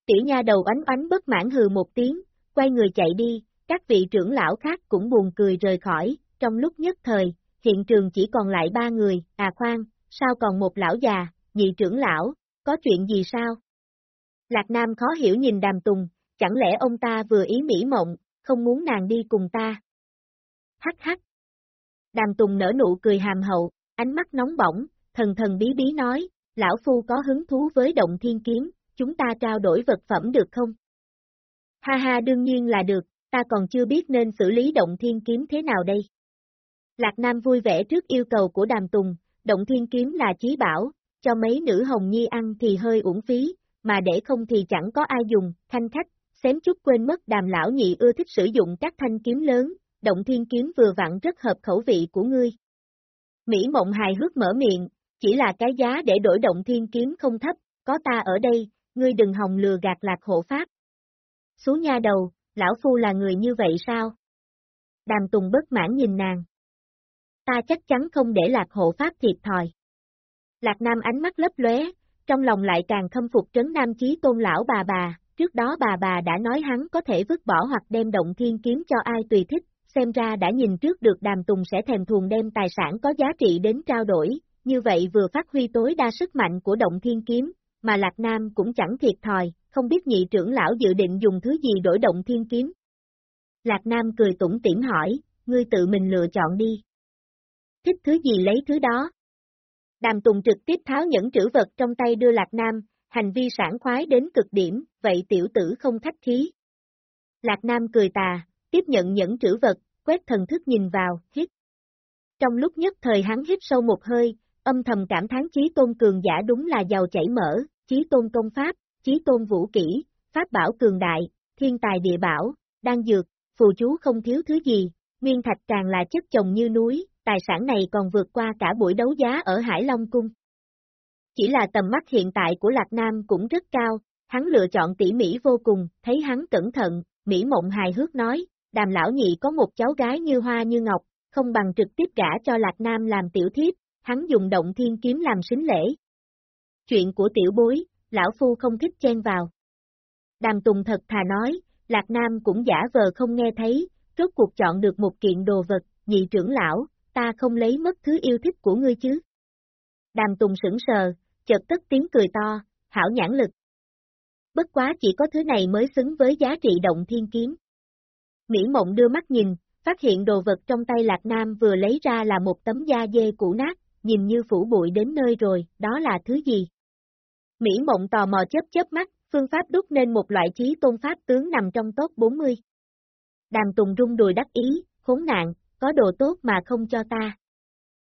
Tiểu nha đầu oánh oánh bất mãn hừ một tiếng, quay người chạy đi, các vị trưởng lão khác cũng buồn cười rời khỏi, trong lúc nhất thời, hiện trường chỉ còn lại ba người, à khoan, sao còn một lão già, nhị trưởng lão, có chuyện gì sao? Lạc Nam khó hiểu nhìn đàm tùng, chẳng lẽ ông ta vừa ý mỹ mộng, không muốn nàng đi cùng ta? Hắc hắc. Đàm tùng nở nụ cười hàm hậu, ánh mắt nóng bỏng, thần thần bí bí nói, lão phu có hứng thú với động thiên kiếm, chúng ta trao đổi vật phẩm được không? Ha ha đương nhiên là được, ta còn chưa biết nên xử lý động thiên kiếm thế nào đây. Lạc Nam vui vẻ trước yêu cầu của Đàm Tùng, động thiên kiếm là chí bảo, cho mấy nữ hồng nhi ăn thì hơi uổng phí, mà để không thì chẳng có ai dùng, thanh khách, xém chút quên mất đàm lão nhị ưa thích sử dụng các thanh kiếm lớn, động thiên kiếm vừa vặn rất hợp khẩu vị của ngươi. Mỹ mộng hài hước mở miệng, chỉ là cái giá để đổi động thiên kiếm không thấp, có ta ở đây, ngươi đừng hòng lừa gạt lạc hộ pháp. Xú nha đầu, lão phu là người như vậy sao? Đàm Tùng bất mãn nhìn nàng. Ta chắc chắn không để lạc hộ pháp thiệt thòi. Lạc Nam ánh mắt lấp lóe, trong lòng lại càng khâm phục trấn Nam Chí Tôn lão bà bà, trước đó bà bà đã nói hắn có thể vứt bỏ hoặc đem động thiên kiếm cho ai tùy thích, xem ra đã nhìn trước được Đàm Tùng sẽ thèm thuồng đem tài sản có giá trị đến trao đổi, như vậy vừa phát huy tối đa sức mạnh của động thiên kiếm, mà Lạc Nam cũng chẳng thiệt thòi, không biết nhị trưởng lão dự định dùng thứ gì đổi động thiên kiếm. Lạc Nam cười tủm tỉm hỏi, ngươi tự mình lựa chọn đi. Thích thứ gì lấy thứ đó. Đàm Tùng trực tiếp tháo những trữ vật trong tay đưa Lạc Nam, hành vi sản khoái đến cực điểm, vậy tiểu tử không khách khí. Lạc Nam cười tà, tiếp nhận những trữ vật, quét thần thức nhìn vào, hít. Trong lúc nhất thời hắn hít sâu một hơi, âm thầm cảm thán chí tôn cường giả đúng là giàu chảy mỡ, chí tôn công pháp, chí tôn vũ kỹ, pháp bảo cường đại, thiên tài địa bảo, đan dược, phù chú không thiếu thứ gì, nguyên thạch càng là chất chồng như núi, tài sản này còn vượt qua cả buổi đấu giá ở Hải Long Cung. Chỉ là tầm mắt hiện tại của Lạc Nam cũng rất cao, hắn lựa chọn tỉ mỉ vô cùng, thấy hắn cẩn thận, Mỹ Mộng hài hước nói, đàm lão nhị có một cháu gái như hoa như ngọc, không bằng trực tiếp gả cho Lạc Nam làm tiểu thiếp, hắn dùng động thiên kiếm làm xính lễ. Chuyện của tiểu bối, lão phu không thích chen vào. Đàm Tùng thật thà nói, Lạc Nam cũng giả vờ không nghe thấy, rốt cuộc chọn được một kiện đồ vật, nhị trưởng lão, ta không lấy mất thứ yêu thích của ngươi chứ. Đàm Tùng sững sờ, chợt tất tiếng cười to, hảo nhãn lực. Bất quá chỉ có thứ này mới xứng với giá trị động thiên kiếm. Mỹ Mộng đưa mắt nhìn, phát hiện đồ vật trong tay Lạc Nam vừa lấy ra là một tấm da dê cũ nát, nhìn như phủ bụi đến nơi rồi, đó là thứ gì? Mỹ mộng tò mò chớp chớp mắt, phương pháp đúc nên một loại trí tôn pháp tướng nằm trong top 40. Đàm Tùng rung đùi đắc ý, khốn nạn, có đồ tốt mà không cho ta.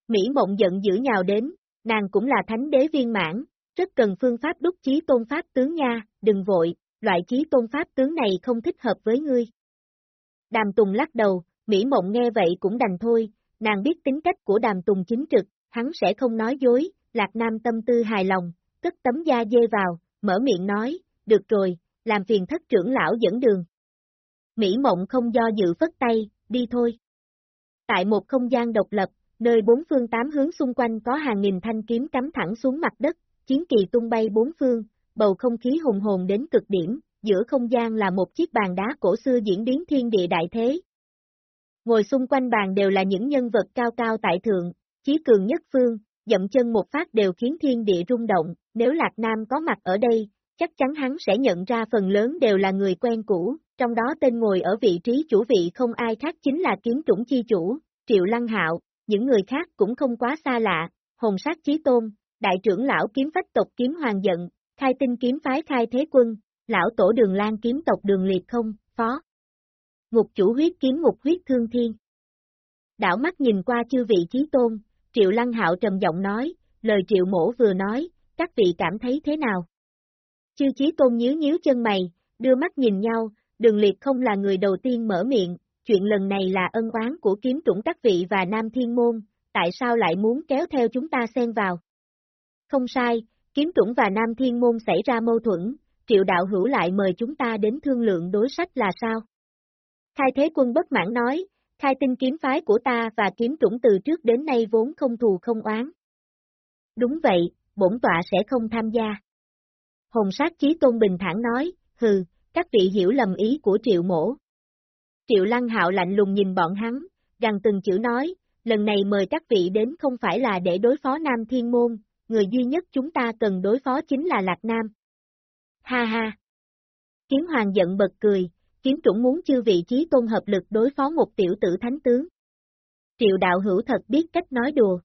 Mỹ mộng giận dữ nhào đến, nàng cũng là thánh đế viên mãn, rất cần phương pháp đúc trí tôn pháp tướng nha, đừng vội, loại trí tôn pháp tướng này không thích hợp với ngươi. Đàm Tùng lắc đầu, Mỹ Mộng nghe vậy cũng đành thôi, nàng biết tính cách của Đàm Tùng chính trực, hắn sẽ không nói dối, Lạc Nam tâm tư hài lòng, cất tấm da dê vào, mở miệng nói, được rồi, làm phiền thất trưởng lão dẫn đường. Mỹ Mộng không do dự phất tay, đi thôi. Tại một không gian độc lập, nơi bốn phương tám hướng xung quanh có hàng nghìn thanh kiếm cắm thẳng xuống mặt đất, chiến kỳ tung bay bốn phương, bầu không khí hùng hồn đến cực điểm, giữa không gian là một chiếc bàn đá cổ xưa diễn biến thiên địa đại thế. Ngồi xung quanh bàn đều là những nhân vật cao cao tại thượng, chí cường nhất phương, dậm chân một phát đều khiến thiên địa rung động, nếu Lạc Nam có mặt ở đây, chắc chắn hắn sẽ nhận ra phần lớn đều là người quen cũ, trong đó tên ngồi ở vị trí chủ vị không ai khác chính là kiếm chủng chi chủ, Triệu Lăng Hạo, những người khác cũng không quá xa lạ, Hồng Sát Chí Tôn, Đại trưởng lão kiếm phách tộc kiếm hoàng giận, khai tinh kiếm phái khai thế quân, lão tổ đường lan kiếm tộc đường liệt không, phó. Ngục chủ huyết kiếm ngục huyết thương thiên. Đảo mắt nhìn qua chư vị trí tôn, Triệu Lăng Hạo trầm giọng nói, lời Triệu Mổ vừa nói, các vị cảm thấy thế nào? Chư trí tôn nhíu nhíu chân mày, đưa mắt nhìn nhau, đường liệt không là người đầu tiên mở miệng, chuyện lần này là ân oán của kiếm trũng các vị và Nam Thiên Môn, tại sao lại muốn kéo theo chúng ta xen vào? Không sai, kiếm trũng và Nam Thiên Môn xảy ra mâu thuẫn, triệu đạo hữu lại mời chúng ta đến thương lượng đối sách là sao? Khai Thế Quân bất mãn nói, khai tinh kiếm phái của ta và kiếm chủng từ trước đến nay vốn không thù không oán. Đúng vậy, bổn tọa sẽ không tham gia. Hồng sát chí tôn bình thản nói, hừ, các vị hiểu lầm ý của triệu mổ. Triệu lăng hạo lạnh lùng nhìn bọn hắn, rằng từng chữ nói, lần này mời các vị đến không phải là để đối phó Nam Thiên Môn, người duy nhất chúng ta cần đối phó chính là Lạc Nam. Ha ha! Kiếm hoàng giận bật cười, kiếm trũng muốn chư vị trí tôn hợp lực đối phó một tiểu tử thánh tướng. Triệu đạo hữu thật biết cách nói đùa.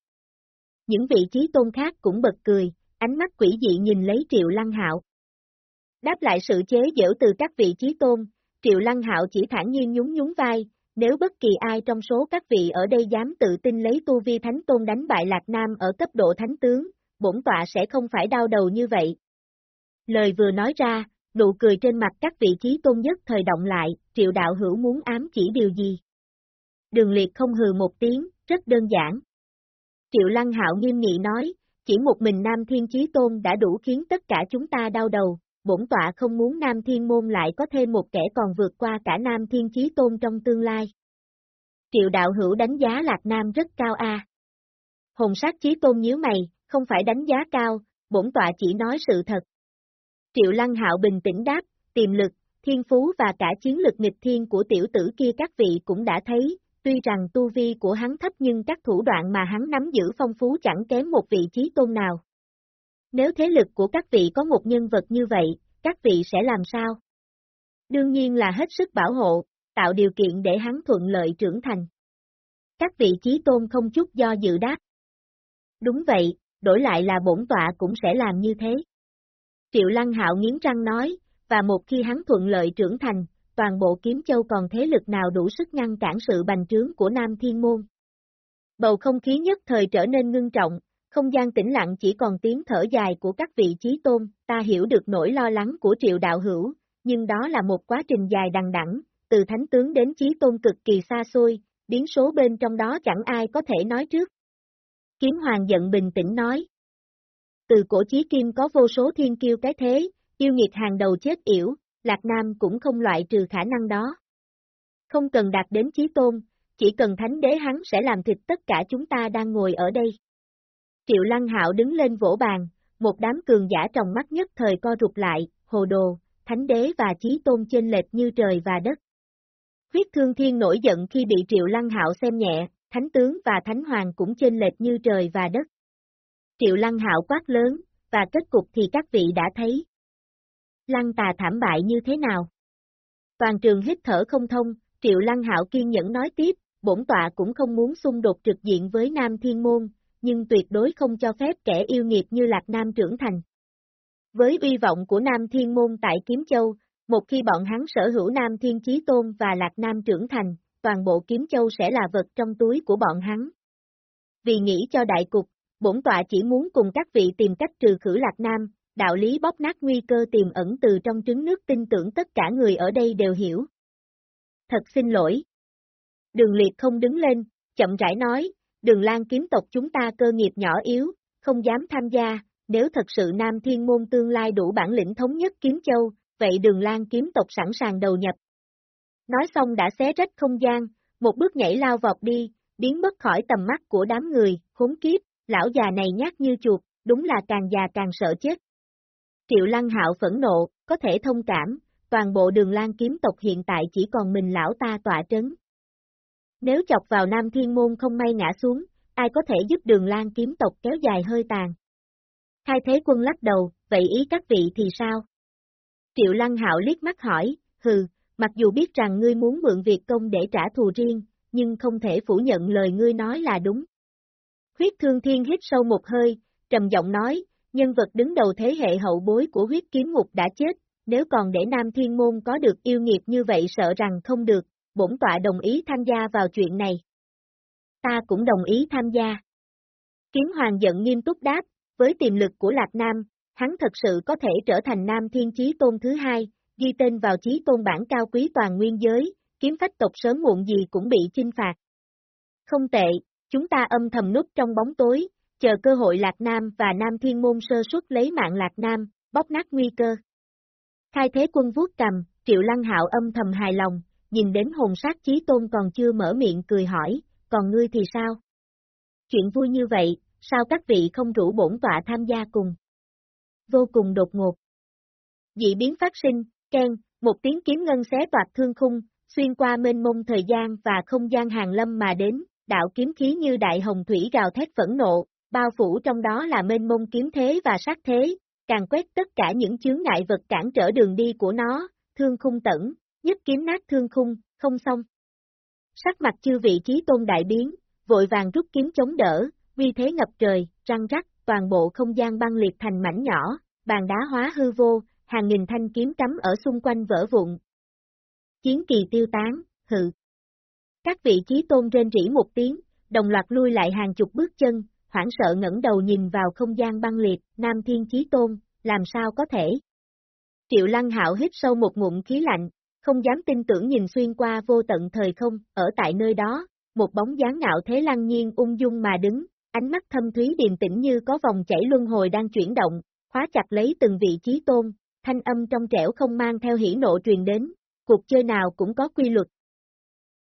Những vị trí tôn khác cũng bật cười, ánh mắt quỷ dị nhìn lấy triệu lăng hạo. Đáp lại sự chế giễu từ các vị trí tôn, triệu lăng hạo chỉ thản nhiên nhún nhún vai, nếu bất kỳ ai trong số các vị ở đây dám tự tin lấy tu vi thánh tôn đánh bại Lạc Nam ở cấp độ thánh tướng, bổn tọa sẽ không phải đau đầu như vậy. Lời vừa nói ra, nụ cười trên mặt các vị trí tôn nhất thời động lại, triệu đạo hữu muốn ám chỉ điều gì? Đường liệt không hừ một tiếng, rất đơn giản. Triệu lăng hạo nghiêm nghị nói, chỉ một mình Nam Thiên Chí Tôn đã đủ khiến tất cả chúng ta đau đầu, bổn tọa không muốn Nam Thiên Môn lại có thêm một kẻ còn vượt qua cả Nam Thiên Chí Tôn trong tương lai. Triệu đạo hữu đánh giá Lạc Nam rất cao a. Hồn sát Chí Tôn nhíu mày, không phải đánh giá cao, bổn tọa chỉ nói sự thật. Triệu Lăng Hạo bình tĩnh đáp, tiềm lực, thiên phú và cả chiến lực nghịch thiên của tiểu tử kia các vị cũng đã thấy, tuy rằng tu vi của hắn thấp nhưng các thủ đoạn mà hắn nắm giữ phong phú chẳng kém một vị trí tôn nào. Nếu thế lực của các vị có một nhân vật như vậy, các vị sẽ làm sao? Đương nhiên là hết sức bảo hộ, tạo điều kiện để hắn thuận lợi trưởng thành. Các vị trí tôn không chút do dự đáp. Đúng vậy, đổi lại là bổn tọa cũng sẽ làm như thế. Triệu Lăng Hạo nghiến răng nói, và một khi hắn thuận lợi trưởng thành, toàn bộ kiếm châu còn thế lực nào đủ sức ngăn cản sự bành trướng của Nam Thiên Môn. Bầu không khí nhất thời trở nên ngưng trọng, không gian tĩnh lặng chỉ còn tiếng thở dài của các vị trí tôn, ta hiểu được nỗi lo lắng của triệu đạo hữu, nhưng đó là một quá trình dài đằng đẵng, từ thánh tướng đến trí tôn cực kỳ xa xôi, biến số bên trong đó chẳng ai có thể nói trước. Kiếm Hoàng giận bình tĩnh nói. Từ cổ chí kim có vô số thiên kiêu cái thế, yêu nghiệt hàng đầu chết yểu, Lạc Nam cũng không loại trừ khả năng đó. Không cần đạt đến chí tôn, chỉ cần thánh đế hắn sẽ làm thịt tất cả chúng ta đang ngồi ở đây. Triệu Lăng Hạo đứng lên vỗ bàn, một đám cường giả trong mắt nhất thời co rụt lại, hồ đồ, thánh đế và chí tôn chênh lệch như trời và đất. Huyết thương thiên nổi giận khi bị Triệu Lăng Hạo xem nhẹ, thánh tướng và thánh hoàng cũng chênh lệch như trời và đất. Triệu Lăng Hạo quát lớn, và kết cục thì các vị đã thấy. Lăng tà thảm bại như thế nào? Toàn trường hít thở không thông, Triệu Lăng Hạo kiên nhẫn nói tiếp, bổn tọa cũng không muốn xung đột trực diện với Nam Thiên Môn, nhưng tuyệt đối không cho phép kẻ yêu nghiệt như Lạc Nam trưởng thành. Với uy vọng của Nam Thiên Môn tại Kiếm Châu, một khi bọn hắn sở hữu Nam Thiên Chí Tôn và Lạc Nam trưởng thành, toàn bộ Kiếm Châu sẽ là vật trong túi của bọn hắn. Vì nghĩ cho đại cục, bổn tọa chỉ muốn cùng các vị tìm cách trừ khử Lạc Nam, đạo lý bóp nát nguy cơ tiềm ẩn từ trong trứng nước tin tưởng tất cả người ở đây đều hiểu. Thật xin lỗi. Đường liệt không đứng lên, chậm rãi nói, đường lan kiếm tộc chúng ta cơ nghiệp nhỏ yếu, không dám tham gia, nếu thật sự Nam Thiên Môn tương lai đủ bản lĩnh thống nhất kiếm châu, vậy đường lan kiếm tộc sẵn sàng đầu nhập. Nói xong đã xé rách không gian, một bước nhảy lao vọt đi, biến mất khỏi tầm mắt của đám người, khốn kiếp, lão già này nhát như chuột, đúng là càng già càng sợ chết. Triệu Lăng Hạo phẫn nộ, có thể thông cảm, toàn bộ đường lan kiếm tộc hiện tại chỉ còn mình lão ta tọa trấn. Nếu chọc vào Nam Thiên Môn không may ngã xuống, ai có thể giúp đường lan kiếm tộc kéo dài hơi tàn. Hai thế quân lắc đầu, vậy ý các vị thì sao? Triệu Lăng Hạo liếc mắt hỏi, hừ, mặc dù biết rằng ngươi muốn mượn việc công để trả thù riêng, nhưng không thể phủ nhận lời ngươi nói là đúng. Huyết Thương Thiên hít sâu một hơi, trầm giọng nói, nhân vật đứng đầu thế hệ hậu bối của huyết kiếm ngục đã chết, nếu còn để Nam Thiên Môn có được yêu nghiệp như vậy sợ rằng không được, bổn tọa đồng ý tham gia vào chuyện này. Ta cũng đồng ý tham gia. Kiếm Hoàng giận nghiêm túc đáp, với tiềm lực của Lạc Nam, hắn thật sự có thể trở thành Nam Thiên Chí Tôn thứ hai, ghi tên vào Chí Tôn bản cao quý toàn nguyên giới, kiếm phách tộc sớm muộn gì cũng bị chinh phạt. Không tệ, chúng ta âm thầm núp trong bóng tối, chờ cơ hội Lạc Nam và Nam Thiên Môn sơ suất lấy mạng Lạc Nam, bóp nát nguy cơ. Khai thế quân vuốt cầm, Triệu Lăng Hạo âm thầm hài lòng, nhìn đến hồn sát chí tôn còn chưa mở miệng cười hỏi, còn ngươi thì sao? Chuyện vui như vậy, sao các vị không rủ bổn tọa tham gia cùng? Vô cùng đột ngột. Dị biến phát sinh, khen, một tiếng kiếm ngân xé toạt thương khung, xuyên qua mênh mông thời gian và không gian hàng lâm mà đến, đạo kiếm khí như đại hồng thủy gào thét phẫn nộ, bao phủ trong đó là mênh mông kiếm thế và sát thế, càng quét tất cả những chướng ngại vật cản trở đường đi của nó, thương khung tẩn, nhất kiếm nát thương khung, không xong. Sắc mặt chư vị trí tôn đại biến, vội vàng rút kiếm chống đỡ, uy thế ngập trời, răng rắc, toàn bộ không gian băng liệt thành mảnh nhỏ, bàn đá hóa hư vô, hàng nghìn thanh kiếm cắm ở xung quanh vỡ vụn. Chiến kỳ tiêu tán, hự. Các vị trí tôn rên rỉ một tiếng, đồng loạt lui lại hàng chục bước chân, hoảng sợ ngẩng đầu nhìn vào không gian băng liệt, Nam Thiên Chí Tôn, làm sao có thể? Triệu Lăng Hạo hít sâu một ngụm khí lạnh, không dám tin tưởng nhìn xuyên qua vô tận thời không, ở tại nơi đó, một bóng dáng ngạo thế lăng nhiên ung dung mà đứng, ánh mắt thâm thúy điềm tĩnh như có vòng chảy luân hồi đang chuyển động, khóa chặt lấy từng vị trí tôn, thanh âm trong trẻo không mang theo hỉ nộ truyền đến, cuộc chơi nào cũng có quy luật.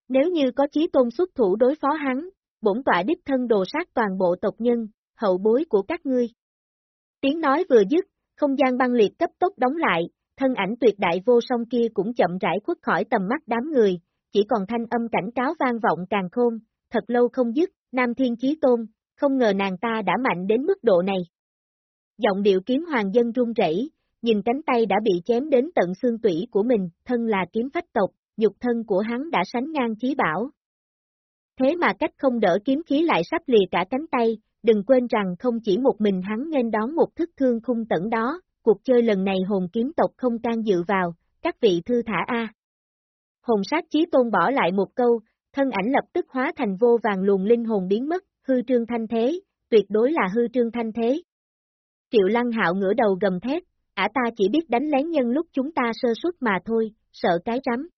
Nếu như có chí tôn xuất thủ đối phó hắn, bổn tọa đích thân đồ sát toàn bộ tộc nhân, hậu bối của các ngươi. Tiếng nói vừa dứt, không gian băng liệt cấp tốc đóng lại, thân ảnh tuyệt đại vô song kia cũng chậm rãi khuất khỏi tầm mắt đám người, chỉ còn thanh âm cảnh cáo vang vọng càng khôn, thật lâu không dứt, Nam Thiên Chí Tôn, không ngờ nàng ta đã mạnh đến mức độ này. Giọng điệu kiếm hoàng dân run rẩy, nhìn cánh tay đã bị chém đến tận xương tủy của mình, thân là kiếm phách tộc, nhục thân của hắn đã sánh ngang chí bảo, Thế mà cách không đỡ kiếm khí lại sắp lìa cả cánh tay, đừng quên rằng không chỉ một mình hắn nên đón một thức thương khung tẩn đó, cuộc chơi lần này hồn kiếm tộc không can dự vào, các vị thư thả A. Hồn sát chí tôn bỏ lại một câu, thân ảnh lập tức hóa thành vô vàng luồng linh hồn biến mất, hư trương thanh thế, tuyệt đối là hư trương thanh thế. Triệu lăng hạo ngửa đầu gầm thét, ả ta chỉ biết đánh lén nhân lúc chúng ta sơ suất mà thôi, sợ cái rắm.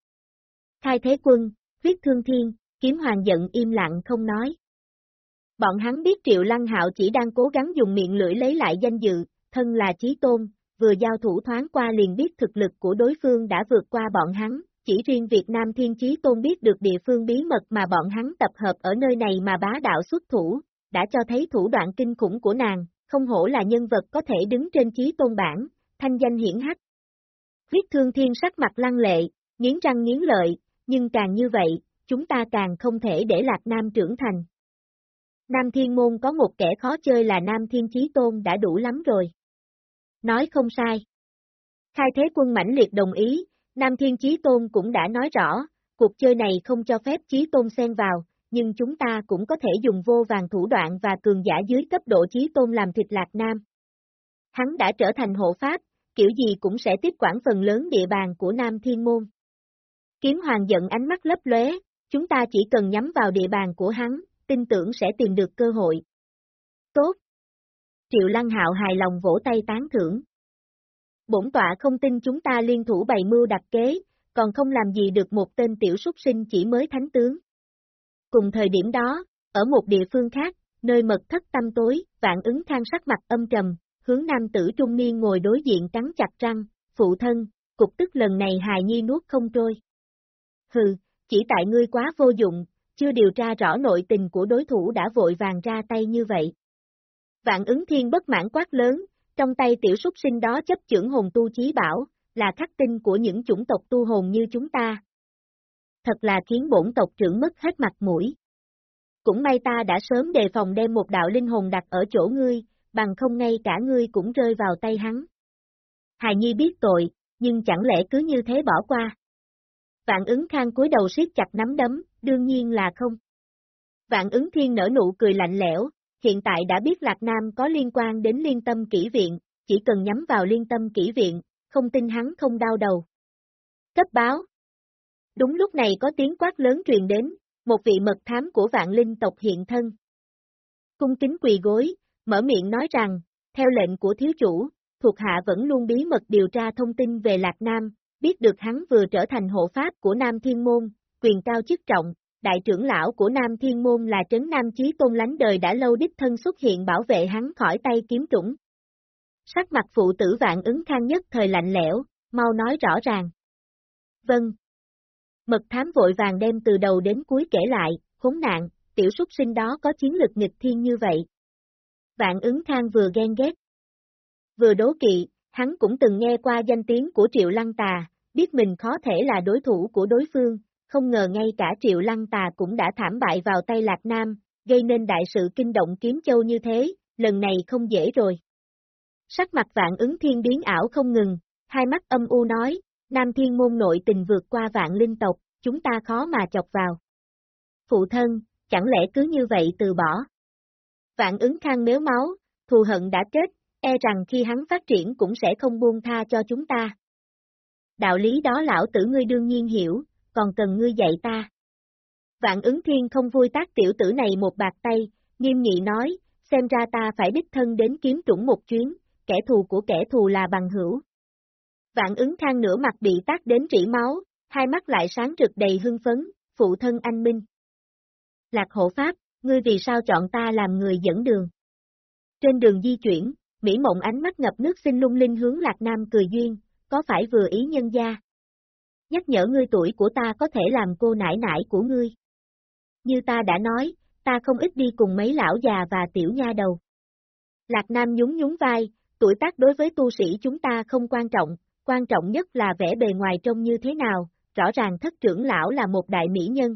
Khai thế quân, huyết thương thiên, Kiếm hoàng giận im lặng không nói. Bọn hắn biết Triệu Lăng Hạo chỉ đang cố gắng dùng miệng lưỡi lấy lại danh dự, thân là chí tôn, vừa giao thủ thoáng qua liền biết thực lực của đối phương đã vượt qua bọn hắn, chỉ riêng Việt Nam Thiên Chí Tôn biết được địa phương bí mật mà bọn hắn tập hợp ở nơi này mà bá đạo xuất thủ, đã cho thấy thủ đoạn kinh khủng của nàng, không hổ là nhân vật có thể đứng trên Chí Tôn bản, thanh danh hiển hách. Huyết Thương Thiên sắc mặt lăng lệ, nghiến răng nghiến lợi, nhưng càng như vậy, chúng ta càng không thể để Lạc Nam trưởng thành. Nam Thiên Môn có một kẻ khó chơi là Nam Thiên Chí Tôn đã đủ lắm rồi. Nói không sai. Khai Thế Quân mãnh liệt đồng ý, Nam Thiên Chí Tôn cũng đã nói rõ, cuộc chơi này không cho phép Chí Tôn xen vào, nhưng chúng ta cũng có thể dùng vô vàng thủ đoạn và cường giả dưới cấp độ chí tôn làm thịt Lạc Nam. Hắn đã trở thành hộ pháp, kiểu gì cũng sẽ tiếp quản phần lớn địa bàn của Nam Thiên Môn. Kiếm Hoàng giận ánh mắt lấp lóe, chúng ta chỉ cần nhắm vào địa bàn của hắn, tin tưởng sẽ tìm được cơ hội. Tốt! Triệu Lăng Hạo hài lòng vỗ tay tán thưởng. Bổn tọa không tin chúng ta liên thủ bày mưu đặt kế, còn không làm gì được một tên tiểu súc sinh chỉ mới thánh tướng. Cùng thời điểm đó, ở một địa phương khác, nơi mật thất tâm tối, vạn ứng khang sắc mặt âm trầm, hướng nam tử trung niên ngồi đối diện cắn chặt răng, phụ thân, cục tức lần này hài nhi nuốt không trôi. Hừ, chỉ tại ngươi quá vô dụng, chưa điều tra rõ nội tình của đối thủ đã vội vàng ra tay như vậy. Vạn ứng thiên bất mãn quát lớn, trong tay tiểu súc sinh đó chấp trưởng hồn tu chí bảo, là khắc tinh của những chủng tộc tu hồn như chúng ta. Thật là khiến bổn tộc trưởng mất hết mặt mũi. Cũng may ta đã sớm đề phòng đem một đạo linh hồn đặt ở chỗ ngươi, bằng không ngay cả ngươi cũng rơi vào tay hắn. Hài Nhi biết tội, nhưng chẳng lẽ cứ như thế bỏ qua. Vạn ứng khang cúi đầu siết chặt nắm đấm, đương nhiên là không. Vạn ứng thiên nở nụ cười lạnh lẽo, hiện tại đã biết Lạc Nam có liên quan đến liên tâm kỹ viện, chỉ cần nhắm vào liên tâm kỹ viện, không tin hắn không đau đầu. Cấp báo Đúng lúc này có tiếng quát lớn truyền đến, một vị mật thám của vạn linh tộc hiện thân. Cung kính quỳ gối, mở miệng nói rằng, theo lệnh của thiếu chủ, thuộc hạ vẫn luôn bí mật điều tra thông tin về Lạc Nam, biết được hắn vừa trở thành hộ pháp của Nam Thiên Môn, quyền cao chức trọng, đại trưởng lão của Nam Thiên Môn là Trấn Nam Chí Tôn lánh đời đã lâu đích thân xuất hiện bảo vệ hắn khỏi tay kiếm trũng. Sắc mặt phụ tử vạn ứng khang nhất thời lạnh lẽo, mau nói rõ ràng. Vâng. Mật thám vội vàng đem từ đầu đến cuối kể lại, khốn nạn, tiểu súc sinh đó có chiến lực nghịch thiên như vậy. Vạn ứng khang vừa ghen ghét. Vừa đố kỵ, hắn cũng từng nghe qua danh tiếng của Triệu Lăng Tà, biết mình khó thể là đối thủ của đối phương, không ngờ ngay cả Triệu Lăng Tà cũng đã thảm bại vào tay Lạc Nam, gây nên đại sự kinh động kiếm châu như thế, lần này không dễ rồi. Sắc mặt vạn ứng thiên biến ảo không ngừng, hai mắt âm u nói, Nam Thiên môn nội tình vượt qua vạn linh tộc, chúng ta khó mà chọc vào. Phụ thân, chẳng lẽ cứ như vậy từ bỏ? Vạn ứng khang méo máu, thù hận đã chết, e rằng khi hắn phát triển cũng sẽ không buông tha cho chúng ta. Đạo lý đó lão tử ngươi đương nhiên hiểu, còn cần ngươi dạy ta. Vạn ứng thiên không vui tác tiểu tử này một bạc tay, nghiêm nghị nói, xem ra ta phải đích thân đến kiếm trũng một chuyến, kẻ thù của kẻ thù là bằng hữu. Vạn ứng khang nửa mặt bị tác đến rỉ máu, hai mắt lại sáng rực đầy hưng phấn, phụ thân anh minh. Lạc hộ pháp, ngươi vì sao chọn ta làm người dẫn đường? Trên đường di chuyển, Mỹ mộng ánh mắt ngập nước xin lung linh hướng Lạc Nam cười duyên, có phải vừa ý nhân gia? Nhắc nhở ngươi tuổi của ta có thể làm cô nải nải của ngươi. Như ta đã nói, ta không ít đi cùng mấy lão già và tiểu nha đầu. Lạc Nam nhún nhún vai, tuổi tác đối với tu sĩ chúng ta không quan trọng, quan trọng nhất là vẻ bề ngoài trông như thế nào, rõ ràng thất trưởng lão là một đại mỹ nhân.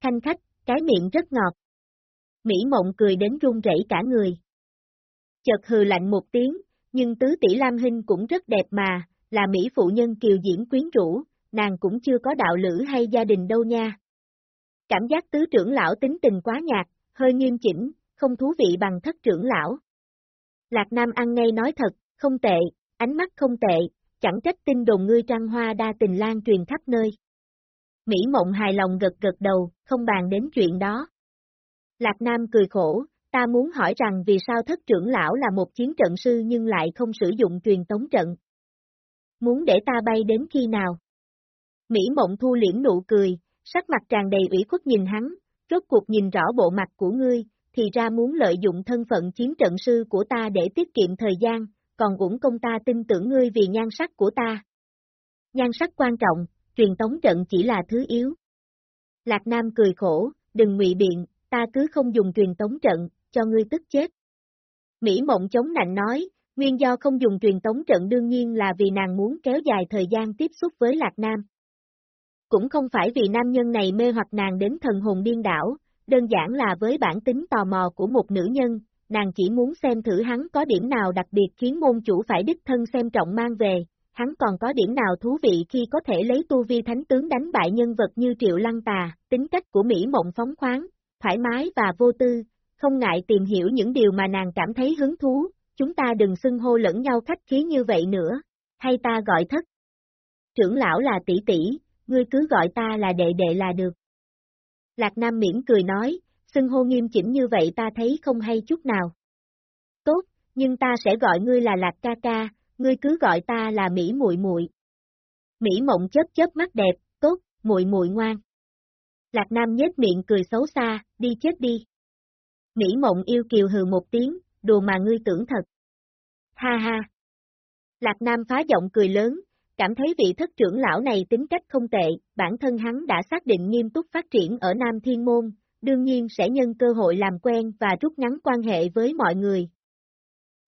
Khanh khách, cái miệng rất ngọt. Mỹ mộng cười đến run rẩy cả người. Chợt hừ lạnh một tiếng, nhưng tứ tỷ Lam Hinh cũng rất đẹp mà, là Mỹ phụ nhân kiều diễn quyến rũ, nàng cũng chưa có đạo lữ hay gia đình đâu nha. Cảm giác tứ trưởng lão tính tình quá nhạt, hơi nghiêm chỉnh, không thú vị bằng thất trưởng lão. Lạc Nam ăn ngay nói thật, không tệ, ánh mắt không tệ, chẳng trách tin đồn ngươi trăng hoa đa tình lan truyền khắp nơi. Mỹ mộng hài lòng gật gật đầu, không bàn đến chuyện đó. Lạc Nam cười khổ, ta muốn hỏi rằng vì sao thất trưởng lão là một chiến trận sư nhưng lại không sử dụng truyền tống trận. Muốn để ta bay đến khi nào? Mỹ mộng thu liễm nụ cười, sắc mặt tràn đầy ủy khuất nhìn hắn, rốt cuộc nhìn rõ bộ mặt của ngươi, thì ra muốn lợi dụng thân phận chiến trận sư của ta để tiết kiệm thời gian, còn cũng công ta tin tưởng ngươi vì nhan sắc của ta. Nhan sắc quan trọng, truyền tống trận chỉ là thứ yếu. Lạc Nam cười khổ, đừng ngụy biện, ta cứ không dùng truyền tống trận, cho ngươi tức chết. Mỹ mộng chống nạnh nói, nguyên do không dùng truyền tống trận đương nhiên là vì nàng muốn kéo dài thời gian tiếp xúc với Lạc Nam. Cũng không phải vì nam nhân này mê hoặc nàng đến thần hồn điên đảo, đơn giản là với bản tính tò mò của một nữ nhân, nàng chỉ muốn xem thử hắn có điểm nào đặc biệt khiến môn chủ phải đích thân xem trọng mang về, hắn còn có điểm nào thú vị khi có thể lấy tu vi thánh tướng đánh bại nhân vật như Triệu Lăng Tà, tính cách của Mỹ Mộng phóng khoáng, thoải mái và vô tư, không ngại tìm hiểu những điều mà nàng cảm thấy hứng thú, chúng ta đừng xưng hô lẫn nhau khách khí như vậy nữa, hay ta gọi thất. Trưởng lão là tỷ tỷ, ngươi cứ gọi ta là đệ đệ là được. Lạc Nam miễn cười nói, xưng hô nghiêm chỉnh như vậy ta thấy không hay chút nào. Tốt, nhưng ta sẽ gọi ngươi là Lạc ca ca, ngươi cứ gọi ta là Mỹ muội muội. Mỹ mộng chớp chớp mắt đẹp, tốt, muội muội ngoan. Lạc Nam nhếch miệng cười xấu xa, đi chết đi. Mỹ mộng yêu kiều hừ một tiếng, đùa mà ngươi tưởng thật. Ha ha. Lạc Nam phá giọng cười lớn, cảm thấy vị thất trưởng lão này tính cách không tệ, bản thân hắn đã xác định nghiêm túc phát triển ở Nam Thiên Môn, đương nhiên sẽ nhân cơ hội làm quen và rút ngắn quan hệ với mọi người.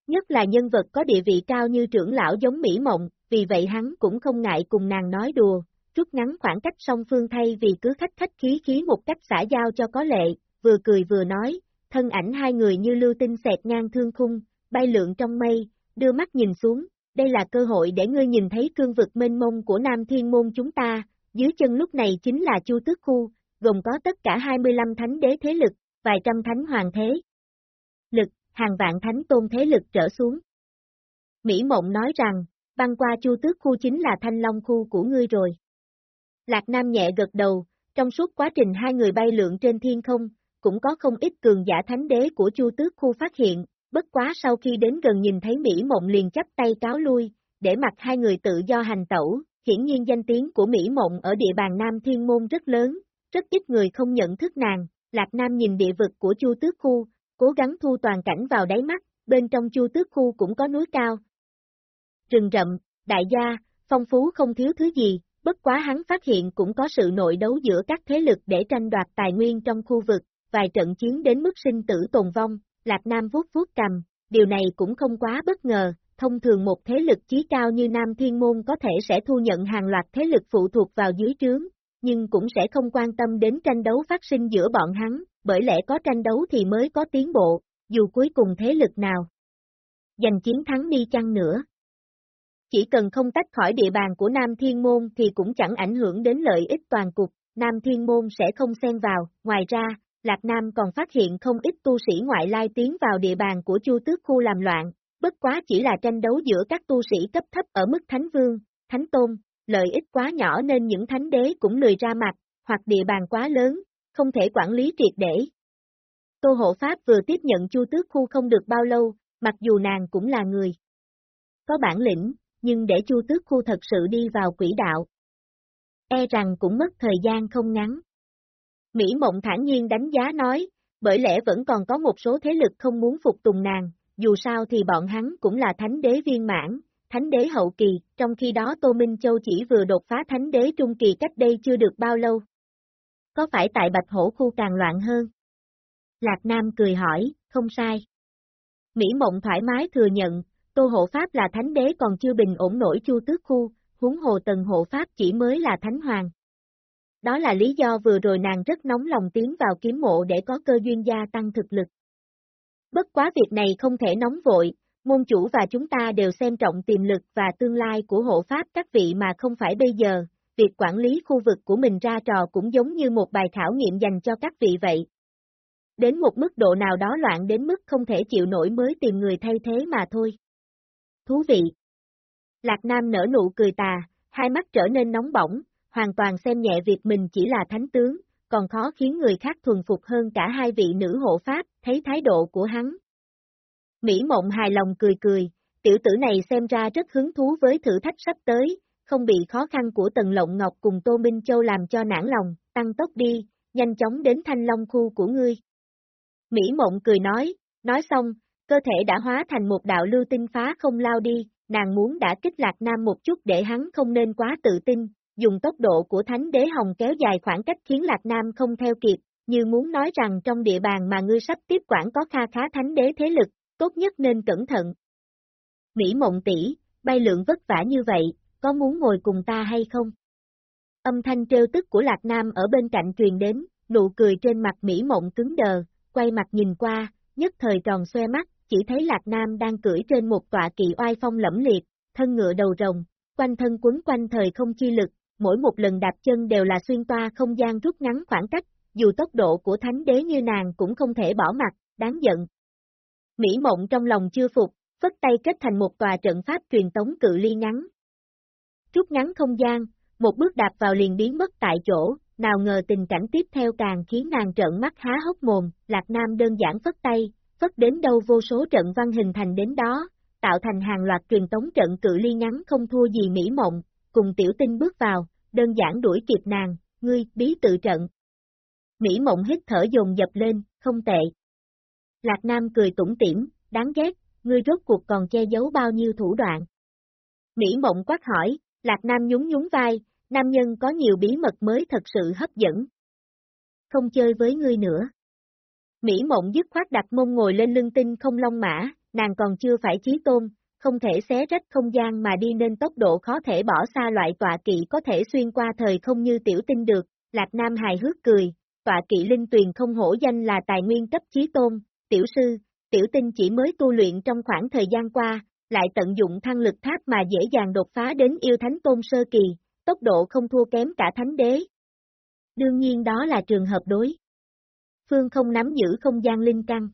Nhất là nhân vật có địa vị cao như trưởng lão giống Mỹ Mộng, vì vậy hắn cũng không ngại cùng nàng nói đùa, rút ngắn khoảng cách song phương thay vì cứ khách khách khí khí một cách xả giao cho có lệ, vừa cười vừa nói, thân ảnh hai người như lưu tinh xẹt ngang thương khung, bay lượn trong mây, đưa mắt nhìn xuống, đây là cơ hội để ngươi nhìn thấy cương vực mênh mông của Nam Thiên Môn chúng ta, dưới chân lúc này chính là Chu Tước Khu, gồm có tất cả 25 thánh đế thế lực, vài trăm thánh hoàng thế. Lực, hàng vạn thánh tôn thế lực trở xuống. Mỹ Mộng nói rằng, băng qua Chu Tước Khu chính là Thanh Long Khu của ngươi rồi. Lạc Nam nhẹ gật đầu, trong suốt quá trình hai người bay lượn trên thiên không, cũng có không ít cường giả thánh đế của Chu Tước Khu phát hiện, bất quá sau khi đến gần nhìn thấy Mỹ Mộng liền chấp tay cáo lui, để mặc hai người tự do hành tẩu, hiển nhiên danh tiếng của Mỹ Mộng ở địa bàn Nam Thiên Môn rất lớn, rất ít người không nhận thức nàng, Lạc Nam nhìn địa vực của Chu Tước Khu, cố gắng thu toàn cảnh vào đáy mắt, bên trong Chu Tước Khu cũng có núi cao. Rừng rậm, đại gia, phong phú không thiếu thứ gì, bất quá hắn phát hiện cũng có sự nội đấu giữa các thế lực để tranh đoạt tài nguyên trong khu vực, vài trận chiến đến mức sinh tử tồn vong, Lạc Nam vuốt vuốt cầm, điều này cũng không quá bất ngờ, thông thường một thế lực chí cao như Nam Thiên Môn có thể sẽ thu nhận hàng loạt thế lực phụ thuộc vào dưới trướng, nhưng cũng sẽ không quan tâm đến tranh đấu phát sinh giữa bọn hắn, bởi lẽ có tranh đấu thì mới có tiến bộ, dù cuối cùng thế lực nào. Giành chiến thắng đi chăng nữa. Chỉ cần không tách khỏi địa bàn của Nam Thiên Môn thì cũng chẳng ảnh hưởng đến lợi ích toàn cục, Nam Thiên Môn sẽ không xen vào, ngoài ra, Lạc Nam còn phát hiện không ít tu sĩ ngoại lai tiến vào địa bàn của Chu Tước Khu làm loạn, bất quá chỉ là tranh đấu giữa các tu sĩ cấp thấp ở mức Thánh Vương, Thánh Tôn, lợi ích quá nhỏ nên những thánh đế cũng lười ra mặt, hoặc địa bàn quá lớn, không thể quản lý triệt để. Tô Hộ Pháp vừa tiếp nhận Chu Tước Khu không được bao lâu, mặc dù nàng cũng là người có bản lĩnh, nhưng để Chu Tước Khu thật sự đi vào quỹ đạo, e rằng cũng mất thời gian không ngắn. Mỹ Mộng thản nhiên đánh giá nói, bởi lẽ vẫn còn có một số thế lực không muốn phục tùng nàng, dù sao thì bọn hắn cũng là thánh đế viên mãn, thánh đế hậu kỳ, trong khi đó Tô Minh Châu chỉ vừa đột phá thánh đế trung kỳ cách đây chưa được bao lâu. Có phải tại Bạch Hổ khu càng loạn hơn? Lạc Nam cười hỏi, không sai. Mỹ Mộng thoải mái thừa nhận, Tô Hộ Pháp là thánh đế còn chưa bình ổn nổi chu tước khu, huống hồ tần hộ Pháp chỉ mới là thánh hoàng. Đó là lý do vừa rồi nàng rất nóng lòng tiến vào kiếm mộ để có cơ duyên gia tăng thực lực. Bất quá việc này không thể nóng vội, môn chủ và chúng ta đều xem trọng tiềm lực và tương lai của hộ pháp các vị mà không phải bây giờ, việc quản lý khu vực của mình ra trò cũng giống như một bài khảo nghiệm dành cho các vị vậy. Đến một mức độ nào đó loạn đến mức không thể chịu nổi mới tìm người thay thế mà thôi. Thú vị. Lạc Nam nở nụ cười tà, hai mắt trở nên nóng bỏng, hoàn toàn xem nhẹ việc mình chỉ là thánh tướng, còn khó khiến người khác thuần phục hơn cả hai vị nữ hộ pháp, thấy thái độ của hắn. Mỹ mộng hài lòng cười cười, tiểu tử này xem ra rất hứng thú với thử thách sắp tới, không bị khó khăn của Tần Lộng Ngọc cùng Tô Minh Châu làm cho nản lòng, tăng tốc đi, nhanh chóng đến thanh long khu của ngươi. Mỹ mộng cười nói, nói xong, cơ thể đã hóa thành một đạo lưu tinh phá không lao đi, nàng muốn đã kích lạc nam một chút để hắn không nên quá tự tin, dùng tốc độ của Thánh Đế Hồng kéo dài khoảng cách khiến Lạc Nam không theo kịp, như muốn nói rằng trong địa bàn mà ngươi sắp tiếp quản có kha khá Thánh Đế thế lực, tốt nhất nên cẩn thận. Mỹ mộng tỷ, bay lượng vất vả như vậy, có muốn ngồi cùng ta hay không? Âm thanh trêu tức của Lạc Nam ở bên cạnh truyền đến, nụ cười trên mặt Mỹ mộng cứng đờ, quay mặt nhìn qua, nhất thời tròn xoe mắt, chỉ thấy Lạc Nam đang cưỡi trên một tọa kỵ oai phong lẫm liệt, thân ngựa đầu rồng, quanh thân quấn quanh thời không chi lực, mỗi một lần đạp chân đều là xuyên toa không gian rút ngắn khoảng cách, dù tốc độ của thánh đế như nàng cũng không thể bỏ mặt, đáng giận. Mỹ mộng trong lòng chưa phục, phất tay kết thành một tòa trận pháp truyền tống cự ly ngắn. Rút ngắn không gian, một bước đạp vào liền biến mất tại chỗ, nào ngờ tình cảnh tiếp theo càng khiến nàng trợn mắt há hốc mồm, Lạc Nam đơn giản phất tay, phất đến đâu vô số trận văn hình thành đến đó, tạo thành hàng loạt truyền tống trận cự ly ngắn không thua gì Mỹ Mộng, cùng tiểu tinh bước vào, đơn giản đuổi kịp nàng, ngươi, bí tự trận. Mỹ Mộng hít thở dồn dập lên, không tệ. Lạc Nam cười tủm tỉm, đáng ghét, ngươi rốt cuộc còn che giấu bao nhiêu thủ đoạn. Mỹ Mộng quát hỏi, Lạc Nam nhún nhún vai, nam nhân có nhiều bí mật mới thật sự hấp dẫn. Không chơi với ngươi nữa. Mỹ mộng dứt khoát đặt mông ngồi lên lưng tinh không long mã, nàng còn chưa phải chí tôn, không thể xé rách không gian mà đi nên tốc độ khó thể bỏ xa loại tọa kỵ có thể xuyên qua thời không như tiểu tinh được, Lạc Nam hài hước cười, tọa kỵ linh tuyền không hổ danh là tài nguyên cấp chí tôn, tiểu sư, tiểu tinh chỉ mới tu luyện trong khoảng thời gian qua, lại tận dụng thăng lực tháp mà dễ dàng đột phá đến yêu thánh tôn sơ kỳ, tốc độ không thua kém cả thánh đế. Đương nhiên đó là trường hợp đối. Phương không nắm giữ không gian linh căn.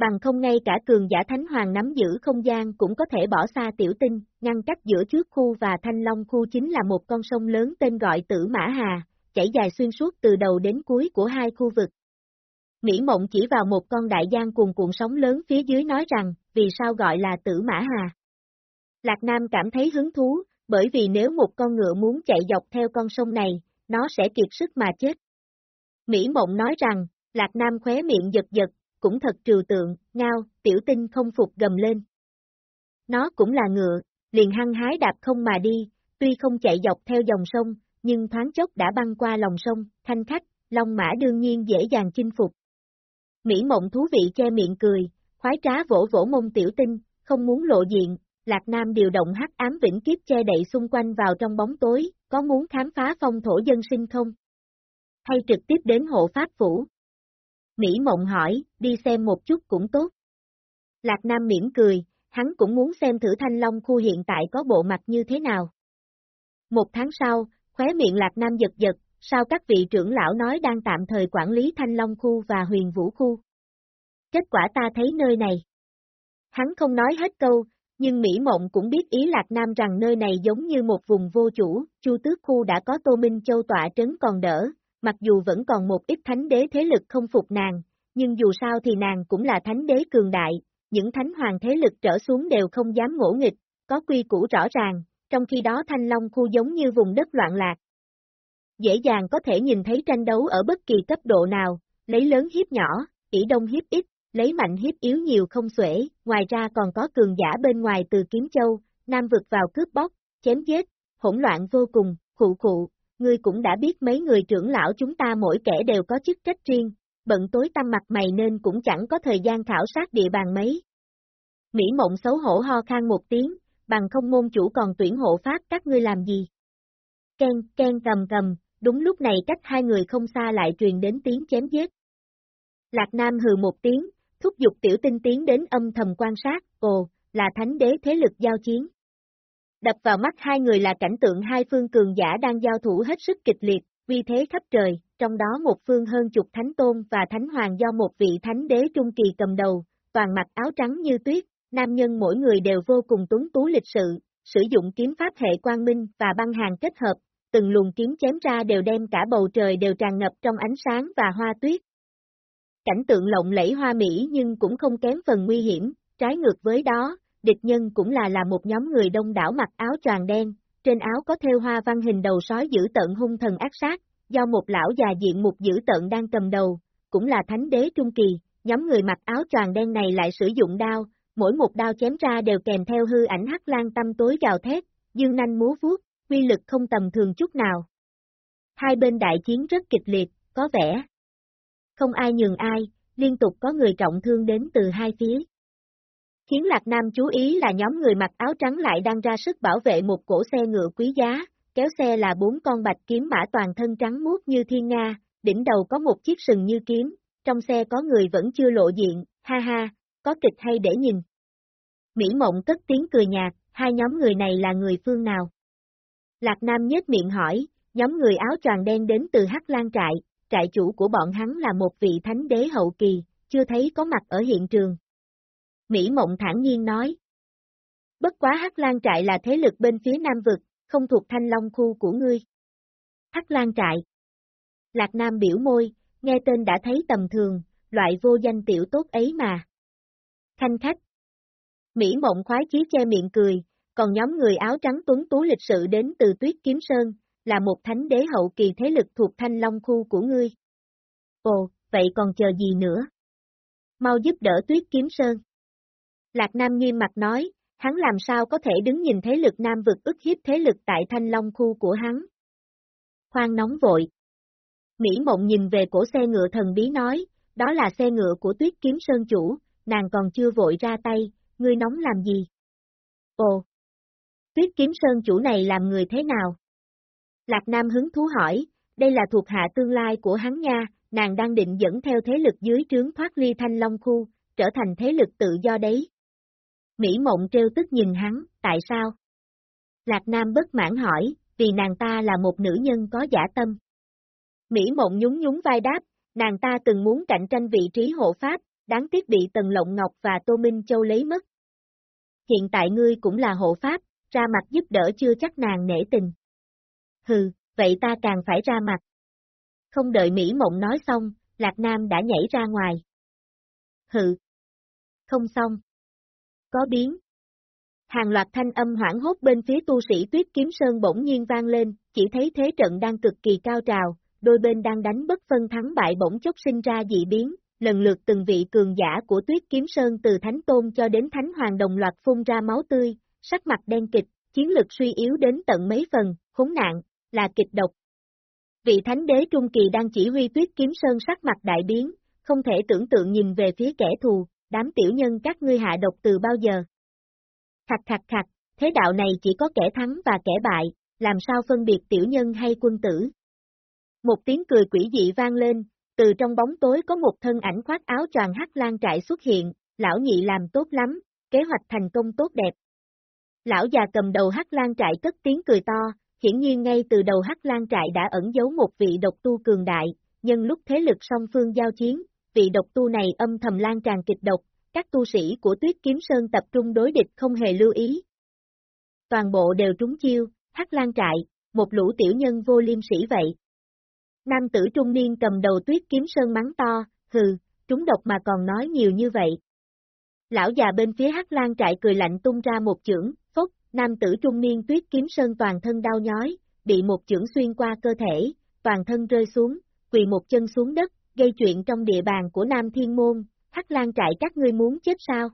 Bằng không ngay cả cường giả thánh hoàng nắm giữ không gian cũng có thể bỏ xa tiểu tinh, ngăn cách giữa trước khu và thanh long khu chính là một con sông lớn tên gọi Tử Mã Hà, chảy dài xuyên suốt từ đầu đến cuối của hai khu vực. Mỹ Mộng chỉ vào một con đại giang cuồn cuộn sóng lớn phía dưới nói rằng, vì sao gọi là Tử Mã Hà. Lạc Nam cảm thấy hứng thú, bởi vì nếu một con ngựa muốn chạy dọc theo con sông này, nó sẽ kiệt sức mà chết. Mỹ Mộng nói rằng, Lạc Nam khóe miệng giật giật, cũng thật trừu tượng, ngao, tiểu tinh không phục gầm lên. Nó cũng là ngựa, liền hăng hái đạp không mà đi, tuy không chạy dọc theo dòng sông, nhưng thoáng chốc đã băng qua lòng sông, thanh khách, long mã đương nhiên dễ dàng chinh phục. Mỹ mộng thú vị che miệng cười, khoái trá vỗ vỗ mông tiểu tinh, không muốn lộ diện, Lạc Nam điều động hắc ám vĩnh kiếp che đậy xung quanh vào trong bóng tối, có muốn khám phá phong thổ dân sinh không? Hay trực tiếp đến hộ pháp phủ? Mỹ Mộng hỏi, đi xem một chút cũng tốt. Lạc Nam mỉm cười, hắn cũng muốn xem thử thanh long khu hiện tại có bộ mặt như thế nào. Một tháng sau, khóe miệng Lạc Nam giật giật, sao các vị trưởng lão nói đang tạm thời quản lý thanh long khu và huyền vũ khu. Kết quả ta thấy nơi này. Hắn không nói hết câu, nhưng Mỹ Mộng cũng biết ý Lạc Nam rằng nơi này giống như một vùng vô chủ, Chu Tước Khu đã có Tô Minh Châu tọa trấn còn đỡ, mặc dù vẫn còn một ít thánh đế thế lực không phục nàng, nhưng dù sao thì nàng cũng là thánh đế cường đại, những thánh hoàng thế lực trở xuống đều không dám ngỗ nghịch, có quy củ rõ ràng, trong khi đó Thanh Long Khu giống như vùng đất loạn lạc. Dễ dàng có thể nhìn thấy tranh đấu ở bất kỳ cấp độ nào, lấy lớn hiếp nhỏ, ỷ đông hiếp ít, lấy mạnh hiếp yếu nhiều không xuể, ngoài ra còn có cường giả bên ngoài từ Kiếm Châu, Nam vực vào cướp bóc, chém giết, hỗn loạn vô cùng, khụ khụ, ngươi cũng đã biết mấy người trưởng lão chúng ta mỗi kẻ đều có chức trách riêng, bận tối tăm mặt mày nên cũng chẳng có thời gian khảo sát địa bàn mấy. Mỹ mộng xấu hổ ho khan một tiếng, bằng không môn chủ còn tuyển hộ pháp các ngươi làm gì. Ken, ken cầm cầm, đúng lúc này cách hai người không xa lại truyền đến tiếng chém giết. Lạc Nam hừ một tiếng, thúc giục tiểu tinh tiến đến âm thầm quan sát, ồ, là thánh đế thế lực giao chiến. Đập vào mắt hai người là cảnh tượng hai phương cường giả đang giao thủ hết sức kịch liệt, vì thế khắp trời, trong đó một phương hơn chục thánh tôn và thánh hoàng do một vị thánh đế trung kỳ cầm đầu, toàn mặc áo trắng như tuyết, nam nhân mỗi người đều vô cùng tuấn tú lịch sự, sử dụng kiếm pháp hệ quang minh và băng hàng kết hợp, từng luồng kiếm chém ra đều đem cả bầu trời đều tràn ngập trong ánh sáng và hoa tuyết, Cảnh tượng lộng lẫy hoa mỹ nhưng cũng không kém phần nguy hiểm, trái ngược với đó, địch nhân cũng là là một nhóm người đông đảo mặc áo choàng đen, trên áo có thêu hoa văn hình đầu sói dữ tận hung thần ác sát, do một lão già diện mục dữ tận đang cầm đầu, cũng là thánh đế trung kỳ, nhóm người mặc áo choàng đen này lại sử dụng đao, mỗi một đao chém ra đều kèm theo hư ảnh hắc lan tâm tối gào thét, dương nanh múa vuốt, uy lực không tầm thường chút nào. Hai bên đại chiến rất kịch liệt, có vẻ không ai nhường ai, liên tục có người trọng thương đến từ hai phía. Khiến Lạc Nam chú ý là nhóm người mặc áo trắng lại đang ra sức bảo vệ một cổ xe ngựa quý giá, kéo xe là bốn con bạch kiếm mã toàn thân trắng muốt như thiên nga, đỉnh đầu có một chiếc sừng như kiếm, trong xe có người vẫn chưa lộ diện, ha ha, có kịch hay để nhìn. Mỹ Mộng cất tiếng cười nhạt, hai nhóm người này là người phương nào? Lạc Nam nhếch miệng hỏi, nhóm người áo choàng đen đến từ Hắc Lan trại, trại chủ của bọn hắn là một vị thánh đế hậu kỳ, chưa thấy có mặt ở hiện trường. Mỹ Mộng thản nhiên nói. Bất quá Hắc Lan trại là thế lực bên phía Nam Vực, không thuộc thanh long khu của ngươi. Hắc Lan trại. Lạc Nam biểu môi, nghe tên đã thấy tầm thường, loại vô danh tiểu tốt ấy mà. Khanh khách. Mỹ Mộng khoái chí che miệng cười, còn nhóm người áo trắng tuấn tú lịch sự đến từ Tuyết Kiếm Sơn, là một thánh đế hậu kỳ thế lực thuộc thanh long khu của ngươi. Ồ, vậy còn chờ gì nữa? Mau giúp đỡ Tuyết Kiếm Sơn. Lạc Nam nghiêm mặt nói, hắn làm sao có thể đứng nhìn thế lực Nam vực ức hiếp thế lực tại thanh long khu của hắn. Khoan nóng vội. Mỹ Mộng nhìn về cổ xe ngựa thần bí nói, đó là xe ngựa của Tuyết Kiếm Sơn chủ, nàng còn chưa vội ra tay, ngươi nóng làm gì? Ồ! Tuyết Kiếm Sơn chủ này làm người thế nào? Lạc Nam hứng thú hỏi, đây là thuộc hạ tương lai của hắn nha, nàng đang định dẫn theo thế lực dưới trướng thoát ly thanh long khu, trở thành thế lực tự do đấy. Mỹ mộng trêu tức nhìn hắn, tại sao? Lạc Nam bất mãn hỏi, vì nàng ta là một nữ nhân có giả tâm. Mỹ mộng nhún nhún vai đáp, nàng ta từng muốn cạnh tranh vị trí hộ pháp, đáng tiếc bị Tần Lộng Ngọc và Tô Minh Châu lấy mất. Hiện tại ngươi cũng là hộ pháp, ra mặt giúp đỡ chưa chắc nàng nể tình. Hừ, vậy ta càng phải ra mặt. Không đợi Mỹ Mộng nói xong, Lạc Nam đã nhảy ra ngoài. Hừ. Không xong. Có biến. Hàng loạt thanh âm hoảng hốt bên phía tu sĩ tuyết kiếm sơn bỗng nhiên vang lên, chỉ thấy thế trận đang cực kỳ cao trào, đôi bên đang đánh bất phân thắng bại bỗng chốc sinh ra dị biến, lần lượt từng vị cường giả của tuyết kiếm sơn từ thánh tôn cho đến thánh hoàng đồng loạt phun ra máu tươi, sắc mặt đen kịch, chiến lực suy yếu đến tận mấy phần, khốn nạn, là kịch độc. Vị thánh đế trung kỳ đang chỉ huy tuyết kiếm sơn sắc mặt đại biến, không thể tưởng tượng nhìn về phía kẻ thù, đám tiểu nhân các ngươi hạ độc từ bao giờ. Khặt khặt khặt, thế đạo này chỉ có kẻ thắng và kẻ bại, làm sao phân biệt tiểu nhân hay quân tử. Một tiếng cười quỷ dị vang lên, từ trong bóng tối có một thân ảnh khoác áo choàng hắc lan trại xuất hiện, lão nhị làm tốt lắm, kế hoạch thành công tốt đẹp. Lão già cầm đầu hắc lan trại cất tiếng cười to, hiển nhiên ngay từ đầu hắc lan trại đã ẩn giấu một vị độc tu cường đại, nhân lúc thế lực song phương giao chiến, vị độc tu này âm thầm lan tràn kịch độc, các tu sĩ của Tuyết Kiếm Sơn tập trung đối địch không hề lưu ý. Toàn bộ đều trúng chiêu, hắc lan trại, một lũ tiểu nhân vô liêm sĩ vậy. Nam tử trung niên cầm đầu Tuyết Kiếm Sơn mắng to, hừ, trúng độc mà còn nói nhiều như vậy. Lão già bên phía hắc lan trại cười lạnh tung ra một chưởng, phốc, nam tử trung niên Tuyết Kiếm Sơn toàn thân đau nhói, bị một chưởng xuyên qua cơ thể, toàn thân rơi xuống, quỳ một chân xuống đất, gây chuyện trong địa bàn của Nam Thiên Môn, Hắc Lan trại các ngươi muốn chết sao?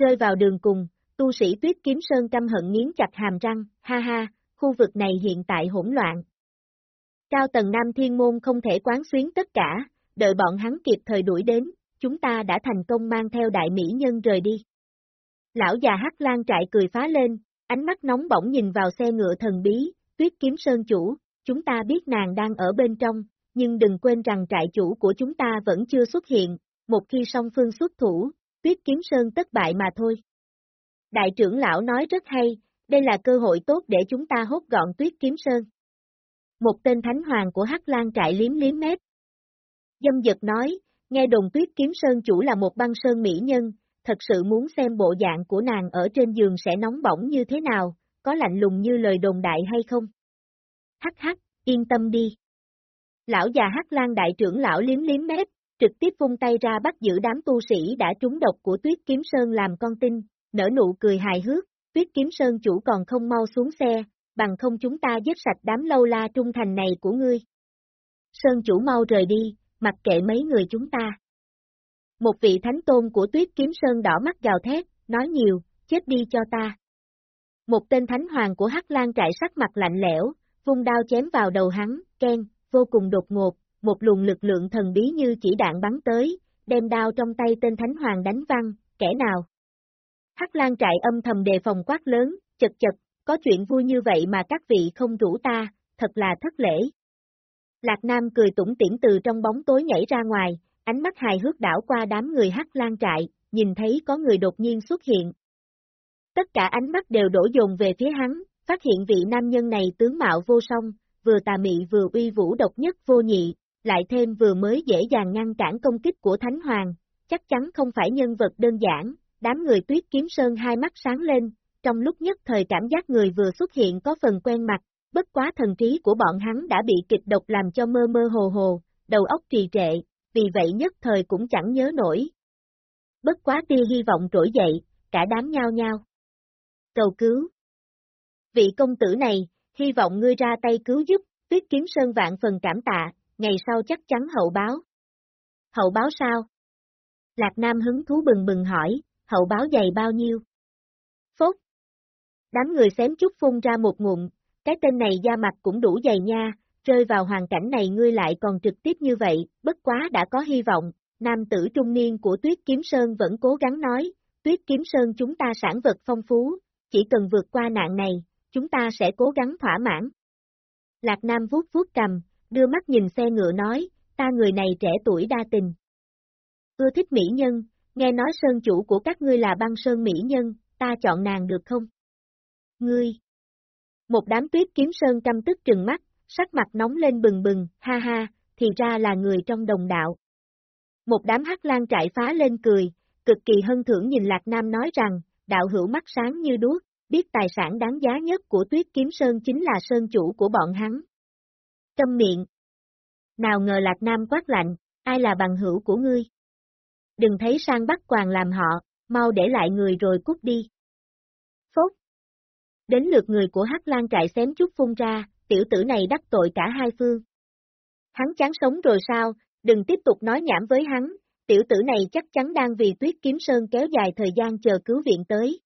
Rơi vào đường cùng, tu sĩ Tuyết Kiếm Sơn căm hận nghiến chặt hàm răng, ha ha, khu vực này hiện tại hỗn loạn. Cao tầng Nam Thiên Môn không thể quán xuyến tất cả, đợi bọn hắn kịp thời đuổi đến, chúng ta đã thành công mang theo đại mỹ nhân rời đi. Lão già Hắc Lan trại cười phá lên, ánh mắt nóng bỏng nhìn vào xe ngựa thần bí, Tuyết Kiếm Sơn chủ, chúng ta biết nàng đang ở bên trong, nhưng đừng quên rằng trại chủ của chúng ta vẫn chưa xuất hiện, một khi song phương xuất thủ, tuyết kiếm sơn tất bại mà thôi. Đại trưởng lão nói rất hay, đây là cơ hội tốt để chúng ta hốt gọn tuyết kiếm sơn. Một tên thánh hoàng của Hắc Lan trại liếm liếm mép. Dâm dực nói, nghe đồn tuyết kiếm sơn chủ là một băng sơn mỹ nhân, thật sự muốn xem bộ dạng của nàng ở trên giường sẽ nóng bỏng như thế nào, có lạnh lùng như lời đồn đại hay không? Hắc hắc, yên tâm đi. Lão già Hắc Lan đại trưởng lão liếm liếm mép, trực tiếp vung tay ra bắt giữ đám tu sĩ đã trúng độc của Tuyết Kiếm Sơn làm con tin, nở nụ cười hài hước, Tuyết Kiếm Sơn chủ còn không mau xuống xe, bằng không chúng ta giết sạch đám lâu la trung thành này của ngươi. Sơn chủ mau rời đi, mặc kệ mấy người chúng ta. Một vị thánh tôn của Tuyết Kiếm Sơn đỏ mắt gào thét, nói nhiều, chết đi cho ta. Một tên thánh hoàng của Hắc Lan trại sắc mặt lạnh lẽo, vung đao chém vào đầu hắn, Ken, vô cùng đột ngột, một luồng lực lượng thần bí như chỉ đạn bắn tới, đem đao trong tay tên Thánh Hoàng đánh văng, kẻ nào? Hắc Lan trại âm thầm đề phòng quát lớn, chật chật, có chuyện vui như vậy mà các vị không rủ ta, thật là thất lễ. Lạc Nam cười tủm tỉm từ trong bóng tối nhảy ra ngoài, ánh mắt hài hước đảo qua đám người Hắc Lan trại, nhìn thấy có người đột nhiên xuất hiện. Tất cả ánh mắt đều đổ dồn về phía hắn, phát hiện vị nam nhân này tướng mạo vô song, vừa tà mị vừa uy vũ độc nhất vô nhị, lại thêm vừa mới dễ dàng ngăn cản công kích của Thánh Hoàng, chắc chắn không phải nhân vật đơn giản, đám người tuyết kiếm sơn hai mắt sáng lên, trong lúc nhất thời cảm giác người vừa xuất hiện có phần quen mặt, bất quá thần trí của bọn hắn đã bị kịch độc làm cho mơ mơ hồ hồ, đầu óc trì trệ, vì vậy nhất thời cũng chẳng nhớ nổi. Bất quá tia hy vọng trỗi dậy, cả đám nhao nhao. Cầu cứu. Vị công tử này, hy vọng ngươi ra tay cứu giúp, tuyết kiếm sơn vạn phần cảm tạ, ngày sau chắc chắn hậu báo. Hậu báo sao? Lạc Nam hứng thú bừng bừng hỏi, hậu báo dày bao nhiêu? Phốt. Đám người xém chút phun ra một ngụm, cái tên này da mặt cũng đủ dày nha, rơi vào hoàn cảnh này ngươi lại còn trực tiếp như vậy, bất quá đã có hy vọng, nam tử trung niên của Tuyết Kiếm Sơn vẫn cố gắng nói, Tuyết Kiếm Sơn chúng ta sản vật phong phú, chỉ cần vượt qua nạn này, chúng ta sẽ cố gắng thỏa mãn. Lạc Nam vuốt vuốt cầm, đưa mắt nhìn xe ngựa nói, ta người này trẻ tuổi đa tình. Ưa thích mỹ nhân, nghe nói sơn chủ của các ngươi là băng sơn mỹ nhân, ta chọn nàng được không? Ngươi! Một đám tuyết kiếm sơn căm tức trừng mắt, sắc mặt nóng lên bừng bừng, ha ha, thì ra là người trong đồng đạo. Một đám hắc lan trại phá lên cười, cực kỳ hân thưởng nhìn Lạc Nam nói rằng, đạo hữu mắt sáng như đuốc, biết tài sản đáng giá nhất của tuyết kiếm sơn chính là sơn chủ của bọn hắn. Câm miệng. Nào ngờ Lạc Nam quát lạnh, ai là bằng hữu của ngươi? Đừng thấy sang bắt quàng làm họ, mau để lại người rồi cút đi. Phốt. Đến lượt người của Hắc Lan trại xém chút phun ra, tiểu tử này đắc tội cả hai phương. Hắn chán sống rồi sao, đừng tiếp tục nói nhảm với hắn, tiểu tử này chắc chắn đang vì tuyết kiếm sơn kéo dài thời gian chờ cứu viện tới.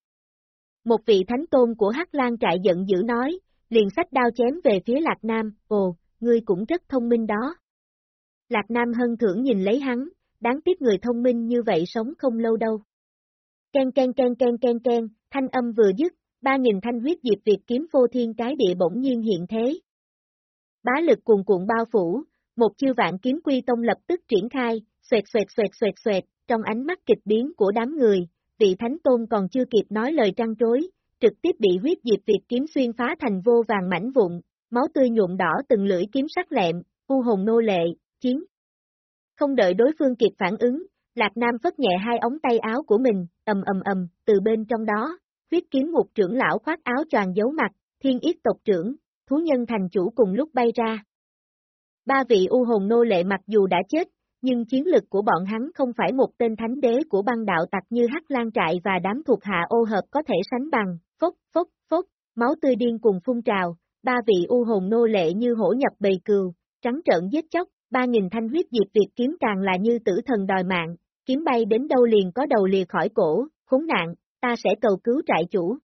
Một vị thánh tôn của Hắc Lan trại giận dữ nói, liền sách đao chém về phía Lạc Nam, ồ, ngươi cũng rất thông minh đó. Lạc Nam hân thưởng nhìn lấy hắn, đáng tiếc người thông minh như vậy sống không lâu đâu. Ken ken ken ken ken ken, thanh âm vừa dứt, ba nghìn thanh huyết diệp Việt kiếm vô thiên cái địa bỗng nhiên hiện thế. Bá lực cuồn cuộn bao phủ, một chiêu vạn kiếm quy tông lập tức triển khai, xoẹt xoẹt xoẹt xoẹt xoẹt, trong ánh mắt kịch biến của đám người, vị thánh tôn còn chưa kịp nói lời trăng trối, trực tiếp bị huyết diệp Việt kiếm xuyên phá thành vô vàng mảnh vụn, máu tươi nhuộm đỏ từng lưỡi kiếm sắc lẹm, u hồn nô lệ, chiến. Không đợi đối phương kịp phản ứng, Lạc Nam phất nhẹ hai ống tay áo của mình, ầm ầm ầm, từ bên trong đó, huyết kiếm một trưởng lão khoác áo choàng giấu mặt, thiên yết tộc trưởng, thú nhân thành chủ cùng lúc bay ra. Ba vị u hồn nô lệ mặc dù đã chết, nhưng chiến lực của bọn hắn không phải một tên thánh đế của băng đạo tặc như Hắc Lan Trại và đám thuộc hạ ô hợp có thể sánh bằng, phốc, phốc, phốc, máu tươi điên cùng phun trào, ba vị u hồn nô lệ như hổ nhập bầy cừu, trắng trợn giết chóc, ba nghìn thanh huyết diệt Việt kiếm càng là như tử thần đòi mạng, kiếm bay đến đâu liền có đầu lìa khỏi cổ, khốn nạn, ta sẽ cầu cứu trại chủ.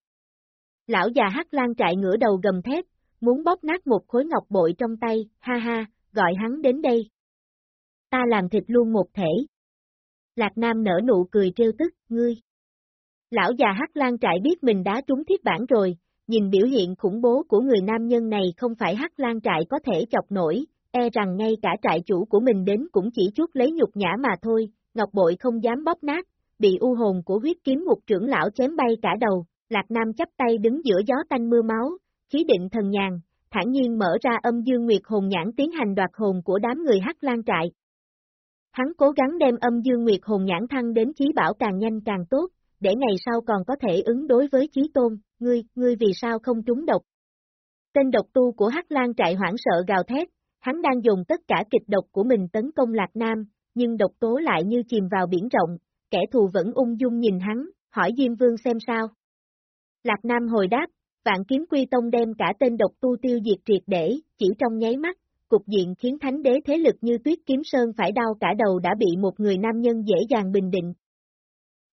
Lão già Hắc Lan trại ngửa đầu gầm thét, muốn bóp nát một khối ngọc bội trong tay, ha ha, gọi hắn đến đây. Ta làm thịt luôn một thể. Lạc Nam nở nụ cười trêu tức, ngươi. Lão già Hắc Lan trại biết mình đã trúng thiết bản rồi, nhìn biểu hiện khủng bố của người nam nhân này không phải Hắc Lan trại có thể chọc nổi, e rằng ngay cả trại chủ của mình đến cũng chỉ chút lấy nhục nhã mà thôi, Ngọc Bội không dám bóp nát, bị u hồn của huyết kiếm một trưởng lão chém bay cả đầu, Lạc Nam chấp tay đứng giữa gió tanh mưa máu, khí định thần nhàn, thản nhiên mở ra âm dương nguyệt hồn nhãn tiến hành đoạt hồn của đám người Hắc Lan trại. Hắn cố gắng đem âm dương nguyệt hồn nhãn thăng đến chí bảo càng nhanh càng tốt, để ngày sau còn có thể ứng đối với chí tôn, ngươi, ngươi vì sao không trúng độc. Tên độc tu của Hắc Lan trại hoảng sợ gào thét, hắn đang dùng tất cả kịch độc của mình tấn công Lạc Nam, nhưng độc tố lại như chìm vào biển rộng, kẻ thù vẫn ung dung nhìn hắn, hỏi Diêm Vương xem sao. Lạc Nam hồi đáp, vạn kiếm quy tông đem cả tên độc tu tiêu diệt triệt để, chỉ trong nháy mắt, cục diện khiến thánh đế thế lực như tuyết kiếm sơn phải đau cả đầu đã bị một người nam nhân dễ dàng bình định.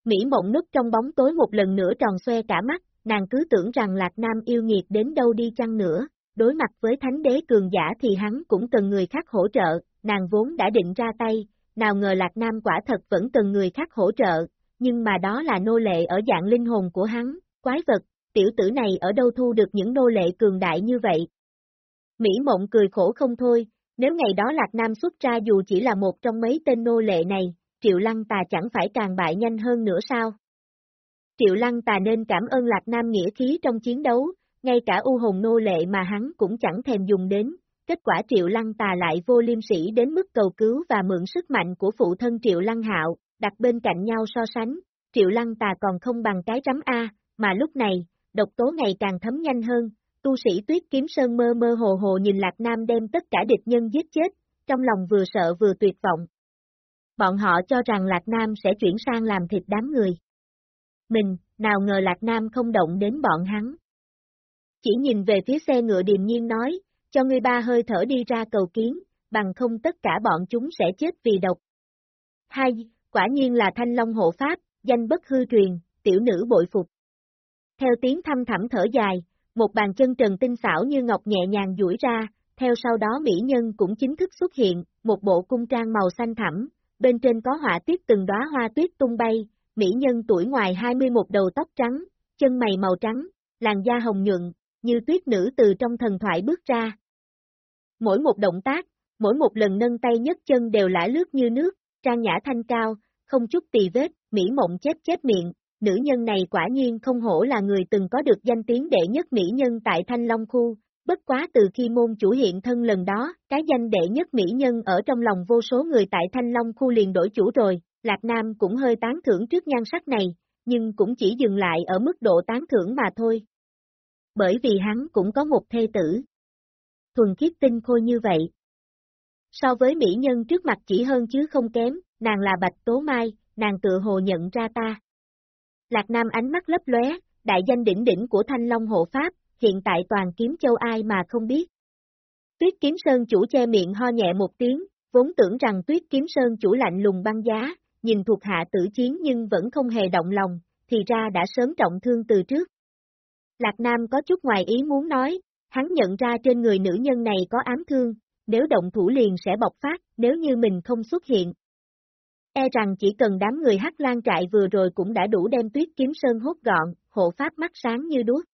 Mỹ mộng núp trong bóng tối một lần nữa tròn xoe cả mắt, nàng cứ tưởng rằng Lạc Nam yêu nghiệt đến đâu đi chăng nữa, đối mặt với thánh đế cường giả thì hắn cũng cần người khác hỗ trợ, nàng vốn đã định ra tay, nào ngờ Lạc Nam quả thật vẫn cần người khác hỗ trợ, nhưng mà đó là nô lệ ở dạng linh hồn của hắn, quái vật, tiểu tử này ở đâu thu được những nô lệ cường đại như vậy. Mỹ mộng cười khổ không thôi, nếu ngày đó Lạc Nam xuất ra dù chỉ là một trong mấy tên nô lệ này, Triệu Lăng Tà chẳng phải càng bại nhanh hơn nữa sao? Triệu Lăng Tà nên cảm ơn Lạc Nam nghĩa khí trong chiến đấu, ngay cả u hồn nô lệ mà hắn cũng chẳng thèm dùng đến, kết quả Triệu Lăng Tà lại vô liêm sỉ đến mức cầu cứu và mượn sức mạnh của phụ thân Triệu Lăng Hạo, đặt bên cạnh nhau so sánh, Triệu Lăng Tà còn không bằng cái rắm A, mà lúc này, độc tố ngày càng thấm nhanh hơn, tu sĩ tuyết kiếm sơn mơ mơ hồ hồ nhìn Lạc Nam đem tất cả địch nhân giết chết, trong lòng vừa sợ vừa tuyệt vọng. Bọn họ cho rằng Lạc Nam sẽ chuyển sang làm thịt đám người. Mình, nào ngờ Lạc Nam không động đến bọn hắn. Chỉ nhìn về phía xe ngựa điềm nhiên nói, cho ngươi ba hơi thở đi ra cầu kiến, bằng không tất cả bọn chúng sẽ chết vì độc. Hai, quả nhiên là thanh long hộ pháp, danh bất hư truyền, tiểu nữ bội phục. Theo tiếng thăm thẳm thở dài, một bàn chân trần tinh xảo như ngọc nhẹ nhàng duỗi ra, theo sau đó mỹ nhân cũng chính thức xuất hiện, một bộ cung trang màu xanh thẳm, bên trên có họa tiết từng đóa hoa tuyết tung bay, mỹ nhân tuổi ngoài 21 đầu tóc trắng, chân mày màu trắng, làn da hồng nhuận, như tuyết nữ từ trong thần thoại bước ra. Mỗi một động tác, mỗi một lần nâng tay nhấc chân đều lã lướt như nước, trang nhã thanh cao, không chút tì vết, mỹ mộng chép chép miệng, nữ nhân này quả nhiên không hổ là người từng có được danh tiếng đệ nhất mỹ nhân tại Thanh Long Khu, bất quá từ khi môn chủ hiện thân lần đó, cái danh đệ nhất mỹ nhân ở trong lòng vô số người tại Thanh Long Khu liền đổi chủ rồi, Lạc Nam cũng hơi tán thưởng trước nhan sắc này, nhưng cũng chỉ dừng lại ở mức độ tán thưởng mà thôi. Bởi vì hắn cũng có một thê tử. Thuần khiết tinh khôi như vậy. So với mỹ nhân trước mặt chỉ hơn chứ không kém, nàng là Bạch Tố Mai, nàng tự hồ nhận ra ta. Lạc Nam ánh mắt lấp lóe, đại danh đỉnh đỉnh của Thanh Long hộ pháp, hiện tại toàn kiếm châu ai mà không biết. Tuyết kiếm sơn chủ che miệng ho nhẹ một tiếng, vốn tưởng rằng tuyết kiếm sơn chủ lạnh lùng băng giá, nhìn thuộc hạ tử chiến nhưng vẫn không hề động lòng, thì ra đã sớm trọng thương từ trước. Lạc Nam có chút ngoài ý muốn nói, hắn nhận ra trên người nữ nhân này có ám thương, nếu động thủ liền sẽ bộc phát, nếu như mình không xuất hiện, E rằng chỉ cần đám người hắc lan trại vừa rồi cũng đã đủ đem tuyết kiếm sơn hốt gọn, hộ pháp mắt sáng như đuốc.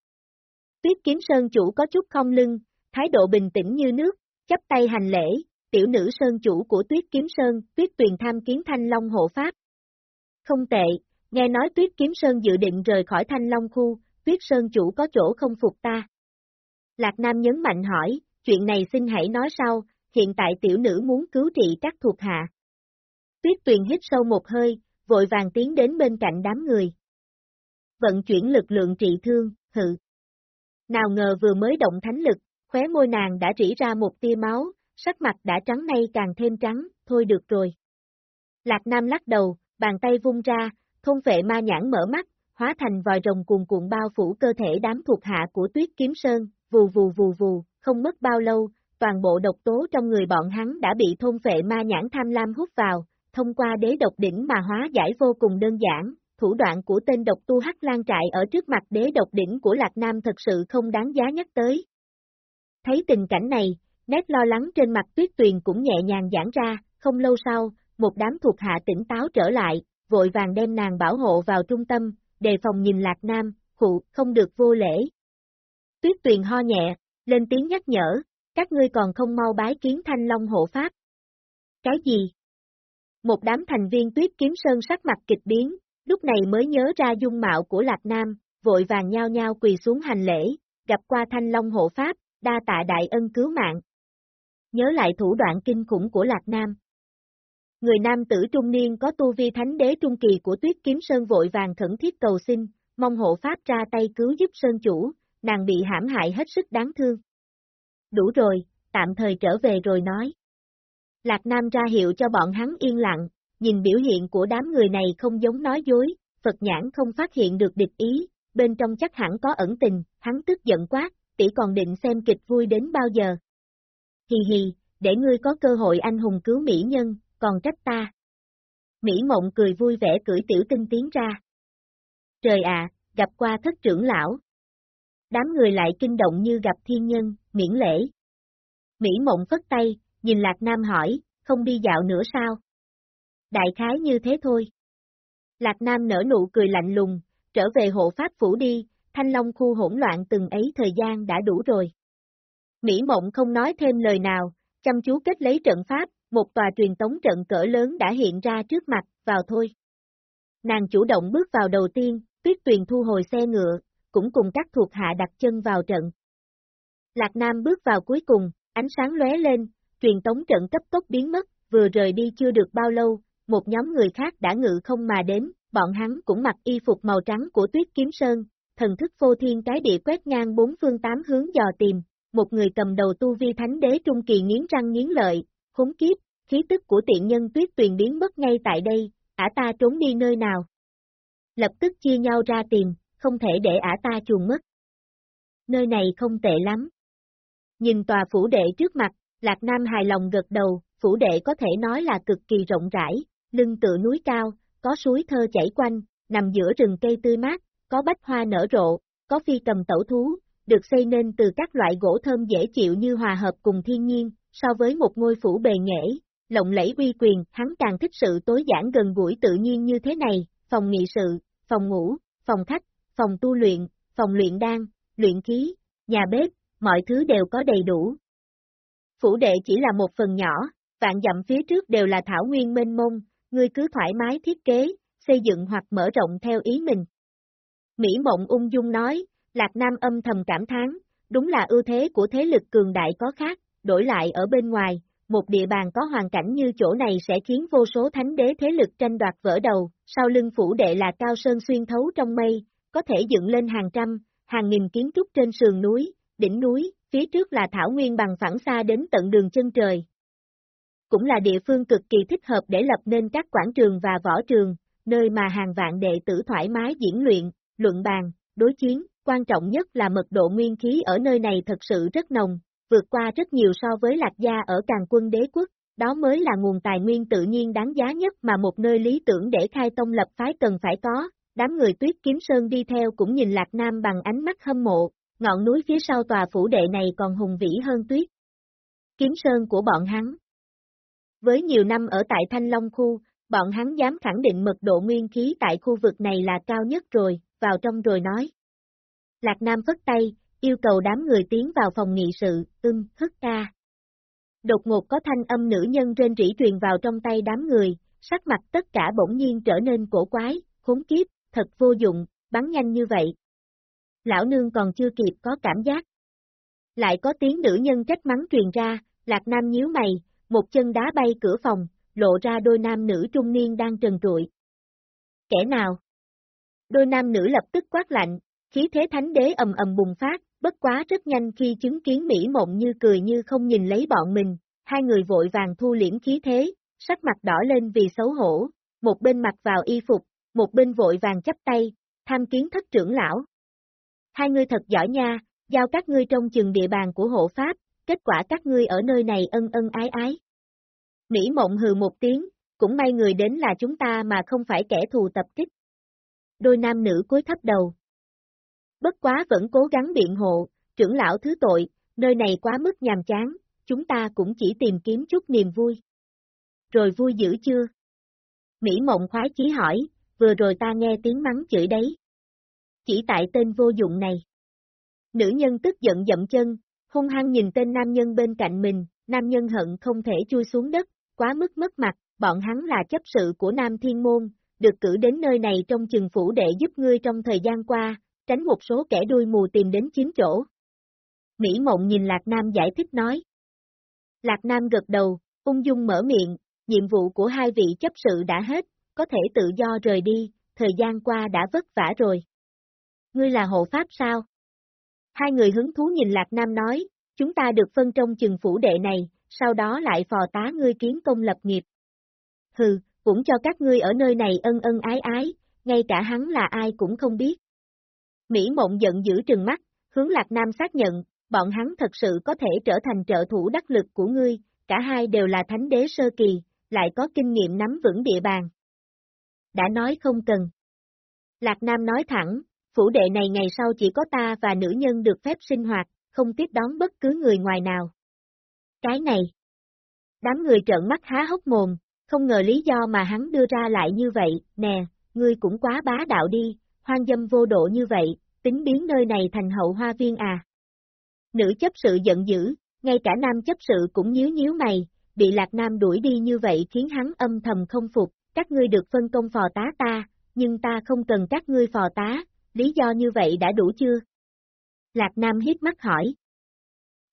Tuyết kiếm sơn chủ có chút không lưng, thái độ bình tĩnh như nước, chấp tay hành lễ, tiểu nữ sơn chủ của tuyết kiếm sơn, tuyết tuyền tham kiến thanh long hộ pháp. Không tệ, nghe nói tuyết kiếm sơn dự định rời khỏi thanh long khu, tuyết sơn chủ có chỗ không phục ta. Lạc Nam nhấn mạnh hỏi, chuyện này xin hãy nói sau, hiện tại tiểu nữ muốn cứu trị các thuộc hạ. Tuyết tuyền hít sâu một hơi, vội vàng tiến đến bên cạnh đám người. Vận chuyển lực lượng trị thương, hự. Nào ngờ vừa mới động thánh lực, khóe môi nàng đã rỉ ra một tia máu, sắc mặt đã trắng nay càng thêm trắng, thôi được rồi. Lạc Nam lắc đầu, bàn tay vung ra, thôn vệ ma nhãn mở mắt, hóa thành vòi rồng cuồn cuộn bao phủ cơ thể đám thuộc hạ của tuyết kiếm sơn, vù vù vù vù, không mất bao lâu, toàn bộ độc tố trong người bọn hắn đã bị thôn vệ ma nhãn tham lam hút vào, thông qua đế độc đỉnh mà hóa giải vô cùng đơn giản, thủ đoạn của tên độc tu hắc lan trại ở trước mặt đế độc đỉnh của Lạc Nam thật sự không đáng giá nhắc tới. Thấy tình cảnh này, nét lo lắng trên mặt tuyết tuyền cũng nhẹ nhàng giãn ra, không lâu sau, một đám thuộc hạ tỉnh táo trở lại, vội vàng đem nàng bảo hộ vào trung tâm, đề phòng nhìn Lạc Nam, hụ, không được vô lễ. Tuyết tuyền ho nhẹ, lên tiếng nhắc nhở, các ngươi còn không mau bái kiến thanh long hộ pháp. Cái gì? Một đám thành viên tuyết kiếm sơn sắc mặt kịch biến, lúc này mới nhớ ra dung mạo của Lạc Nam, vội vàng nhao nhao quỳ xuống hành lễ, gặp qua thanh long hộ pháp, đa tạ đại ân cứu mạng. Nhớ lại thủ đoạn kinh khủng của Lạc Nam. Người nam tử trung niên có tu vi thánh đế trung kỳ của tuyết kiếm sơn vội vàng khẩn thiết cầu xin, mong hộ pháp ra tay cứu giúp sơn chủ, nàng bị hãm hại hết sức đáng thương. Đủ rồi, tạm thời trở về rồi nói. Lạc Nam ra hiệu cho bọn hắn yên lặng, nhìn biểu hiện của đám người này không giống nói dối, Phật nhãn không phát hiện được địch ý, bên trong chắc hẳn có ẩn tình, hắn tức giận quát, tỷ còn định xem kịch vui đến bao giờ. Hì hì, để ngươi có cơ hội anh hùng cứu mỹ nhân, còn trách ta. Mỹ mộng cười vui vẻ cưỡi tiểu tinh tiến ra. Trời ạ, gặp qua thất trưởng lão. Đám người lại kinh động như gặp thiên nhân, miễn lễ. Mỹ mộng phất tay, nhìn Lạc Nam hỏi, không đi dạo nữa sao? Đại khái như thế thôi. Lạc Nam nở nụ cười lạnh lùng, trở về hộ pháp phủ đi, thanh long khu hỗn loạn từng ấy thời gian đã đủ rồi. Mỹ mộng không nói thêm lời nào, chăm chú kết lấy trận pháp, một tòa truyền tống trận cỡ lớn đã hiện ra trước mặt, vào thôi. Nàng chủ động bước vào đầu tiên, tuyết tuyền thu hồi xe ngựa, cũng cùng các thuộc hạ đặt chân vào trận. Lạc Nam bước vào cuối cùng, ánh sáng lóe lên, truyền tống trận cấp tốc biến mất, vừa rời đi chưa được bao lâu, một nhóm người khác đã ngự không mà đến, bọn hắn cũng mặc y phục màu trắng của tuyết kiếm sơn, thần thức vô thiên cái địa quét ngang bốn phương tám hướng dò tìm, một người cầm đầu tu vi thánh đế trung kỳ nghiến răng nghiến lợi, khốn kiếp, khí tức của tiện nhân tuyết tuyền biến mất ngay tại đây, ả ta trốn đi nơi nào. Lập tức chia nhau ra tìm, không thể để ả ta chuồn mất. Nơi này không tệ lắm. Nhìn tòa phủ đệ trước mặt, Lạc Nam hài lòng gật đầu, phủ đệ có thể nói là cực kỳ rộng rãi, lưng tựa núi cao, có suối thơ chảy quanh, nằm giữa rừng cây tươi mát, có bách hoa nở rộ, có phi cầm tẩu thú, được xây nên từ các loại gỗ thơm dễ chịu như hòa hợp cùng thiên nhiên, so với một ngôi phủ bề nghệ, lộng lẫy uy quyền, hắn càng thích sự tối giản gần gũi tự nhiên như thế này, phòng nghị sự, phòng ngủ, phòng khách, phòng tu luyện, phòng luyện đan, luyện khí, nhà bếp, mọi thứ đều có đầy đủ. Phủ đệ chỉ là một phần nhỏ, vạn dặm phía trước đều là thảo nguyên mênh mông, ngươi cứ thoải mái thiết kế, xây dựng hoặc mở rộng theo ý mình. Mỹ Mộng ung dung nói, Lạc Nam âm thầm cảm thán, đúng là ưu thế của thế lực cường đại có khác, đổi lại ở bên ngoài, một địa bàn có hoàn cảnh như chỗ này sẽ khiến vô số thánh đế thế lực tranh đoạt vỡ đầu, sau lưng phủ đệ là cao sơn xuyên thấu trong mây, có thể dựng lên hàng trăm, hàng nghìn kiến trúc trên sườn núi, đỉnh núi, phía trước là thảo nguyên bằng phẳng xa đến tận đường chân trời. Cũng là địa phương cực kỳ thích hợp để lập nên các quảng trường và võ trường, nơi mà hàng vạn đệ tử thoải mái diễn luyện, luận bàn, đối chiến, quan trọng nhất là mật độ nguyên khí ở nơi này thật sự rất nồng, vượt qua rất nhiều so với lạc gia ở càng quân đế quốc, đó mới là nguồn tài nguyên tự nhiên đáng giá nhất mà một nơi lý tưởng để khai tông lập phái cần phải có, đám người tuyết kiếm sơn đi theo cũng nhìn lạc nam bằng ánh mắt hâm mộ, ngọn núi phía sau tòa phủ đệ này còn hùng vĩ hơn tuyết. Kiếm sơn của bọn hắn Với nhiều năm ở tại Thanh Long khu, bọn hắn dám khẳng định mật độ nguyên khí tại khu vực này là cao nhất rồi, vào trong rồi nói. Lạc Nam phất tay, yêu cầu đám người tiến vào phòng nghị sự, ưng, hức ca. Đột ngột có thanh âm nữ nhân trên rỉ truyền vào trong tay đám người, sắc mặt tất cả bỗng nhiên trở nên cổ quái, khốn kiếp, thật vô dụng, bắn nhanh như vậy. Lão nương còn chưa kịp có cảm giác. Lại có tiếng nữ nhân trách mắng truyền ra, lạc nam nhíu mày, một chân đá bay cửa phòng, lộ ra đôi nam nữ trung niên đang trần trụi. Kẻ nào? Đôi nam nữ lập tức quát lạnh, khí thế thánh đế ầm ầm bùng phát, bất quá rất nhanh khi chứng kiến Mỹ mộng như cười như không nhìn lấy bọn mình, hai người vội vàng thu liễm khí thế, sắc mặt đỏ lên vì xấu hổ, một bên mặc vào y phục, một bên vội vàng chấp tay, tham kiến thất trưởng lão. Hai người thật giỏi nha, giao các ngươi trong chừng địa bàn của hộ pháp, kết quả các ngươi ở nơi này ân ân ái ái. Mỹ mộng hừ một tiếng, cũng may người đến là chúng ta mà không phải kẻ thù tập kích. Đôi nam nữ cúi thấp đầu, bất quá vẫn cố gắng biện hộ, trưởng lão thứ tội, nơi này quá mức nhàm chán, chúng ta cũng chỉ tìm kiếm chút niềm vui. Rồi vui dữ chưa? Mỹ mộng khoái chí hỏi, vừa rồi ta nghe tiếng mắng chửi đấy. Chỉ tại tên vô dụng này. Nữ nhân tức giận dậm chân, hung hăng nhìn tên nam nhân bên cạnh mình, nam nhân hận không thể chui xuống đất, quá mức mất mặt, bọn hắn là chấp sự của Nam Thiên Môn, được cử đến nơi này trong chừng phủ để giúp ngươi trong thời gian qua, tránh một số kẻ đuôi mù tìm đến chiếm chỗ. Mỹ Mộng nhìn Lạc Nam giải thích nói. Lạc Nam gật đầu, ung dung mở miệng, nhiệm vụ của hai vị chấp sự đã hết, có thể tự do rời đi, thời gian qua đã vất vả rồi. Ngươi là hộ pháp sao? Hai người hứng thú nhìn Lạc Nam nói, chúng ta được phân trong chừng phủ đệ này, sau đó lại phò tá ngươi kiến công lập nghiệp. Hừ, cũng cho các ngươi ở nơi này ân ân ái ái, ngay cả hắn là ai cũng không biết. Mỹ mộng giận dữ trừng mắt, hướng Lạc Nam xác nhận, bọn hắn thật sự có thể trở thành trợ thủ đắc lực của ngươi, cả hai đều là thánh đế sơ kỳ, lại có kinh nghiệm nắm vững địa bàn. Đã nói không cần. Lạc Nam nói thẳng, phủ đệ này ngày sau chỉ có ta và nữ nhân được phép sinh hoạt, không tiếp đón bất cứ người ngoài nào. Cái này. Đám người trợn mắt há hốc mồm, không ngờ lý do mà hắn đưa ra lại như vậy, nè, ngươi cũng quá bá đạo đi, hoang dâm vô độ như vậy, tính biến nơi này thành hậu hoa viên à. Nữ chấp sự giận dữ, ngay cả nam chấp sự cũng nhíu nhíu mày, bị lạc nam đuổi đi như vậy khiến hắn âm thầm không phục, các ngươi được phân công phò tá ta, nhưng ta không cần các ngươi phò tá, lý do như vậy đã đủ chưa? Lạc Nam hiếp mắt hỏi.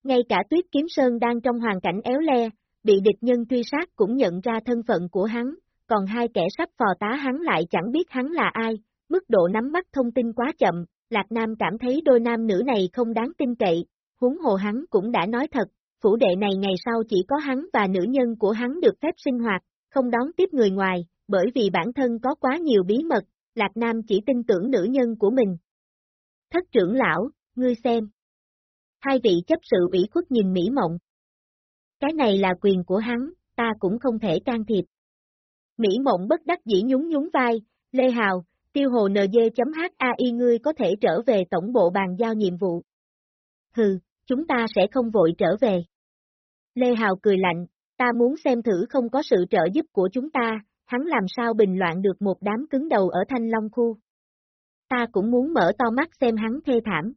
Ngay cả Tuyết Kiếm Sơn đang trong hoàn cảnh éo le, bị địch nhân truy sát cũng nhận ra thân phận của hắn, còn hai kẻ sắp phò tá hắn lại chẳng biết hắn là ai, mức độ nắm bắt thông tin quá chậm, Lạc Nam cảm thấy đôi nam nữ này không đáng tin cậy, huống hồ hắn cũng đã nói thật, phủ đệ này ngày sau chỉ có hắn và nữ nhân của hắn được phép sinh hoạt, không đón tiếp người ngoài, bởi vì bản thân có quá nhiều bí mật, Lạc Nam chỉ tin tưởng nữ nhân của mình. Thất trưởng lão, ngươi xem. Hai vị chấp sự ủy khuất nhìn Mỹ Mộng. Cái này là quyền của hắn, ta cũng không thể can thiệp. Mỹ Mộng bất đắc dĩ nhún nhún vai, Lê Hào, tiêu hồ nd.hai ngươi có thể trở về tổng bộ bàn giao nhiệm vụ. Hừ, chúng ta sẽ không vội trở về. Lê Hào cười lạnh, ta muốn xem thử không có sự trợ giúp của chúng ta, hắn làm sao bình loạn được một đám cứng đầu ở Thanh Long khu. Ta cũng muốn mở to mắt xem hắn thê thảm.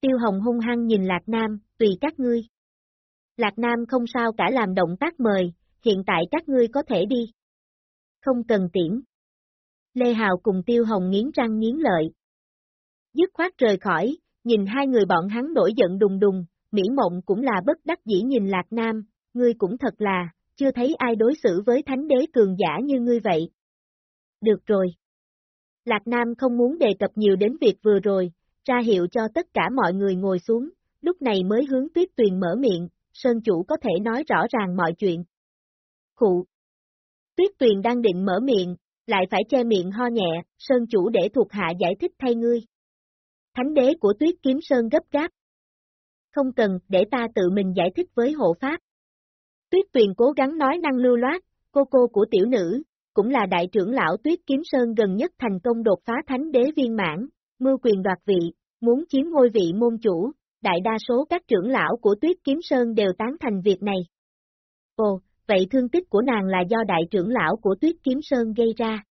Tiêu Hồng hung hăng nhìn Lạc Nam, tùy các ngươi. Lạc Nam không sao cả làm động tác mời, hiện tại các ngươi có thể đi. Không cần tiễn. Lê Hào cùng Tiêu Hồng nghiến răng nghiến lợi. Dứt khoát rời khỏi, nhìn hai người bọn hắn nổi giận đùng đùng, Mỹ Mộng cũng là bất đắc dĩ nhìn Lạc Nam, ngươi cũng thật là, chưa thấy ai đối xử với thánh đế cường giả như ngươi vậy. Được rồi. Lạc Nam không muốn đề cập nhiều đến việc vừa rồi, ra hiệu cho tất cả mọi người ngồi xuống, lúc này mới hướng tuyết tuyền mở miệng, Sơn Chủ có thể nói rõ ràng mọi chuyện. Khụ. Tuyết tuyền đang định mở miệng, lại phải che miệng ho nhẹ, Sơn Chủ để thuộc hạ giải thích thay ngươi. Thánh đế của tuyết kiếm Sơn gấp gáp. Không cần, để ta tự mình giải thích với hộ pháp. Tuyết Tuyền cố gắng nói năng lưu loát, cô cô của tiểu nữ, cũng là đại trưởng lão Tuyết Kiếm Sơn gần nhất thành công đột phá thánh đế viên mãn, mưu quyền đoạt vị, muốn chiếm ngôi vị môn chủ, đại đa số các trưởng lão của Tuyết Kiếm Sơn đều tán thành việc này. Ồ, vậy thương tích của nàng là do đại trưởng lão của Tuyết Kiếm Sơn gây ra.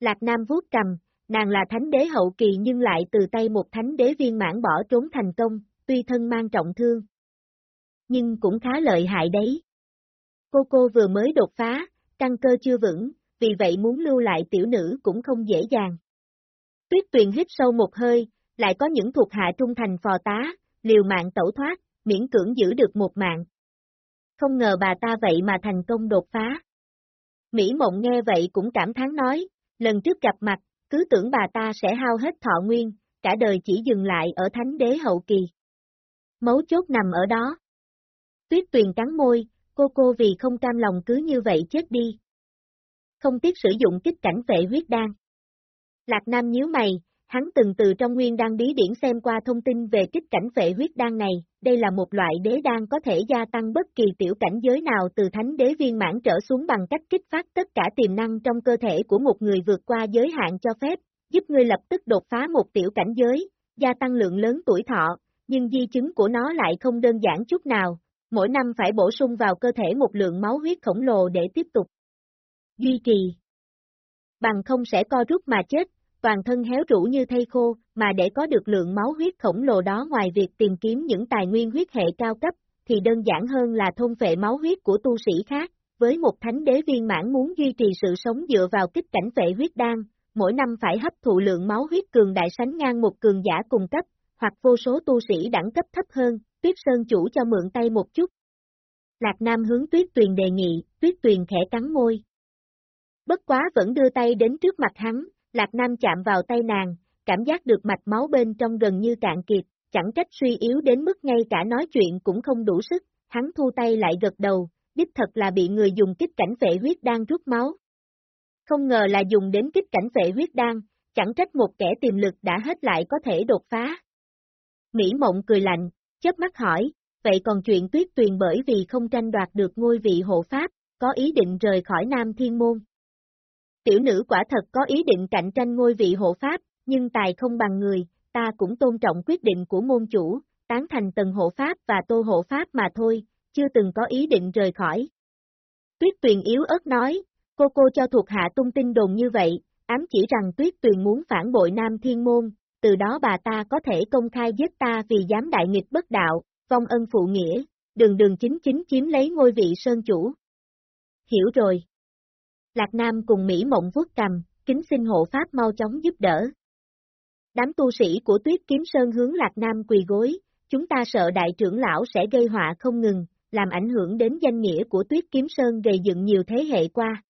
Lạc Nam vuốt cầm, nàng là thánh đế hậu kỳ nhưng lại từ tay một thánh đế viên mãn bỏ trốn thành công, tuy thân mang trọng thương. Nhưng cũng khá lợi hại đấy. Cô cô vừa mới đột phá, căn cơ chưa vững, vì vậy muốn lưu lại tiểu nữ cũng không dễ dàng. Tuyết tuyền hít sâu một hơi, lại có những thuộc hạ trung thành phò tá, liều mạng tẩu thoát, miễn cưỡng giữ được một mạng. Không ngờ bà ta vậy mà thành công đột phá. Mỹ mộng nghe vậy cũng cảm thán nói, lần trước gặp mặt, cứ tưởng bà ta sẽ hao hết thọ nguyên, cả đời chỉ dừng lại ở thánh đế hậu kỳ. Mấu chốt nằm ở đó. Tuyết tuyền cắn môi, cô cô vì không cam lòng cứ như vậy chết đi. Không tiếc sử dụng kích cảnh vệ huyết đan. Lạc Nam nhíu mày, hắn từng từ trong nguyên đan bí điển xem qua thông tin về kích cảnh vệ huyết đan này, đây là một loại đế đan có thể gia tăng bất kỳ tiểu cảnh giới nào từ thánh đế viên mãn trở xuống bằng cách kích phát tất cả tiềm năng trong cơ thể của một người vượt qua giới hạn cho phép, giúp ngươi lập tức đột phá một tiểu cảnh giới, gia tăng lượng lớn tuổi thọ, nhưng di chứng của nó lại không đơn giản chút nào, mỗi năm phải bổ sung vào cơ thể một lượng máu huyết khổng lồ để tiếp tục duy trì. Bằng không sẽ co rút mà chết, toàn thân héo rũ như thây khô, mà để có được lượng máu huyết khổng lồ đó ngoài việc tìm kiếm những tài nguyên huyết hệ cao cấp, thì đơn giản hơn là thôn phệ máu huyết của tu sĩ khác, với một thánh đế viên mãn muốn duy trì sự sống dựa vào kích cảnh vệ huyết đan, mỗi năm phải hấp thụ lượng máu huyết cường đại sánh ngang một cường giả cùng cấp, hoặc vô số tu sĩ đẳng cấp thấp hơn, Tuyết Sơn chủ cho mượn tay một chút. Lạc Nam hướng Tuyết Tuyền đề nghị, Tuyết Tuyền khẽ cắn môi. Bất quá vẫn đưa tay đến trước mặt hắn, Lạc Nam chạm vào tay nàng, cảm giác được mạch máu bên trong gần như cạn kiệt, chẳng trách suy yếu đến mức ngay cả nói chuyện cũng không đủ sức, hắn thu tay lại gật đầu, đích thật là bị người dùng kích cảnh vệ huyết đan rút máu. Không ngờ là dùng đến kích cảnh vệ huyết đan, chẳng trách một kẻ tiềm lực đã hết lại có thể đột phá. Mỹ mộng cười lạnh, chớp mắt hỏi, vậy còn chuyện tuyết tuyền bởi vì không tranh đoạt được ngôi vị hộ pháp, có ý định rời khỏi Nam Thiên Môn. Tiểu nữ quả thật có ý định cạnh tranh ngôi vị hộ pháp, nhưng tài không bằng người, ta cũng tôn trọng quyết định của môn chủ, tán thành tần hộ pháp và tô hộ pháp mà thôi, chưa từng có ý định rời khỏi. Tuyết tuyền yếu ớt nói, cô cô cho thuộc hạ tung tin đồn như vậy, ám chỉ rằng Tuyết tuyền muốn phản bội Nam Thiên Môn, từ đó bà ta có thể công khai giết ta vì dám đại nghịch bất đạo, vong ân phụ nghĩa, đường đường chính chính chiếm lấy ngôi vị sơn chủ. Hiểu rồi. Lạc Nam cùng Mỹ mộng vuốt cầm, kính xin hộ pháp mau chóng giúp đỡ. Đám tu sĩ của tuyết kiếm sơn hướng Lạc Nam quỳ gối, chúng ta sợ đại trưởng lão sẽ gây họa không ngừng, làm ảnh hưởng đến danh nghĩa của tuyết kiếm sơn gây dựng nhiều thế hệ qua.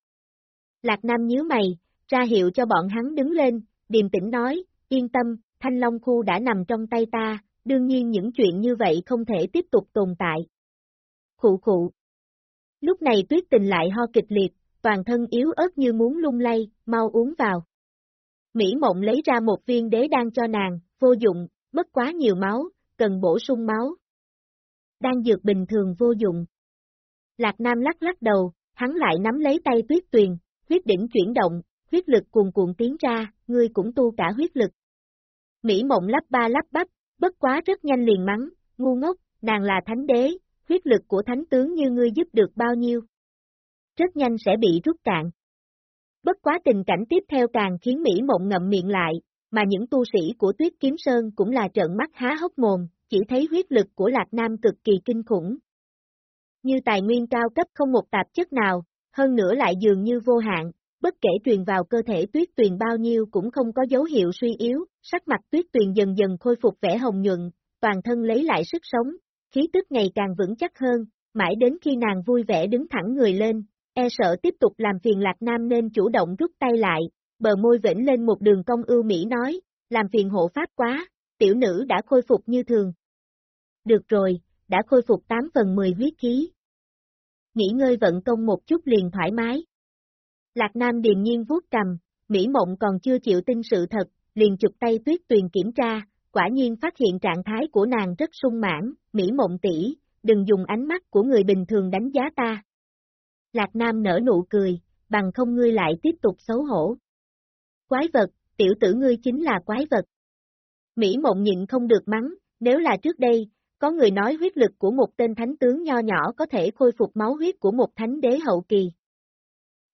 Lạc Nam nhíu mày, ra hiệu cho bọn hắn đứng lên, điềm tĩnh nói, yên tâm, Thanh Long Khu đã nằm trong tay ta, đương nhiên những chuyện như vậy không thể tiếp tục tồn tại. Khụ khụ. Lúc này tuyết tình lại ho kịch liệt, toàn thân yếu ớt như muốn lung lay, mau uống vào. Mỹ mộng lấy ra một viên đế đan cho nàng, vô dụng, mất quá nhiều máu, cần bổ sung máu. Đan dược bình thường vô dụng. Lạc Nam lắc lắc đầu, hắn lại nắm lấy tay tuyết tuyền, huyết đỉnh chuyển động, huyết lực cuồn cuộn tiến ra, ngươi cũng tu cả huyết lực. Mỹ mộng lắp ba lắp bắp, bất quá rất nhanh liền mắng, ngu ngốc, nàng là thánh đế, huyết lực của thánh tướng như ngươi giúp được bao nhiêu. Rất nhanh sẽ bị rút cạn. Bất quá tình cảnh tiếp theo càng khiến Mỹ mộng ngậm miệng lại, mà những tu sĩ của Tuyết Kiếm Sơn cũng là trợn mắt há hốc mồm, chỉ thấy huyết lực của Lạc Nam cực kỳ kinh khủng. Như tài nguyên cao cấp không một tạp chất nào, hơn nữa lại dường như vô hạn, bất kể truyền vào cơ thể tuyết tuyền bao nhiêu cũng không có dấu hiệu suy yếu, sắc mặt tuyết tuyền dần dần khôi phục vẻ hồng nhuận, toàn thân lấy lại sức sống, khí tức ngày càng vững chắc hơn, mãi đến khi nàng vui vẻ đứng thẳng người lên, e sợ tiếp tục làm phiền Lạc Nam nên chủ động rút tay lại, bờ môi vĩnh lên một đường cong ưu mỹ nói, làm phiền hộ pháp quá, tiểu nữ đã khôi phục như thường. Được rồi, đã khôi phục 8 phần 10 huyết khí. Nghỉ ngơi vận công một chút liền thoải mái. Lạc Nam điềm nhiên vuốt cầm, Mỹ Mộng còn chưa chịu tin sự thật, liền chụp tay tuyết tuyền kiểm tra, quả nhiên phát hiện trạng thái của nàng rất sung mãn, Mỹ Mộng tỷ, đừng dùng ánh mắt của người bình thường đánh giá ta. Lạc Nam nở nụ cười, bằng không ngươi lại tiếp tục xấu hổ. Quái vật, tiểu tử ngươi chính là quái vật. Mỹ Mộng nhịn không được mắng, nếu là trước đây, có người nói huyết lực của một tên thánh tướng nho nhỏ có thể khôi phục máu huyết của một thánh đế hậu kỳ.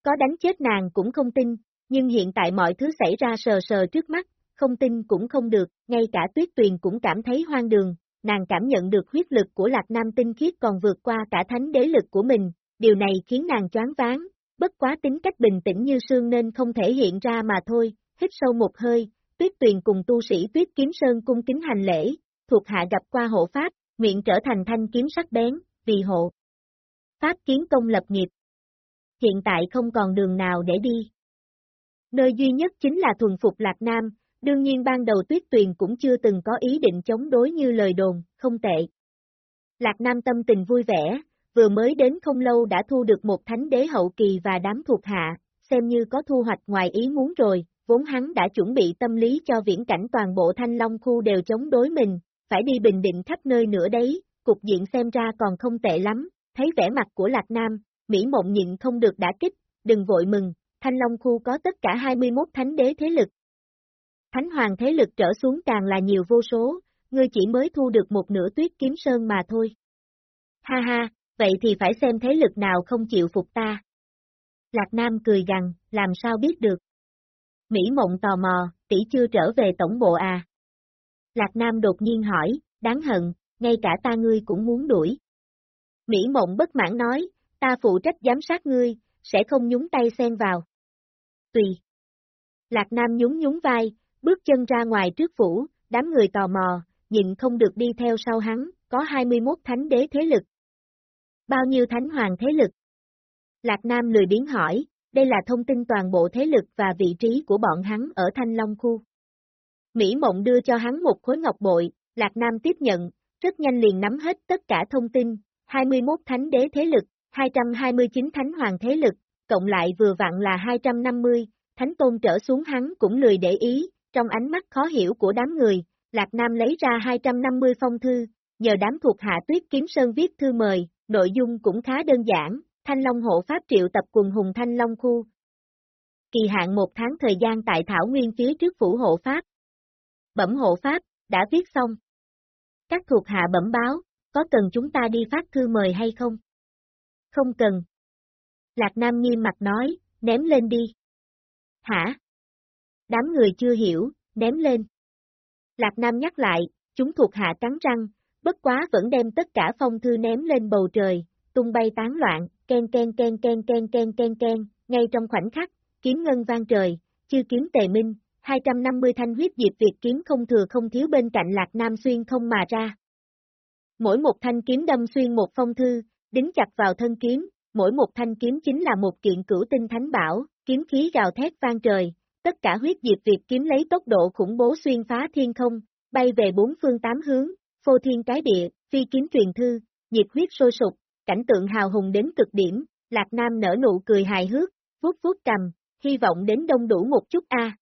Có đánh chết nàng cũng không tin, nhưng hiện tại mọi thứ xảy ra sờ sờ trước mắt, không tin cũng không được, ngay cả tuyết tuyền cũng cảm thấy hoang đường, nàng cảm nhận được huyết lực của Lạc Nam tinh khiết còn vượt qua cả thánh đế lực của mình, điều này khiến nàng choáng váng, bất quá tính cách bình tĩnh như sương nên không thể hiện ra mà thôi, hít sâu một hơi, tuyết tuyền cùng tu sĩ tuyết kiếm sơn cung kính hành lễ, thuộc hạ gặp qua hộ pháp, miệng trở thành thanh kiếm sắc bén, vì hộ. Pháp kiến công lập nghiệp. Hiện tại không còn đường nào để đi. Nơi duy nhất chính là thuần phục Lạc Nam, đương nhiên ban đầu Tuyết Tuyền cũng chưa từng có ý định chống đối như lời đồn, không tệ. Lạc Nam tâm tình vui vẻ, vừa mới đến không lâu đã thu được một thánh đế hậu kỳ và đám thuộc hạ, xem như có thu hoạch ngoài ý muốn rồi, vốn hắn đã chuẩn bị tâm lý cho viễn cảnh toàn bộ thanh long khu đều chống đối mình, phải đi bình định khắp nơi nữa đấy, cục diện xem ra còn không tệ lắm, thấy vẻ mặt của Lạc Nam, Mỹ Mộng nhịn không được đã kích, đừng vội mừng, Thanh Long khu có tất cả 21 thánh đế thế lực. Thánh hoàng thế lực trở xuống càng là nhiều vô số, ngươi chỉ mới thu được một nửa tuyết kiếm sơn mà thôi. Ha ha, vậy thì phải xem thế lực nào không chịu phục ta. Lạc Nam cười gằn, làm sao biết được. Mỹ Mộng tò mò, tỷ chưa trở về tổng bộ à? Lạc Nam đột nhiên hỏi, đáng hận, ngay cả ta ngươi cũng muốn đuổi. Mỹ Mộng bất mãn nói, ta phụ trách giám sát ngươi, sẽ không nhúng tay xen vào. Tùy. Lạc Nam nhún nhún vai, bước chân ra ngoài trước phủ, đám người tò mò, nhịn không được đi theo sau hắn, có 21 thánh đế thế lực. Bao nhiêu thánh hoàng thế lực? Lạc Nam lười biến hỏi, đây là thông tin toàn bộ thế lực và vị trí của bọn hắn ở Thanh Long Khu. Mỹ Mộng đưa cho hắn một khối ngọc bội, Lạc Nam tiếp nhận, rất nhanh liền nắm hết tất cả thông tin, 21 thánh đế thế lực, 229 thánh hoàng thế lực, cộng lại vừa vặn là 250, thánh tôn trở xuống hắn cũng lười để ý, trong ánh mắt khó hiểu của đám người, Lạc Nam lấy ra 250 phong thư, nhờ đám thuộc hạ tuyết kiếm sơn viết thư mời, nội dung cũng khá đơn giản, Thanh Long hộ pháp triệu tập quần hùng Thanh Long khu. Kỳ hạn một tháng thời gian tại Thảo Nguyên phía trước phủ hộ pháp. Bẩm hộ pháp, đã viết xong. Các thuộc hạ bẩm báo, có cần chúng ta đi phát thư mời hay không? Không cần. Lạc Nam nghiêm mặt nói, ném lên đi. Hả? Đám người chưa hiểu, ném lên. Lạc Nam nhắc lại, chúng thuộc hạ cắn răng, bất quá vẫn đem tất cả phong thư ném lên bầu trời, tung bay tán loạn, ken ken ken ken ken ken ken ken, ngay trong khoảnh khắc, kiếm ngân vang trời, chư kiếm tề minh, 250 thanh huyết diệp Việt kiếm không thừa không thiếu bên cạnh Lạc Nam xuyên không mà ra. Mỗi một thanh kiếm đâm xuyên một phong thư, đính chặt vào thân kiếm, mỗi một thanh kiếm chính là một kiện cửu tinh thánh bảo, kiếm khí gào thét vang trời, tất cả huyết diệp Việt kiếm lấy tốc độ khủng bố xuyên phá thiên không, bay về bốn phương tám hướng, phô thiên cái địa, phi kiếm truyền thư, nhiệt huyết sôi sục, cảnh tượng hào hùng đến cực điểm, Lạc Nam nở nụ cười hài hước, vuốt vuốt cầm, hy vọng đến đông đủ một chút a.